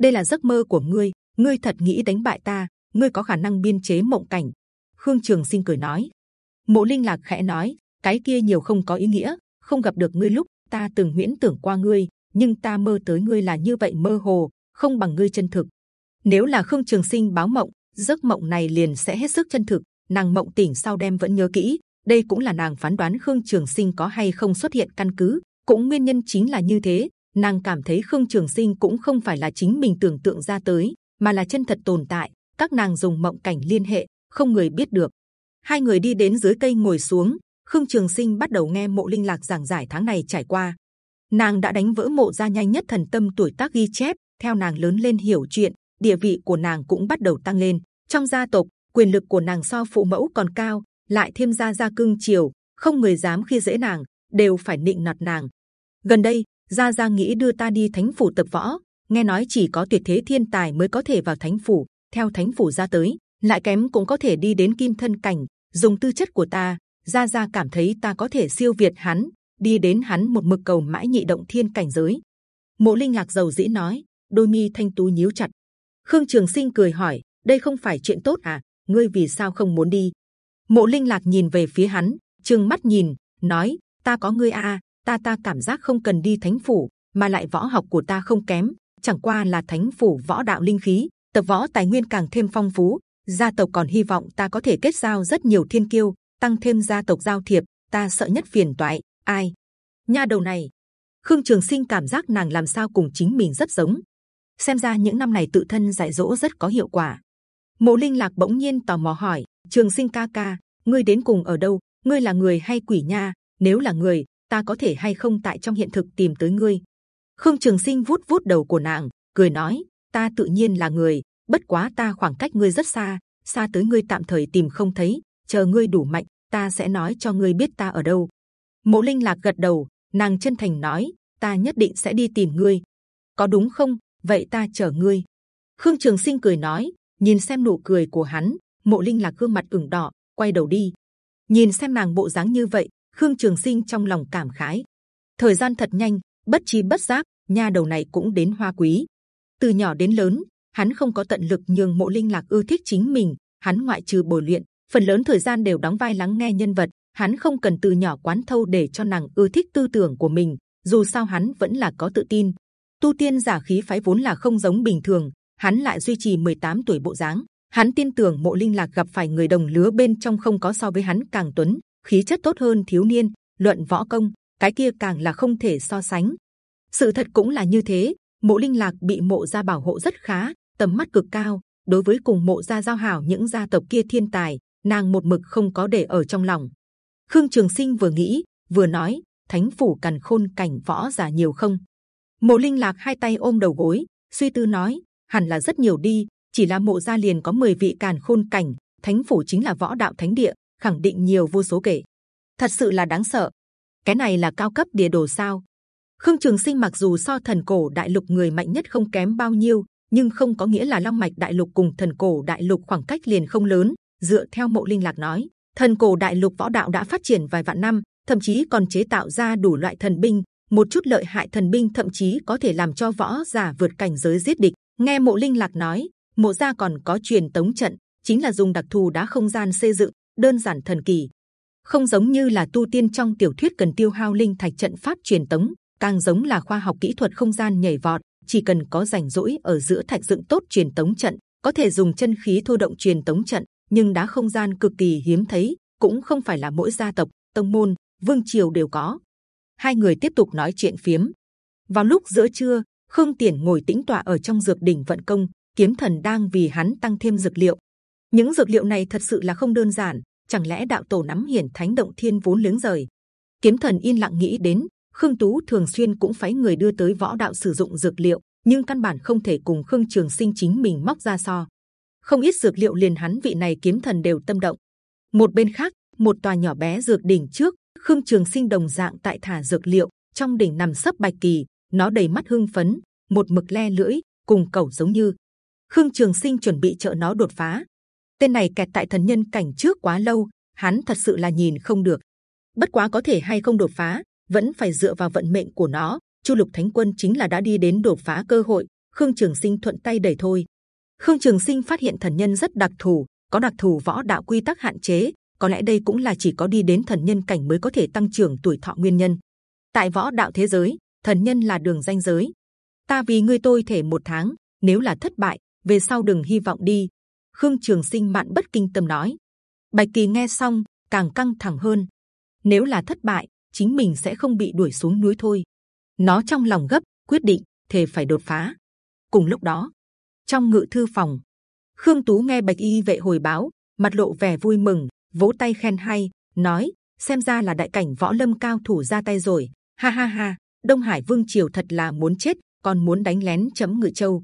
Đây là giấc mơ của ngươi, ngươi thật nghĩ đánh bại ta, ngươi có khả năng biên chế mộng cảnh. Khương Trường Sinh cười nói. Mộ Linh lạc khẽ nói, cái kia nhiều không có ý nghĩa, không gặp được ngươi lúc ta từng huyễn tưởng qua ngươi, nhưng ta mơ tới ngươi là như vậy mơ hồ, không bằng ngươi chân thực. Nếu là Khương Trường Sinh báo mộng, giấc mộng này liền sẽ hết sức chân thực. Nàng mộng tỉnh sau đêm vẫn nhớ kỹ. Đây cũng là nàng phán đoán Khương Trường Sinh có hay không xuất hiện căn cứ. Cũng nguyên nhân chính là như thế, nàng cảm thấy Khương Trường Sinh cũng không phải là chính mình tưởng tượng ra tới, mà là chân thật tồn tại. Các nàng dùng mộng cảnh liên hệ, không người biết được. Hai người đi đến dưới cây ngồi xuống, Khương Trường Sinh bắt đầu nghe Mộ Linh Lạc giảng giải tháng này trải qua. Nàng đã đánh vỡ mộ gia nhanh nhất thần tâm tuổi tác ghi chép. Theo nàng lớn lên hiểu chuyện, địa vị của nàng cũng bắt đầu tăng lên. Trong gia tộc, quyền lực của nàng so phụ mẫu còn cao, lại thêm gia gia cưng chiều, không người dám khi dễ nàng, đều phải nịnh nọt nàng. Gần đây, gia gia nghĩ đưa ta đi thánh phủ tập võ, nghe nói chỉ có tuyệt thế thiên tài mới có thể vào thánh phủ. Theo thánh phủ ra tới, lại kém cũng có thể đi đến kim thân cảnh. Dùng tư chất của ta, gia gia cảm thấy ta có thể siêu việt hắn, đi đến hắn một mực cầu mãi nhị động thiên cảnh giới. Mộ Linh lạc giàu dĩ nói, đôi mi thanh tú nhíu chặt. Khương Trường Sinh cười hỏi, đây không phải chuyện tốt à? Ngươi vì sao không muốn đi? Mộ Linh lạc nhìn về phía hắn, trừng mắt nhìn, nói, ta có ngươi a, à, ta ta cảm giác không cần đi thánh phủ, mà lại võ học của ta không kém, chẳng qua là thánh phủ võ đạo linh khí, tập võ tài nguyên càng thêm phong phú. Gia tộc còn hy vọng ta có thể kết giao rất nhiều thiên kiêu, tăng thêm gia tộc giao thiệp. Ta sợ nhất phiền toại. ai? Nha đầu này, Khương Trường Sinh cảm giác nàng làm sao cùng chính mình rất giống. Xem ra những năm này tự thân dạy dỗ rất có hiệu quả. Mộ Linh Lạc bỗng nhiên tò mò hỏi: Trường Sinh ca ca, ngươi đến cùng ở đâu? Ngươi là người hay quỷ nha? Nếu là người, ta có thể hay không tại trong hiện thực tìm tới ngươi? Khương Trường Sinh vuốt vuốt đầu của nàng, cười nói: Ta tự nhiên là người, bất quá ta khoảng cách ngươi rất xa, xa tới ngươi tạm thời tìm không thấy. Chờ ngươi đủ mạnh, ta sẽ nói cho ngươi biết ta ở đâu. Mộ Linh Lạc gật đầu, nàng chân thành nói: Ta nhất định sẽ đi tìm ngươi. Có đúng không? Vậy ta chờ ngươi. Khương Trường Sinh cười nói, nhìn xem nụ cười của hắn, mộ linh là gương mặt ửng đỏ quay đầu đi. Nhìn xem nàng bộ dáng như vậy khương trường sinh trong lòng cảm khái. Thời gian thật nhanh bất chi bất giác nha đầu này cũng đến hoa quý. Từ nhỏ đến lớn hắn không có tận lực nhường mộ linh lạc ưa thích chính mình hắn ngoại trừ bồi luyện phần lớn thời gian đều đóng vai lắng nghe nhân vật hắn không cần từ nhỏ quán thâu để cho nàng ưa thích tư tưởng của mình dù sao hắn vẫn là có tự tin tu tiên giả khí phái vốn là không giống bình thường, hắn lại duy trì 18 tuổi bộ dáng. Hắn tin tưởng mộ linh lạc gặp phải người đồng lứa bên trong không có so với hắn càng tuấn, khí chất tốt hơn thiếu niên, luận võ công, cái kia càng là không thể so sánh. Sự thật cũng là như thế, mộ linh lạc bị mộ gia bảo hộ rất khá, tầm mắt cực cao. Đối với cùng mộ gia giao hảo những gia tộc kia thiên tài, nàng một mực không có để ở trong lòng. Khương trường sinh vừa nghĩ, vừa nói, thánh phủ càn khôn cảnh võ giả nhiều không? Mộ linh lạc hai tay ôm đầu gối, suy tư nói, hẳn là rất nhiều đi, chỉ là mộ gia liền có 10 vị càn khôn cảnh, thánh phủ chính là võ đạo thánh địa, khẳng định nhiều vô số kể. Thật sự là đáng sợ. Cái này là cao cấp địa đồ sao? Khương trường sinh mặc dù so thần cổ đại lục người mạnh nhất không kém bao nhiêu, nhưng không có nghĩa là long mạch đại lục cùng thần cổ đại lục khoảng cách liền không lớn. Dựa theo mộ linh lạc nói, thần cổ đại lục võ đạo đã phát triển vài vạn năm, thậm chí còn chế tạo ra đủ loại thần binh một chút lợi hại thần binh thậm chí có thể làm cho võ giả vượt cảnh giới giết địch. Nghe mộ linh lạc nói, mộ gia còn có truyền tống trận, chính là dùng đặc thù đá không gian xây dựng, đơn giản thần kỳ. Không giống như là tu tiên trong tiểu thuyết cần tiêu hao linh thạch trận pháp truyền tống, càng giống là khoa học kỹ thuật không gian nhảy vọt, chỉ cần có rảnh rỗi ở giữa thạch dựng tốt truyền tống trận, có thể dùng chân khí thôi động truyền tống trận, nhưng đá không gian cực kỳ hiếm thấy, cũng không phải là mỗi gia tộc, tông môn, vương triều đều có hai người tiếp tục nói chuyện phiếm. Vào lúc giữa trưa, khương tiền ngồi tĩnh tọa ở trong dược đỉnh vận công, kiếm thần đang vì hắn tăng thêm dược liệu. Những dược liệu này thật sự là không đơn giản, chẳng lẽ đạo tổ nắm hiển thánh động thiên vốn liếng rời? Kiếm thần yên lặng nghĩ đến, khương tú thường xuyên cũng phái người đưa tới võ đạo sử dụng dược liệu, nhưng căn bản không thể cùng khương trường sinh chính mình móc ra so. Không ít dược liệu liền hắn vị này kiếm thần đều tâm động. Một bên khác, một tòa nhỏ bé dược đỉnh trước khương trường sinh đồng dạng tại thả dược liệu, trong đỉnh nằm sấp bạch kỳ, nó đầy mắt hưng phấn, một mực le lưỡi, cùng cẩu giống như. Khương trường sinh chuẩn bị trợ nó đột phá. Tên này kẹt tại thần nhân cảnh trước quá lâu, hắn thật sự là nhìn không được. Bất quá có thể hay không đột phá, vẫn phải dựa vào vận mệnh của nó. Chu lục thánh quân chính là đã đi đến đột phá cơ hội, khương trường sinh thuận tay đẩy thôi. Khương trường sinh phát hiện thần nhân rất đặc thù, có đặc thù võ đạo quy tắc hạn chế có lẽ đây cũng là chỉ có đi đến thần nhân cảnh mới có thể tăng trưởng tuổi thọ nguyên nhân. Tại võ đạo thế giới, thần nhân là đường danh giới. Ta vì ngươi tôi thể một tháng, nếu là thất bại, về sau đừng hy vọng đi. Khương trường sinh mạn bất kinh tâm nói. Bạch kỳ nghe xong, càng căng thẳng hơn. Nếu là thất bại, chính mình sẽ không bị đuổi xuống núi thôi. Nó trong lòng gấp, quyết định, thề phải đột phá. Cùng lúc đó, trong ngự thư phòng, khương tú nghe bạch y vệ hồi báo, mặt lộ vẻ vui mừng vỗ tay khen hay, nói, xem ra là đại cảnh võ lâm cao thủ ra tay rồi. Ha ha ha, đông hải vương triều thật là muốn chết, còn muốn đánh lén chấm ngự châu.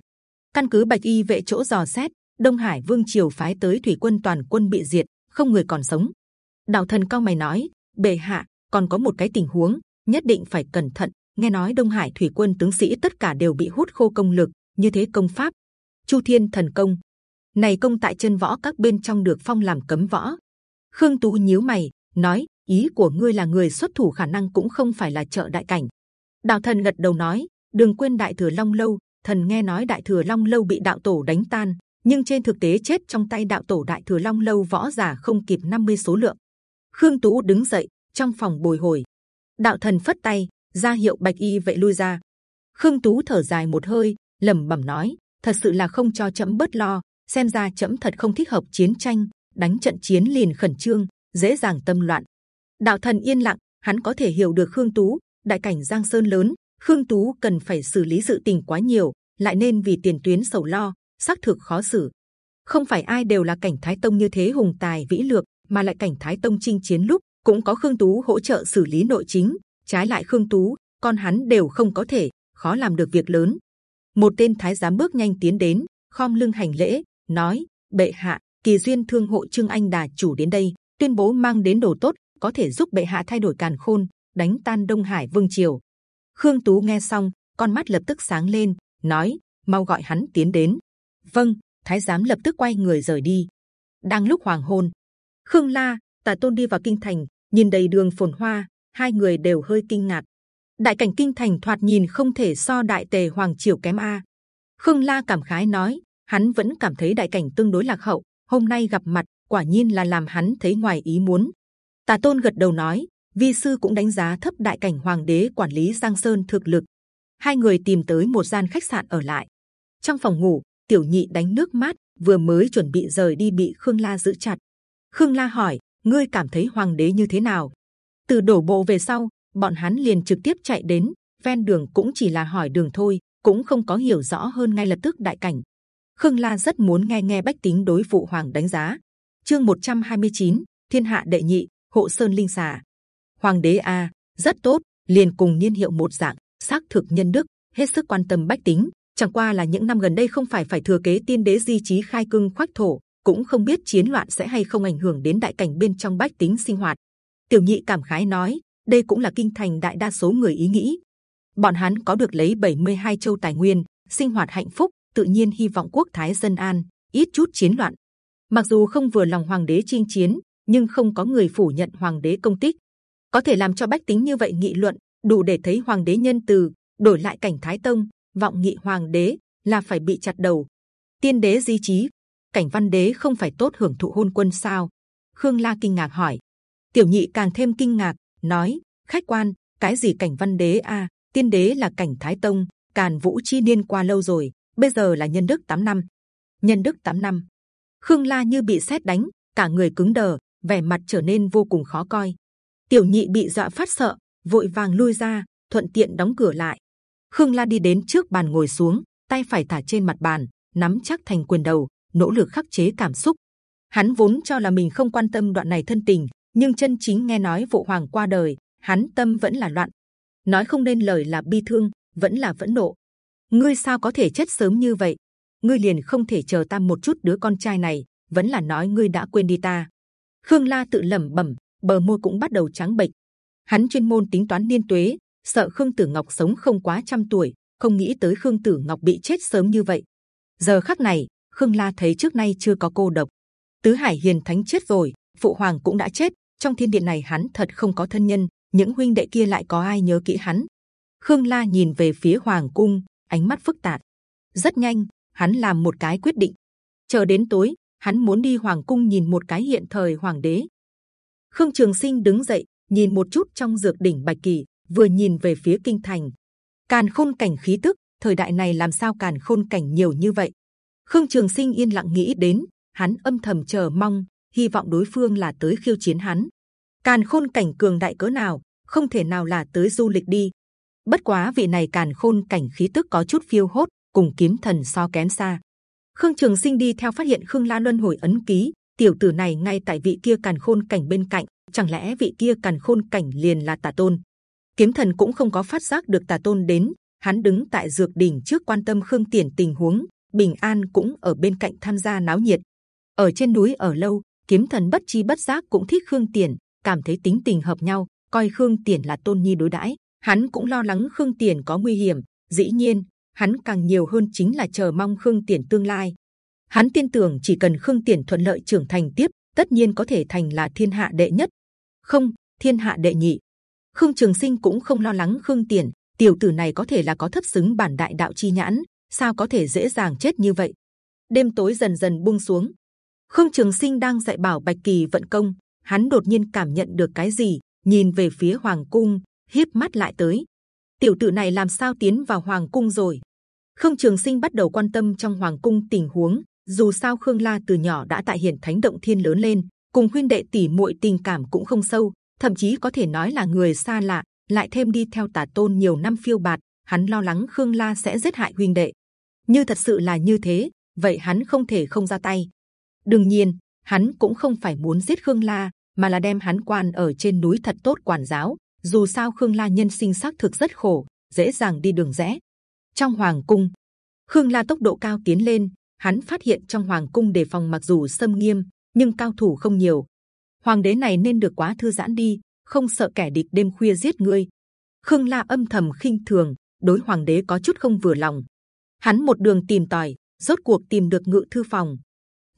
Căn cứ bạch y vệ chỗ dò xét, đông hải vương triều phái tới thủy quân toàn quân bị diệt, không người còn sống. Đạo thần cao mày nói, bệ hạ, còn có một cái tình huống, nhất định phải cẩn thận. Nghe nói đông hải thủy quân tướng sĩ tất cả đều bị hút khô công lực, như thế công pháp. Chu thiên thần công. Này công tại chân võ các bên trong được phong làm cấm võ khương tú nhíu mày, nói, ý của ngươi là người xuất thủ khả năng cũng không phải là trợ đại cảnh. Đạo thần gật đầu nói đừng quên đại thừa long lâu, thần nghe nói đại thừa long lâu bị đạo tổ đánh tan, nhưng trên thực tế chết trong tay đạo tổ đại thừa long lâu võ giả không kịp 50 số lượng. Khương tú đứng dậy, trong phòng bồi hồi. Đạo thần phất tay, ra hiệu bạch y vậy lui ra. Khương tú thở dài một hơi, lẩm bẩm nói, thật sự là không cho chậm bớt lo, xem ra chậm thật không thích hợp chiến tranh đánh trận chiến liền khẩn trương, dễ dàng tâm loạn. Đạo thần yên lặng, hắn có thể hiểu được khương tú, đại cảnh giang sơn lớn, khương tú cần phải xử lý sự tình quá nhiều, lại nên vì tiền tuyến sầu lo, xác thực khó xử. Không phải ai đều là cảnh thái tông như thế hùng tài vĩ lược, mà lại cảnh thái tông chinh chiến lúc cũng có khương tú hỗ trợ xử lý nội chính, trái lại khương tú, con hắn đều không có thể, khó làm được việc lớn. Một tên thái giám bước nhanh tiến đến, khom lưng hành lễ, nói, bệ hạ kỳ duyên thương hộ trương anh đà chủ đến đây, tuyên bố mang đến đồ tốt, có thể giúp bệ hạ thay đổi càn khôn, đánh tan đông hải vương triều. Khương tú nghe xong, con mắt lập tức sáng lên, nói, mau gọi hắn tiến đến. Vâng thái giám lập tức quay người rời đi. Đang lúc hoàng hôn, khương la, tà tôn đi vào kinh thành, nhìn đầy đường phồn hoa, hai người đều hơi kinh ngạc. Đại cảnh kinh thành thoạt nhìn không thể so đại tề hoàng triều kém a. Khương la cảm khái nói, hắn vẫn cảm thấy đại cảnh tương đối lạc hậu hôm nay gặp mặt, quả nhiên là làm hắn thấy ngoài ý muốn. Tà tôn gật đầu nói, vi sư cũng đánh giá thấp đại cảnh hoàng đế quản lý giang sơn thực lực. Hai người tìm tới một gian khách sạn ở lại. Trong phòng ngủ, tiểu nhị đánh nước mát, vừa mới chuẩn bị rời đi bị khương la giữ chặt. Khương la hỏi, ngươi cảm thấy hoàng đế như thế nào? Từ đổ bộ về sau, bọn hắn liền trực tiếp chạy đến, ven đường cũng chỉ là hỏi đường thôi, cũng không có hiểu rõ hơn ngay lập tức đại cảnh khương la rất muốn nghe nghe bách tính đối phụ hoàng đánh giá. Chương 129, thiên hạ đệ nhị hộ sơn linh xà. Hoàng đế a rất tốt liền cùng niên hiệu một dạng xác thực nhân đức hết sức quan tâm bách tính. Chẳng qua là những năm gần đây không phải phải thừa kế tiên đế di trí khai cương khoách thổ cũng không biết chiến loạn sẽ hay không ảnh hưởng đến đại cảnh bên trong bách tính sinh hoạt. Tiểu nhị cảm khái nói đây cũng là kinh thành đại đa số người ý nghĩ. Bọn hắn có được lấy 72 châu tài nguyên sinh hoạt hạnh phúc tự nhiên hy vọng quốc thái dân an, ít chút chiến loạn. Mặc dù không vừa lòng hoàng đế chinh chiến, nhưng không có người phủ nhận hoàng đế công tích. Có thể làm cho bách tính như vậy nghị luận, đủ để thấy hoàng đế nhân từ, đổi lại cảnh thái tông, vọng nghị hoàng đế là phải bị chặt đầu. Tiên đế di trí, cảnh văn đế không phải tốt hưởng thụ hôn quân sao? Khương la kinh ngạc hỏi. Tiểu nhị càng thêm kinh ngạc, nói, khách quan, cái gì cảnh văn đế a? Tiên đế là cảnh thái tông, càn vũ chi niên qua lâu rồi bây giờ là nhân đức 8 năm. Nhân đức 8 năm. Khương la như bị sét đánh, cả người cứng đờ, vẻ mặt trở nên vô cùng khó coi. Tiểu nhị bị dọa phát sợ, vội vàng lui ra, thuận tiện đóng cửa lại. Khương la đi đến trước bàn ngồi xuống, tay phải thả trên mặt bàn, nắm chắc thành quyền đầu, nỗ lực khắc chế cảm xúc. Hắn vốn cho là mình không quan tâm đoạn này thân tình, nhưng chân chính nghe nói vụ hoàng qua đời, hắn tâm vẫn là loạn. Nói không nên lời là bi thương, vẫn là vẫn nộ ngươi sao có thể chết sớm như vậy? Ngươi liền không thể chờ ta một chút đứa con trai này, vẫn là nói ngươi đã quên đi ta. Khương la tự lẩm bẩm, bờ môi cũng bắt đầu trắng bệch. Hắn chuyên môn tính toán niên tuế, sợ khương tử ngọc sống không quá trăm tuổi, không nghĩ tới khương tử ngọc bị chết sớm như vậy. Giờ khắc này, khương la thấy trước nay chưa có cô độc. Tứ hải hiền thánh chết rồi, phụ hoàng cũng đã chết, trong thiên điện này hắn thật không có thân nhân, những huynh đệ kia lại có ai nhớ kỹ hắn? Khương la nhìn về phía hoàng cung ánh mắt phức tạp. Rất nhanh, hắn làm một cái quyết định. Chờ đến tối, hắn muốn đi hoàng cung nhìn một cái hiện thời hoàng đế. Khương trường sinh đứng dậy, nhìn một chút trong dược đỉnh bạch kỳ, vừa nhìn về phía kinh thành. Càn khôn cảnh khí tức, thời đại này làm sao càn khôn cảnh nhiều như vậy? Khương trường sinh yên lặng nghĩ đến, hắn âm thầm chờ mong, hy vọng đối phương là tới khiêu chiến hắn. Càn khôn cảnh cường đại cỡ nào, không thể nào là tới du lịch đi bất quá vị này càn khôn cảnh khí tức có chút phiêu hốt, cùng kiếm thần so kém xa. Khương trường sinh đi theo phát hiện khương la luân hồi ấn ký, tiểu tử này ngay tại vị kia càn khôn cảnh bên cạnh, chẳng lẽ vị kia càn khôn cảnh liền là tà tôn? Kiếm thần cũng không có phát giác được tà tôn đến, hắn đứng tại dược đỉnh trước quan tâm khương tiền tình huống, bình an cũng ở bên cạnh tham gia náo nhiệt. Ở trên núi ở lâu, kiếm thần bất chi bất giác cũng thích khương tiền cảm thấy tính tình hợp nhau, coi khương tiền là tôn nhi đối đãi hắn cũng lo lắng khương tiền có nguy hiểm, dĩ nhiên, hắn càng nhiều hơn chính là chờ mong khương tiền tương lai. Hắn tin tưởng chỉ cần khương tiền thuận lợi trưởng thành tiếp, tất nhiên có thể thành là thiên hạ đệ nhất. Không, thiên hạ đệ nhị. Khương trường sinh cũng không lo lắng khương tiền, tiểu tử này có thể là có thấp xứng bản đại đạo chi nhãn, sao có thể dễ dàng chết như vậy? Đêm tối dần dần buông xuống. Khương trường sinh đang dạy bảo bạch kỳ vận công, hắn đột nhiên cảm nhận được cái gì, nhìn về phía hoàng cung hiếp mắt lại tới. Tiểu tử này làm sao tiến vào hoàng cung rồi? Khương trường sinh bắt đầu quan tâm trong hoàng cung tình huống. Dù sao khương la từ nhỏ đã tại hiển thánh động thiên lớn lên, cùng huynh đệ tỷ muội tình cảm cũng không sâu, thậm chí có thể nói là người xa lạ, lại thêm đi theo tả tôn nhiều năm phiêu bạt, hắn lo lắng khương la sẽ giết hại huynh đệ. Như thật sự là như thế, vậy hắn không thể không ra tay. Đương nhiên, hắn cũng không phải muốn giết khương la, mà là đem hắn quan ở trên núi thật tốt quản giáo dù sao khương la nhân sinh xác thực rất khổ, dễ dàng đi đường rẽ. Trong hoàng cung, khương la tốc độ cao tiến lên, hắn phát hiện trong hoàng cung đề phòng mặc dù xâm nghiêm, nhưng cao thủ không nhiều. Hoàng đế này nên được quá thư giãn đi, không sợ kẻ địch đêm khuya giết ngươi. Khương la âm thầm khinh thường, đối hoàng đế có chút không vừa lòng. Hắn một đường tìm tòi, rốt cuộc tìm được ngự thư phòng.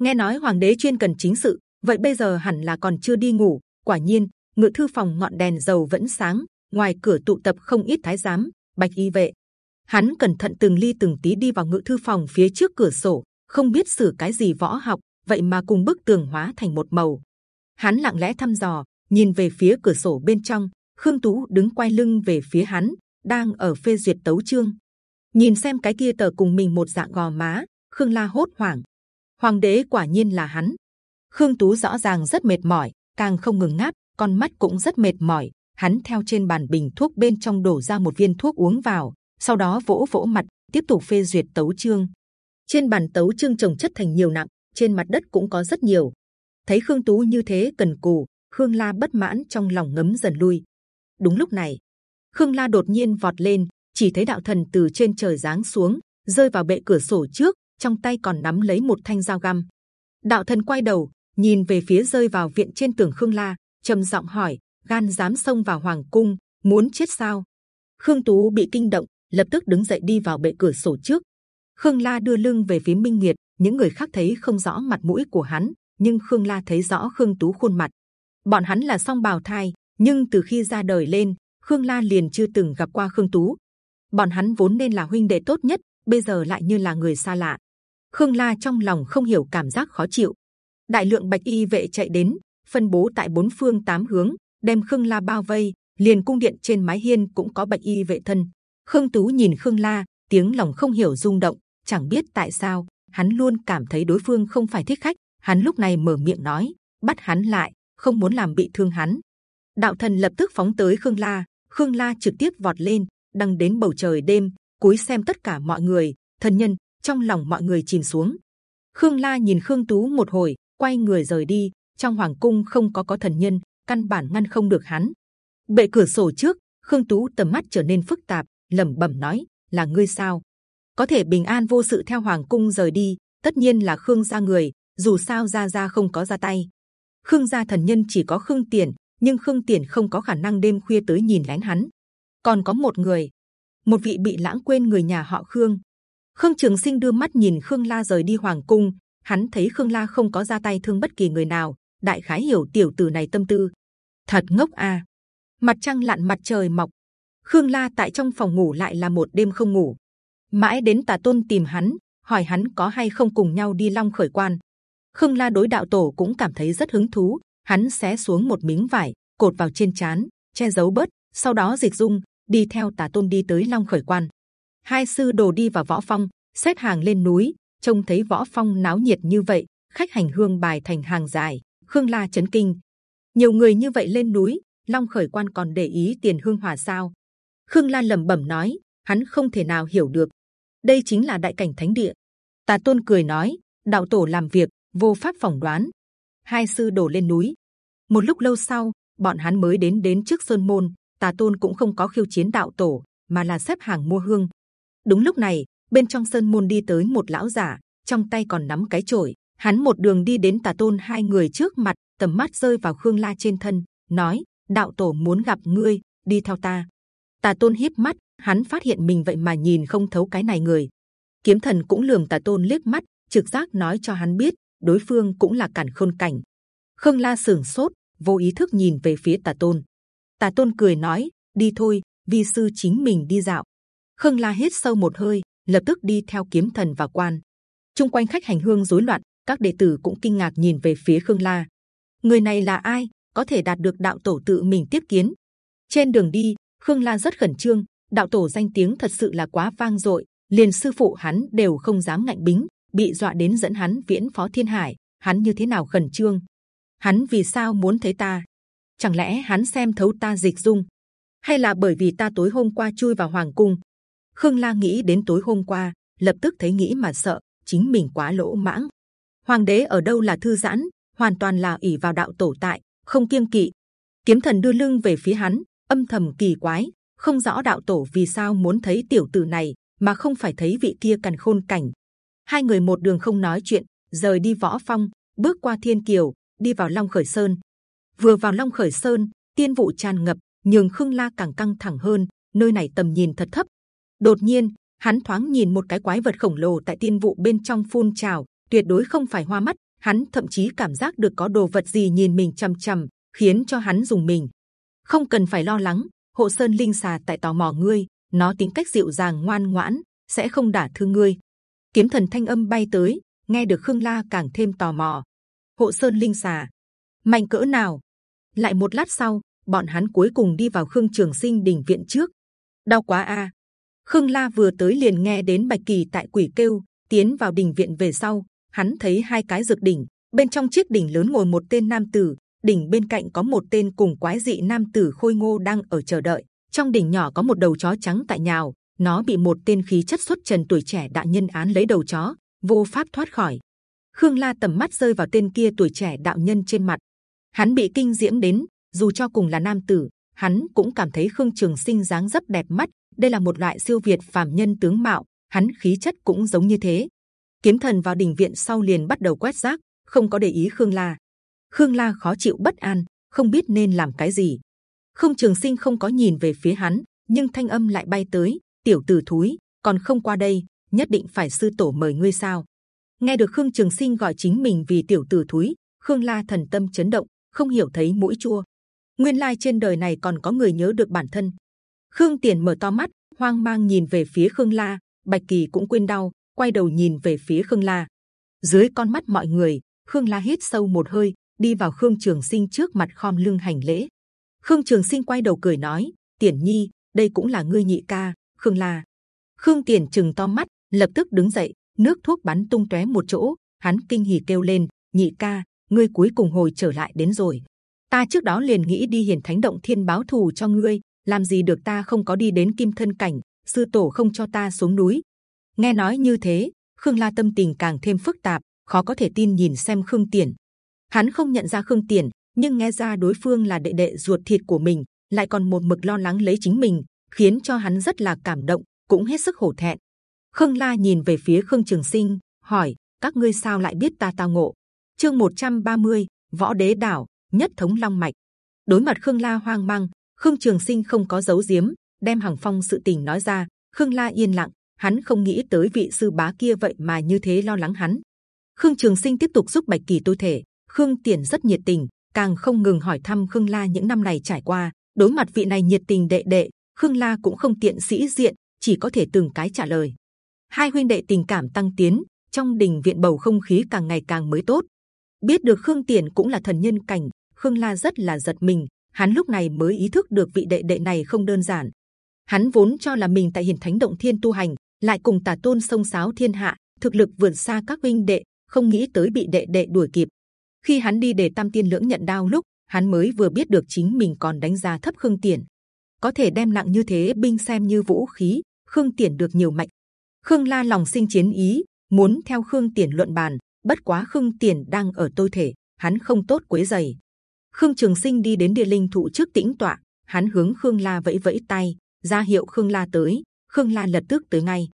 Nghe nói hoàng đế chuyên cần chính sự, vậy bây giờ hẳn là còn chưa đi ngủ, quả nhiên ngự thư phòng ngọn đèn dầu vẫn sáng, ngoài cửa tụ tập không ít thái giám, bạch y vệ. Hắn cẩn thận từng ly từng tí đi vào ngự thư phòng phía trước cửa sổ, không biết xử cái gì võ học, vậy mà cùng bức tường hóa thành một màu. Hắn lặng lẽ thăm dò, nhìn về phía cửa sổ bên trong, khương tú đứng quay lưng về phía hắn, đang ở phê duyệt tấu chương. Nhìn xem cái kia tờ cùng mình một dạng gò má, khương la hốt hoảng. Hoàng đế quả nhiên là hắn. Khương tú rõ ràng rất mệt mỏi, càng không ngừng ngáp con mắt cũng rất mệt mỏi. Hắn theo trên bàn bình thuốc bên trong đổ ra một viên thuốc uống vào, sau đó vỗ vỗ mặt, tiếp tục phê duyệt tấu chương. Trên bàn tấu chương trồng chất thành nhiều nặng, trên mặt đất cũng có rất nhiều. Thấy khương tú như thế cần cù, khương la bất mãn trong lòng ngấm dần lui. Đúng lúc này, khương la đột nhiên vọt lên, chỉ thấy đạo thần từ trên trời giáng xuống, rơi vào bệ cửa sổ trước, trong tay còn nắm lấy một thanh dao găm. Đạo thần quay đầu, nhìn về phía rơi vào viện trên tường khương la trầm giọng hỏi, gan dám xông vào hoàng cung, muốn chết sao? Khương tú bị kinh động, lập tức đứng dậy đi vào bệ cửa sổ trước. Khương la đưa lưng về phía minh nghiệt những người khác thấy không rõ mặt mũi của hắn, nhưng khương la thấy rõ khương tú khuôn mặt. Bọn hắn là song bào thai, nhưng từ khi ra đời lên, khương la liền chưa từng gặp qua khương tú. Bọn hắn vốn nên là huynh đệ tốt nhất, bây giờ lại như là người xa lạ. Khương la trong lòng không hiểu cảm giác khó chịu. Đại lượng bạch y vệ chạy đến phân bố tại bốn phương tám hướng, đem khương la bao vây, liền cung điện trên mái hiên cũng có bạch y vệ thân. Khương tú nhìn khương la, tiếng lòng không hiểu rung động, chẳng biết tại sao, hắn luôn cảm thấy đối phương không phải thích khách. Hắn lúc này mở miệng nói, bắt hắn lại, không muốn làm bị thương hắn. Đạo thần lập tức phóng tới khương la khương la trực tiếp vọt lên, đăng đến bầu trời đêm, cúi xem tất cả mọi người thân nhân, trong lòng mọi người chìm xuống. Khương la nhìn khương tú một hồi, quay người rời đi trong hoàng cung không có có thần nhân, căn bản ngăn không được hắn. Bệ cửa sổ trước, khương tú tầm mắt trở nên phức tạp, lẩm bẩm nói, là ngươi sao? Có thể bình an vô sự theo hoàng cung rời đi, tất nhiên là khương gia người, dù sao gia gia không có ra tay. Khương gia thần nhân chỉ có khương tiền nhưng khương tiền không có khả năng đêm khuya tới nhìn lén hắn. Còn có một người, một vị bị lãng quên người nhà họ khương. Khương trường sinh đưa mắt nhìn khương la rời đi hoàng cung, hắn thấy khương la không có ra tay thương bất kỳ người nào đại khái hiểu tiểu tử này tâm tư. Thật ngốc a mặt trăng lặn mặt trời mọc. Khương la tại trong phòng ngủ lại là một đêm không ngủ. Mãi đến tà tôn tìm hắn, hỏi hắn có hay không cùng nhau đi long khởi quan. Khương la đối đạo tổ cũng cảm thấy rất hứng thú. Hắn xé xuống một miếng vải, cột vào trên chán che giấu bớt, sau đó dịch dung, đi theo tà tôn đi tới long khởi quan. Hai sư đồ đi vào võ phong, xếp hàng lên núi, trông thấy võ phong náo nhiệt như vậy, khách hành hương bài thành hàng dài khương la chấn kinh. Nhiều người như vậy lên núi, long khởi quan còn để ý tiền hương hòa sao? Khương la lẩm bẩm nói, hắn không thể nào hiểu được. Đây chính là đại cảnh thánh địa. Tà tôn cười nói, đạo tổ làm việc, vô pháp phỏng đoán. Hai sư đổ lên núi. Một lúc lâu sau, bọn hắn mới đến đến trước sơn môn. Tà tôn cũng không có khiêu chiến đạo tổ, mà là xếp hàng mua hương. Đúng lúc này, bên trong sơn môn đi tới một lão giả trong tay còn nắm cái chổi hắn một đường đi đến tà tôn hai người trước mặt, tầm mắt rơi vào khương la trên thân, nói, đạo tổ muốn gặp ngươi, đi theo ta. Tà tôn hiếp mắt, hắn phát hiện mình vậy mà nhìn không thấu cái này người. Kiếm thần cũng lườm tà tôn liếc mắt, trực giác nói cho hắn biết, đối phương cũng là cản khôn cảnh. Khương la sửng sốt, vô ý thức nhìn về phía tà tôn. Tà tôn cười nói, đi thôi, vi sư chính mình đi dạo. Khương la hít sâu một hơi, lập tức đi theo kiếm thần và quan. Chung quanh khách hành hương rối loạn các đệ tử cũng kinh ngạc nhìn về phía khương la. Người này là ai? Có thể đạt được đạo tổ tự mình tiếp kiến. Trên đường đi, khương la rất khẩn trương. Đạo tổ danh tiếng thật sự là quá vang dội. Liền sư phụ hắn đều không dám ngạnh bính, bị dọa đến dẫn hắn viễn phó thiên hải. Hắn như thế nào khẩn trương? Hắn vì sao muốn thấy ta? Chẳng lẽ hắn xem thấu ta dịch dung? Hay là bởi vì ta tối hôm qua chui vào hoàng cung? Khương la nghĩ đến tối hôm qua, lập tức thấy nghĩ mà sợ, chính mình quá lỗ mãng hoàng đế ở đâu là thư giãn, hoàn toàn là ỷ vào đạo tổ tại, không kiêng kỵ. Kiếm thần đưa lưng về phía hắn, âm thầm kỳ quái, không rõ đạo tổ vì sao muốn thấy tiểu tử này mà không phải thấy vị kia càn khôn cảnh. Hai người một đường không nói chuyện, rời đi võ phong, bước qua thiên kiều, đi vào long khởi sơn. Vừa vào long khởi sơn, tiên vụ tràn ngập, nhường khương la càng căng thẳng hơn, nơi này tầm nhìn thật thấp. Đột nhiên, hắn thoáng nhìn một cái quái vật khổng lồ tại tiên vụ bên trong phun trào tuyệt đối không phải hoa mắt. Hắn thậm chí cảm giác được có đồ vật gì nhìn mình chằm chằm, khiến cho hắn dùng mình. Không cần phải lo lắng, hộ sơn linh xà tại tò mò ngươi, nó tính cách dịu dàng ngoan ngoãn, sẽ không đả thương ngươi. Kiếm thần thanh âm bay tới, nghe được khương la càng thêm tò mò. Hộ sơn linh xà, mạnh cỡ nào? Lại một lát sau, bọn hắn cuối cùng đi vào khương trường sinh đỉnh viện trước. Đau quá a! Khương La vừa tới liền nghe đến bạch kỳ tại quỷ kêu, tiến vào đình viện về sau, hắn thấy hai cái dược đỉnh, bên trong chiếc đỉnh lớn ngồi một tên nam tử, đỉnh bên cạnh có một tên cùng quái dị nam tử khôi ngô đang ở chờ đợi. Trong đỉnh nhỏ có một đầu chó trắng tại nhào, nó bị một tên khí chất xuất trần tuổi trẻ đại nhân án lấy đầu chó, vô pháp thoát khỏi. Khương La tầm mắt rơi vào tên kia tuổi trẻ đạo nhân trên mặt, hắn bị kinh diễm đến, dù cho cùng là nam tử, hắn cũng cảm thấy Khương Trường Sinh dáng dấp đẹp mắt. Đây là một loại siêu việt phàm nhân tướng mạo, hắn khí chất cũng giống như thế. Kiếm thần vào đình viện sau liền bắt đầu quét rác, không có để ý Khương La. Khương La khó chịu bất an, không biết nên làm cái gì. Khương Trường Sinh không có nhìn về phía hắn, nhưng thanh âm lại bay tới. Tiểu tử thúi, còn không qua đây, nhất định phải sư tổ mời ngươi sao? Nghe được Khương Trường Sinh gọi chính mình vì tiểu tử thúi, Khương La thần tâm chấn động, không hiểu thấy mũi chua. Nguyên lai trên đời này còn có người nhớ được bản thân. Khương Tiền mở to mắt, hoang mang nhìn về phía Khương La. Bạch Kỳ cũng quên đau, quay đầu nhìn về phía Khương La. Dưới con mắt mọi người, Khương La hít sâu một hơi, đi vào Khương Trường Sinh trước mặt khom lưng hành lễ. Khương Trường Sinh quay đầu cười nói: Tiền Nhi, đây cũng là ngươi nhị ca, Khương La. Khương Tiền chừng to mắt, lập tức đứng dậy, nước thuốc bắn tung tóe một chỗ, hắn kinh hỉ kêu lên: Nhị ca, ngươi cuối cùng hồi trở lại đến rồi. Ta trước đó liền nghĩ đi hiển thánh động thiên báo thù cho ngươi, làm gì được ta không có đi đến kim thân cảnh, sư tổ không cho ta xuống núi. Nghe nói như thế, Khương La tâm tình càng thêm phức tạp, khó có thể tin nhìn xem Khương Tiền. Hắn không nhận ra Khương Tiền, nhưng nghe ra đối phương là đệ đệ ruột thịt của mình, lại còn một mực lo lắng lấy chính mình, khiến cho hắn rất là cảm động, cũng hết sức hổ thẹn. Khương La nhìn về phía Khương Trường Sinh, hỏi: các ngươi sao lại biết ta tao ngộ? Chương 130, võ đế đảo nhất thống long mạch. Đối mặt Khương La hoang mang, Khương Trường Sinh không có giấu giếm, đem Hằng Phong sự tình nói ra. Khương La yên lặng, hắn không nghĩ tới vị sư bá kia vậy mà như thế lo lắng hắn. Khương Trường Sinh tiếp tục giúp Bạch Kỳ tôi thể. Khương Tiền rất nhiệt tình, càng không ngừng hỏi thăm Khương La những năm này trải qua. Đối mặt vị này nhiệt tình đệ đệ, Khương La cũng không tiện sĩ diện, chỉ có thể từng cái trả lời. Hai huynh đệ tình cảm tăng tiến, trong đình viện bầu không khí càng ngày càng mới tốt. Biết được Khương Tiền cũng là thần nhân cảnh, Khương La rất là giật mình. Hắn lúc này mới ý thức được vị đệ đệ này không đơn giản. Hắn vốn cho là mình tại hiển Thánh Động Thiên tu hành, lại cùng Tà Tôn sông sáo thiên hạ, thực lực vượt xa các huynh đệ, không nghĩ tới bị đệ đệ đuổi kịp. Khi hắn đi để Tam Tiên lưỡng nhận đao lúc, hắn mới vừa biết được chính mình còn đánh giá thấp Khương Tiền. Có thể đem nặng như thế binh xem như vũ khí, Khương Tiền được nhiều mạnh. Khương La lòng sinh chiến ý, muốn theo Khương Tiền luận bàn. Bất quá Khương Tiền đang ở tôi thể, hắn không tốt quấy giày. Khương Trường Sinh đi đến địa linh thụ trước tĩnh tọa, hắn hướng Khương La vẫy vẫy tay, ra hiệu Khương La tới. Khương La lập tức tới ngay.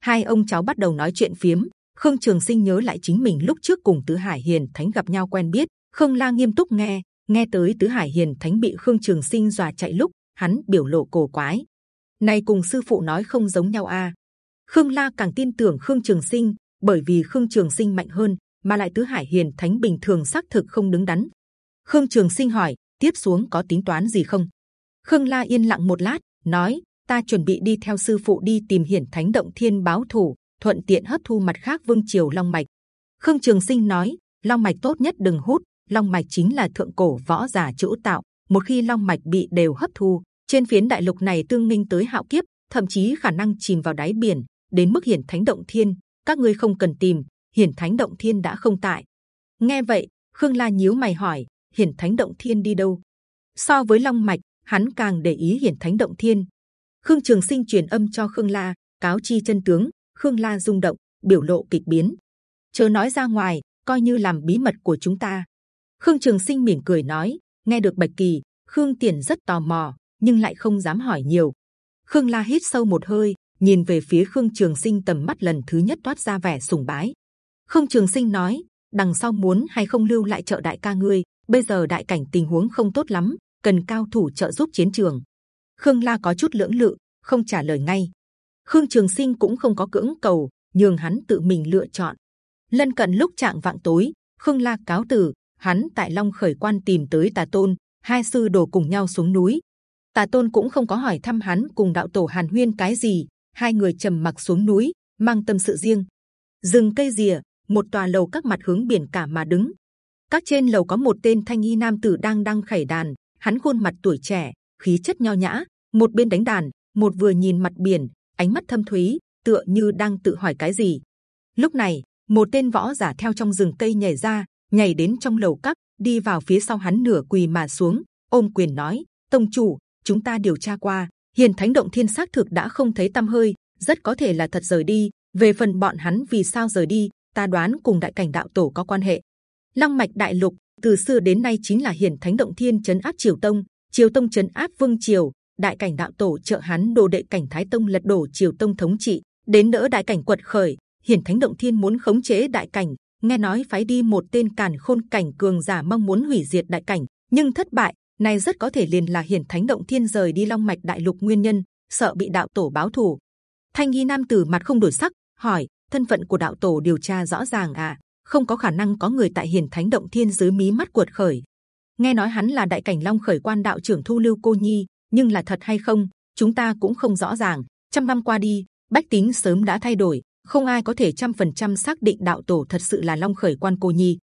Hai ông cháu bắt đầu nói chuyện phiếm. Khương Trường Sinh nhớ lại chính mình lúc trước cùng Tứ Hải Hiền Thánh gặp nhau quen biết. Khương La nghiêm túc nghe, nghe tới Tứ Hải Hiền Thánh bị Khương Trường Sinh dọa chạy lúc, hắn biểu lộ cổ quái. Này cùng sư phụ nói không giống nhau a. À? Khương La càng tin tưởng Khương Trường Sinh, bởi vì Khương Trường Sinh mạnh hơn, mà lại Tứ Hải Hiền Thánh bình thường xác thực không đứng đắn, Khương Trường Sinh hỏi, tiếp xuống có tính toán gì không? Khương La yên lặng một lát, nói: Ta chuẩn bị đi theo sư phụ đi tìm Hiển Thánh Động Thiên báo thù, thuận tiện hấp thu mặt khác Vương Triều Long mạch. Khương Trường Sinh nói: Long mạch tốt nhất đừng hút, Long mạch chính là thượng cổ võ giả chỗ tạo. Một khi Long mạch bị đều hấp thu, trên phiến đại lục này tương minh tới hạo kiếp, thậm chí khả năng chìm vào đáy biển. Đến mức Hiển Thánh Động Thiên, các ngươi không cần tìm, Hiển Thánh Động Thiên đã không tại. Nghe vậy, Khương La nhíu mày hỏi: hiển thánh động thiên đi đâu so với long mạch hắn càng để ý hiển thánh động thiên khương trường sinh truyền âm cho khương la, cáo chi chân tướng. Khương la rung động, biểu lộ kịch biến. Chớ nói ra ngoài, coi như làm bí mật của chúng ta. Khương trường sinh mỉm cười nói, nghe được bạch kỳ, khương tiền rất tò mò, nhưng lại không dám hỏi nhiều. Khương la hít sâu một hơi, nhìn về phía khương trường sinh tầm mắt lần thứ nhất toát ra vẻ sùng bái. Khương trường sinh nói, đằng sau muốn hay không lưu lại trợ đại ca ngươi, bây giờ đại cảnh tình huống không tốt lắm, cần cao thủ trợ giúp chiến trường khương la có chút lưỡng lự, không trả lời ngay. Khương trường sinh cũng không có cưỡng cầu, nhường hắn tự mình lựa chọn. Lân cận lúc trạng vạng tối, khương la cáo từ, hắn tại long khởi quan tìm tới tà tôn, hai sư đồ cùng nhau xuống núi. Tà tôn cũng không có hỏi thăm hắn cùng đạo tổ hàn huyên cái gì, hai người trầm mặc xuống núi, mang tâm sự riêng. Rừng cây rìa, một tòa lầu các mặt hướng biển cả mà đứng. Các trên lầu có một tên thanh y nam tử đang đang khẩy đàn, hắn khuôn mặt tuổi trẻ khí chất nho nhã, một bên đánh đàn, một vừa nhìn mặt biển, ánh mắt thâm thúy, tựa như đang tự hỏi cái gì. Lúc này, một tên võ giả theo trong rừng cây nhảy ra, nhảy đến trong lầu cắp đi vào phía sau hắn nửa quỳ mà xuống, ôm quyền nói, tông chủ, chúng ta điều tra qua, hiền thánh động thiên xác thực đã không thấy tâm hơi, rất có thể là thật rời đi, về phần bọn hắn vì sao rời đi, ta đoán cùng đại cảnh đạo tổ có quan hệ. Long mạch đại lục, từ xưa đến nay chính là hiền thánh động thiên chấn áp triều tông triều tông chấn áp vương triều, đại cảnh đạo tổ trợ hắn đồ đệ cảnh thái tông lật đổ triều tông thống trị, đến đỡ đại cảnh quật khởi. Hiển thánh động thiên muốn khống chế đại cảnh, nghe nói phái đi một tên càn khôn cảnh cường giả mong muốn hủy diệt đại cảnh, nhưng thất bại. Này rất có thể liền là hiển thánh động thiên rời đi long mạch đại lục nguyên nhân, sợ bị đạo tổ báo thù. Thanh nghi nam tử mặt không đổi sắc, hỏi, thân phận của đạo tổ điều tra rõ ràng à? Không có khả năng có người tại hiển thánh động thiên dưới mí mắt cuột khởi nghe nói hắn là đại cảnh long khởi quan đạo trưởng thu lưu cô nhi, nhưng là thật hay không, chúng ta cũng không rõ ràng. Trăm năm qua đi, bách tính sớm đã thay đổi, không ai có thể trăm phần trăm xác định đạo tổ thật sự là long khởi quan cô nhi.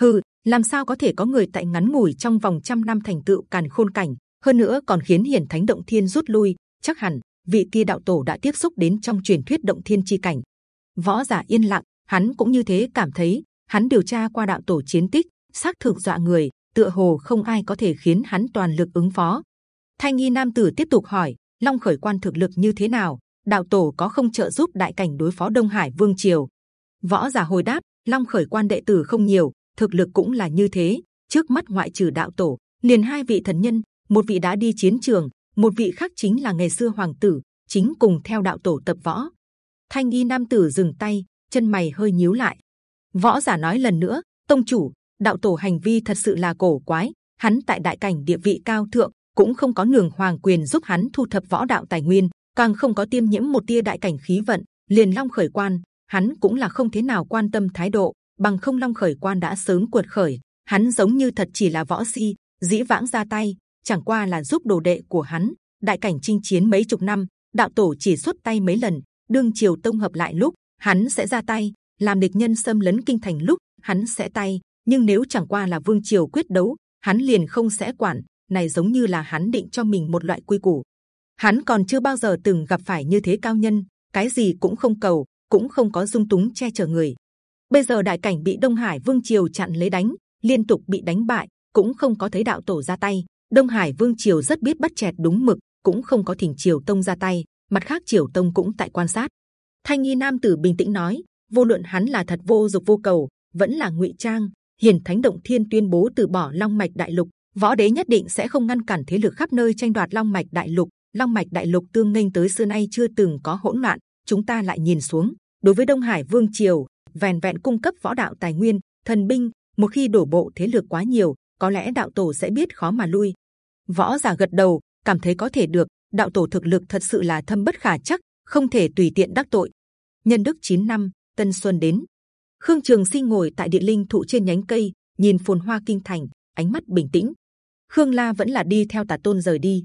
Hừ, làm sao có thể có người tại ngắn ngủi trong vòng trăm năm thành tựu càn khôn cảnh, hơn nữa còn khiến hiển thánh động thiên rút lui. Chắc hẳn, vị kia đạo tổ đã tiếp xúc đến trong truyền thuyết động thiên chi cảnh. Võ giả yên lặng, hắn cũng như thế cảm thấy, hắn điều tra qua đạo tổ chiến tích, xác thực dọa người tựa hồ không ai có thể khiến hắn toàn lực ứng phó. Thanh nghi nam tử tiếp tục hỏi, long khởi quan thực lực như thế nào? Đạo tổ có không trợ giúp đại cảnh đối phó đông hải vương triều? Võ giả hồi đáp, long khởi quan đệ tử không nhiều, thực lực cũng là như thế. Trước mắt ngoại trừ đạo tổ, liền hai vị thần nhân, một vị đã đi chiến trường, một vị khác chính là ngày xưa hoàng tử, chính cùng theo đạo tổ tập võ. Thanh y nam tử dừng tay, chân mày hơi nhíu lại. Võ giả nói lần nữa, tông chủ đạo tổ hành vi thật sự là cổ quái. Hắn tại đại cảnh địa vị cao thượng, cũng không có nường hoàng quyền giúp hắn thu thập võ đạo tài nguyên, càng không có tiêm nhiễm một tia đại cảnh khí vận, liền long khởi quan. Hắn cũng là không thế nào quan tâm thái độ, bằng không long khởi quan đã sớm cuột khởi. Hắn giống như thật chỉ là võ si dĩ vãng ra tay, chẳng qua là giúp đồ đệ của hắn. Đại cảnh chinh chiến mấy chục năm, đạo tổ chỉ xuất tay mấy lần, đương triều tông hợp lại lúc, hắn sẽ ra tay. Làm địch nhân xâm lấn kinh thành lúc, hắn sẽ tay nhưng nếu chẳng qua là vương triều quyết đấu, hắn liền không sẽ quản, này giống như là hắn định cho mình một loại quy củ. Hắn còn chưa bao giờ từng gặp phải như thế cao nhân, cái gì cũng không cầu, cũng không có dung túng che chở người. Bây giờ đại cảnh bị đông hải vương triều chặn lấy đánh, liên tục bị đánh bại, cũng không có thấy đạo tổ ra tay. Đông hải vương triều rất biết bắt chẹt đúng mực, cũng không có thỉnh triều tông ra tay, mặt khác triều tông cũng tại quan sát. Thanh nghi nam tử bình tĩnh nói, vô luận hắn là thật vô dục vô cầu, vẫn là ngụy trang hiền thánh động thiên tuyên bố từ bỏ long mạch đại lục. Võ đế nhất định sẽ không ngăn cản thế lực khắp nơi tranh đoạt long mạch đại lục. Long mạch đại lục tương nghênh tới xưa nay chưa từng có hỗn loạn. Chúng ta lại nhìn xuống. Đối với đông hải vương triều vẹn vẹn cung cấp võ đạo tài nguyên, thần binh, một khi đổ bộ thế lực quá nhiều, có lẽ đạo tổ sẽ biết khó mà lui. Võ giả gật đầu, cảm thấy có thể được. Đạo tổ thực lực thật sự là thâm bất khả chắc, không thể tùy tiện đắc tội. Nhân đức 9 năm, tân xuân đến khương trường sinh ngồi tại địa linh thụ trên nhánh cây, nhìn phồn hoa kinh thành, ánh mắt bình tĩnh. Khương la vẫn là đi theo tà tôn rời đi.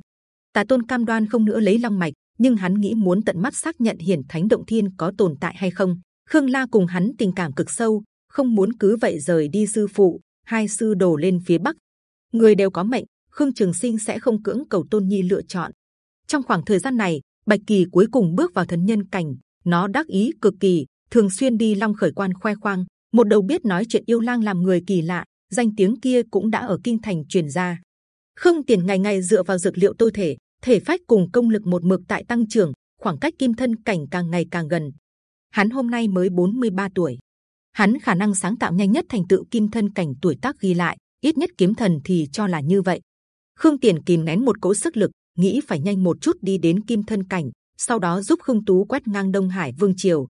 Tà tôn cam đoan không nữa lấy long mạch, nhưng hắn nghĩ muốn tận mắt xác nhận hiển thánh động thiên có tồn tại hay không. Khương la cùng hắn tình cảm cực sâu, không muốn cứ vậy rời đi sư phụ, hai sư đồ lên phía bắc. Người đều có mệnh, khương trường sinh sẽ không cưỡng cầu tôn nhi lựa chọn. Trong khoảng thời gian này, bạch kỳ cuối cùng bước vào thần nhân cảnh, nó đắc ý cực kỳ thường xuyên đi long khởi quan khoe khoang, một đầu biết nói chuyện yêu lang làm người kỳ lạ, danh tiếng kia cũng đã ở kinh thành truyền ra. Khương tiền ngày ngày dựa vào dược liệu tôi thể thể phách cùng công lực một mực tại tăng trưởng, khoảng cách kim thân cảnh càng ngày càng gần. Hắn hôm nay mới 43 tuổi. Hắn khả năng sáng tạo nhanh nhất thành tựu kim thân cảnh tuổi tác ghi lại, ít nhất kiếm thần thì cho là như vậy. Khương tiền kìm nén một cỗ sức lực, nghĩ phải nhanh một chút đi đến kim thân cảnh, sau đó giúp khương tú quét ngang đông hải vương triều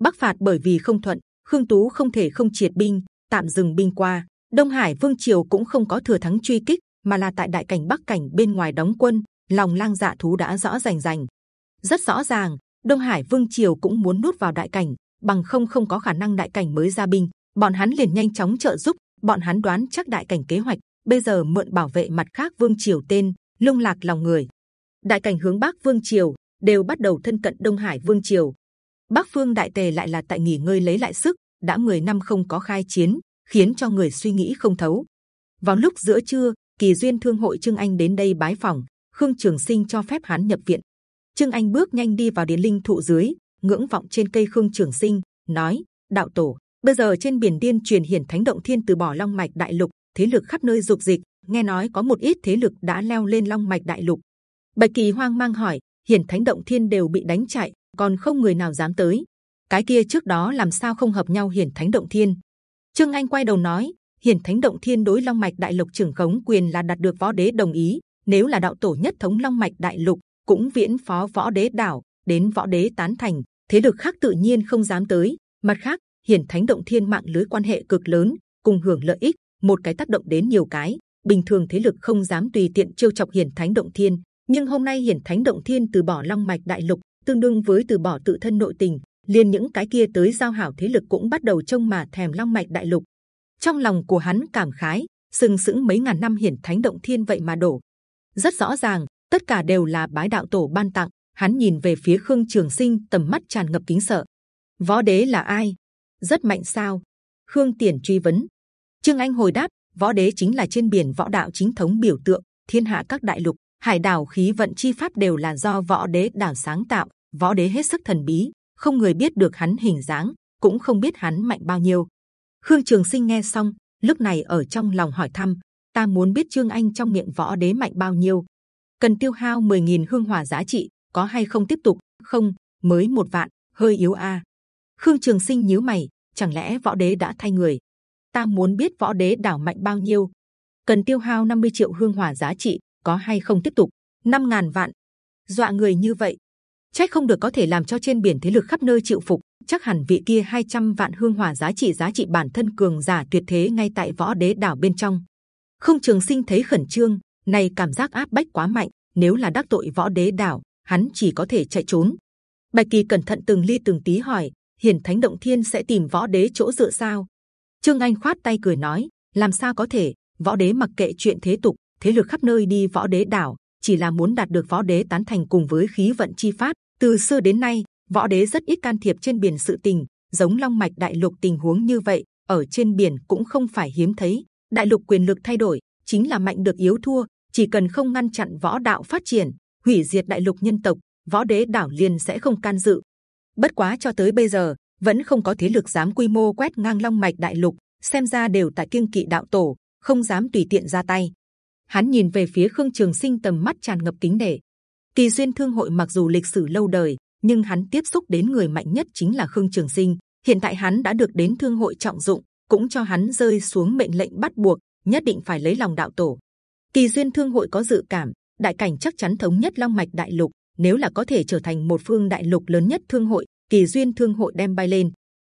bắc phạt bởi vì không thuận khương tú không thể không triệt binh tạm dừng binh qua đông hải vương triều cũng không có thừa thắng truy kích mà là tại đại cảnh bắc cảnh bên ngoài đóng quân lòng lang dạ thú đã rõ rành rành rất rõ ràng đông hải vương triều cũng muốn nuốt vào đại cảnh bằng không không có khả năng đại cảnh mới ra binh. Bọn hắn liền nhanh chóng trợ giúp. Bọn hắn đoán chắc đại cảnh kế hoạch, bây giờ mượn bảo vệ mặt khác vương triều tên, lung lạc lòng người. Đại cảnh hướng bắc vương triều đều bắt đầu thân cận Đông Hải vương triều. Bắc phương đại tề lại là tại nghỉ ngơi lấy lại sức, đã 10 năm không có khai chiến, khiến cho người suy nghĩ không thấu. Vào lúc giữa trưa, kỳ duyên thương hội trương anh đến đây bái phòng, khương trường sinh cho phép hắn nhập viện. trương anh bước nhanh đi vào điện linh thụ dưới, ngưỡng vọng trên cây khương trường sinh, nói: đạo tổ, bây giờ trên biển điên truyền hiển thánh động thiên từ bỏ long mạch đại lục, thế lực khắp nơi dục dịch, nghe nói có một ít thế lực đã leo lên long mạch đại lục. bạch kỳ hoang mang hỏi: hiển thánh động thiên đều bị đánh chạy, còn không người nào dám tới. cái kia trước đó làm sao không hợp nhau hiển thánh động thiên? Trương Anh quay đầu nói: hiển thánh động thiên đối long mạch đại lục trưởng khống quyền là đạt được võ đế đồng ý. Nếu là đạo tổ nhất thống long mạch đại lục, cũng viễn phó võ đế đảo, đến võ đế tán thành, thế lực khác tự nhiên không dám tới. Mặt khác, hiển thánh động thiên mạng lưới quan hệ cực lớn, cùng hưởng lợi ích, một cái tác động đến nhiều cái. Bình thường thế lực không dám tùy tiện chiêu chọc hiển thánh động thiên, nhưng hôm nay hiển thánh động thiên từ bỏ long mạch đại lục, tương đương với từ bỏ tự thân nội tình, liền những cái kia tới giao hảo thế lực cũng bắt đầu trông mà thèm long mạch đại lục. Trong lòng của hắn cảm khái, sừng sững mấy ngàn năm hiển thánh động thiên vậy mà đổ. Rất rõ ràng, tất cả đều là bái đạo tổ ban tặng. Hắn nhìn về phía khương trường sinh, tầm mắt tràn ngập kính sợ. Võ đế là ai? Rất mạnh sao? Khương Tiền truy vấn. Trương Anh hồi đáp: Võ đế chính là trên biển võ đạo chính thống biểu tượng, thiên hạ các đại lục, hải đảo khí vận chi pháp đều là do võ đế đảo sáng tạo. Võ đế hết sức thần bí, không người biết được hắn hình dáng, cũng không biết hắn mạnh bao nhiêu. Khương Trường Sinh nghe xong, lúc này ở trong lòng hỏi thăm: Ta muốn biết Trương Anh trong miệng võ đế mạnh bao nhiêu? Cần tiêu hao 10.000 hương hỏa giá trị, có hay không tiếp tục? Không, mới một vạn, hơi yếu a. Khương Trường Sinh nhíu mày, chẳng lẽ võ đế đã thay người? Ta muốn biết võ đế đảo mạnh bao nhiêu? Cần tiêu hao 50 triệu hương hỏa giá trị, có hay không tiếp tục? 5.000 vạn, dọa người như vậy, trách không được có thể làm cho trên biển thế lực khắp nơi chịu phục. Chắc hẳn vị kia 200 vạn hương hỏa giá trị giá trị bản thân cường giả tuyệt thế ngay tại võ đế đảo bên trong. Không trường sinh thấy khẩn trương này cảm giác áp bách quá mạnh, nếu là đắc tội võ đế đảo, hắn chỉ có thể chạy trốn. Bạch kỳ cẩn thận từng ly từng tí hỏi, hiển thánh động thiên sẽ tìm võ đế chỗ dựa sao? Trương anh khoát tay cười nói, làm sao có thể, võ đế mặc kệ chuyện thế tục, thế lực khắp nơi đi võ đế đảo, chỉ là muốn đạt được võ đế tán thành cùng với khí vận chi pháp từ xưa đến nay, võ đế rất ít can thiệp trên biển sự tình, giống long mạch đại lục tình huống như vậy, ở trên biển cũng không phải hiếm thấy. Đại lục quyền lực thay đổi, chính là mạnh được yếu thua, chỉ cần không ngăn chặn võ đạo phát triển, hủy diệt đại lục nhân tộc, võ đế đảo liền sẽ không can dự. Bất quá cho tới bây giờ, vẫn không có thế lực dám quy mô quét ngang long mạch đại lục, xem ra đều tại kiêng kỵ đạo tổ, không dám tùy tiện ra tay. Hắn nhìn về phía khương trường sinh tầm mắt tràn ngập kính nể kỳ duyên thương hội mặc dù lịch sử lâu đời, nhưng hắn tiếp xúc đến người mạnh nhất chính là khương trường sinh. Hiện tại hắn đã được đến thương hội trọng dụng, cũng cho hắn rơi xuống mệnh lệnh bắt buộc, nhất định phải lấy lòng đạo tổ. Kỳ duyên thương hội có dự cảm, đại cảnh chắc chắn thống nhất long mạch đại lục, nếu là có thể trở thành một phương đại lục lớn nhất thương hội, kỳ duyên thương hội đem bay lên.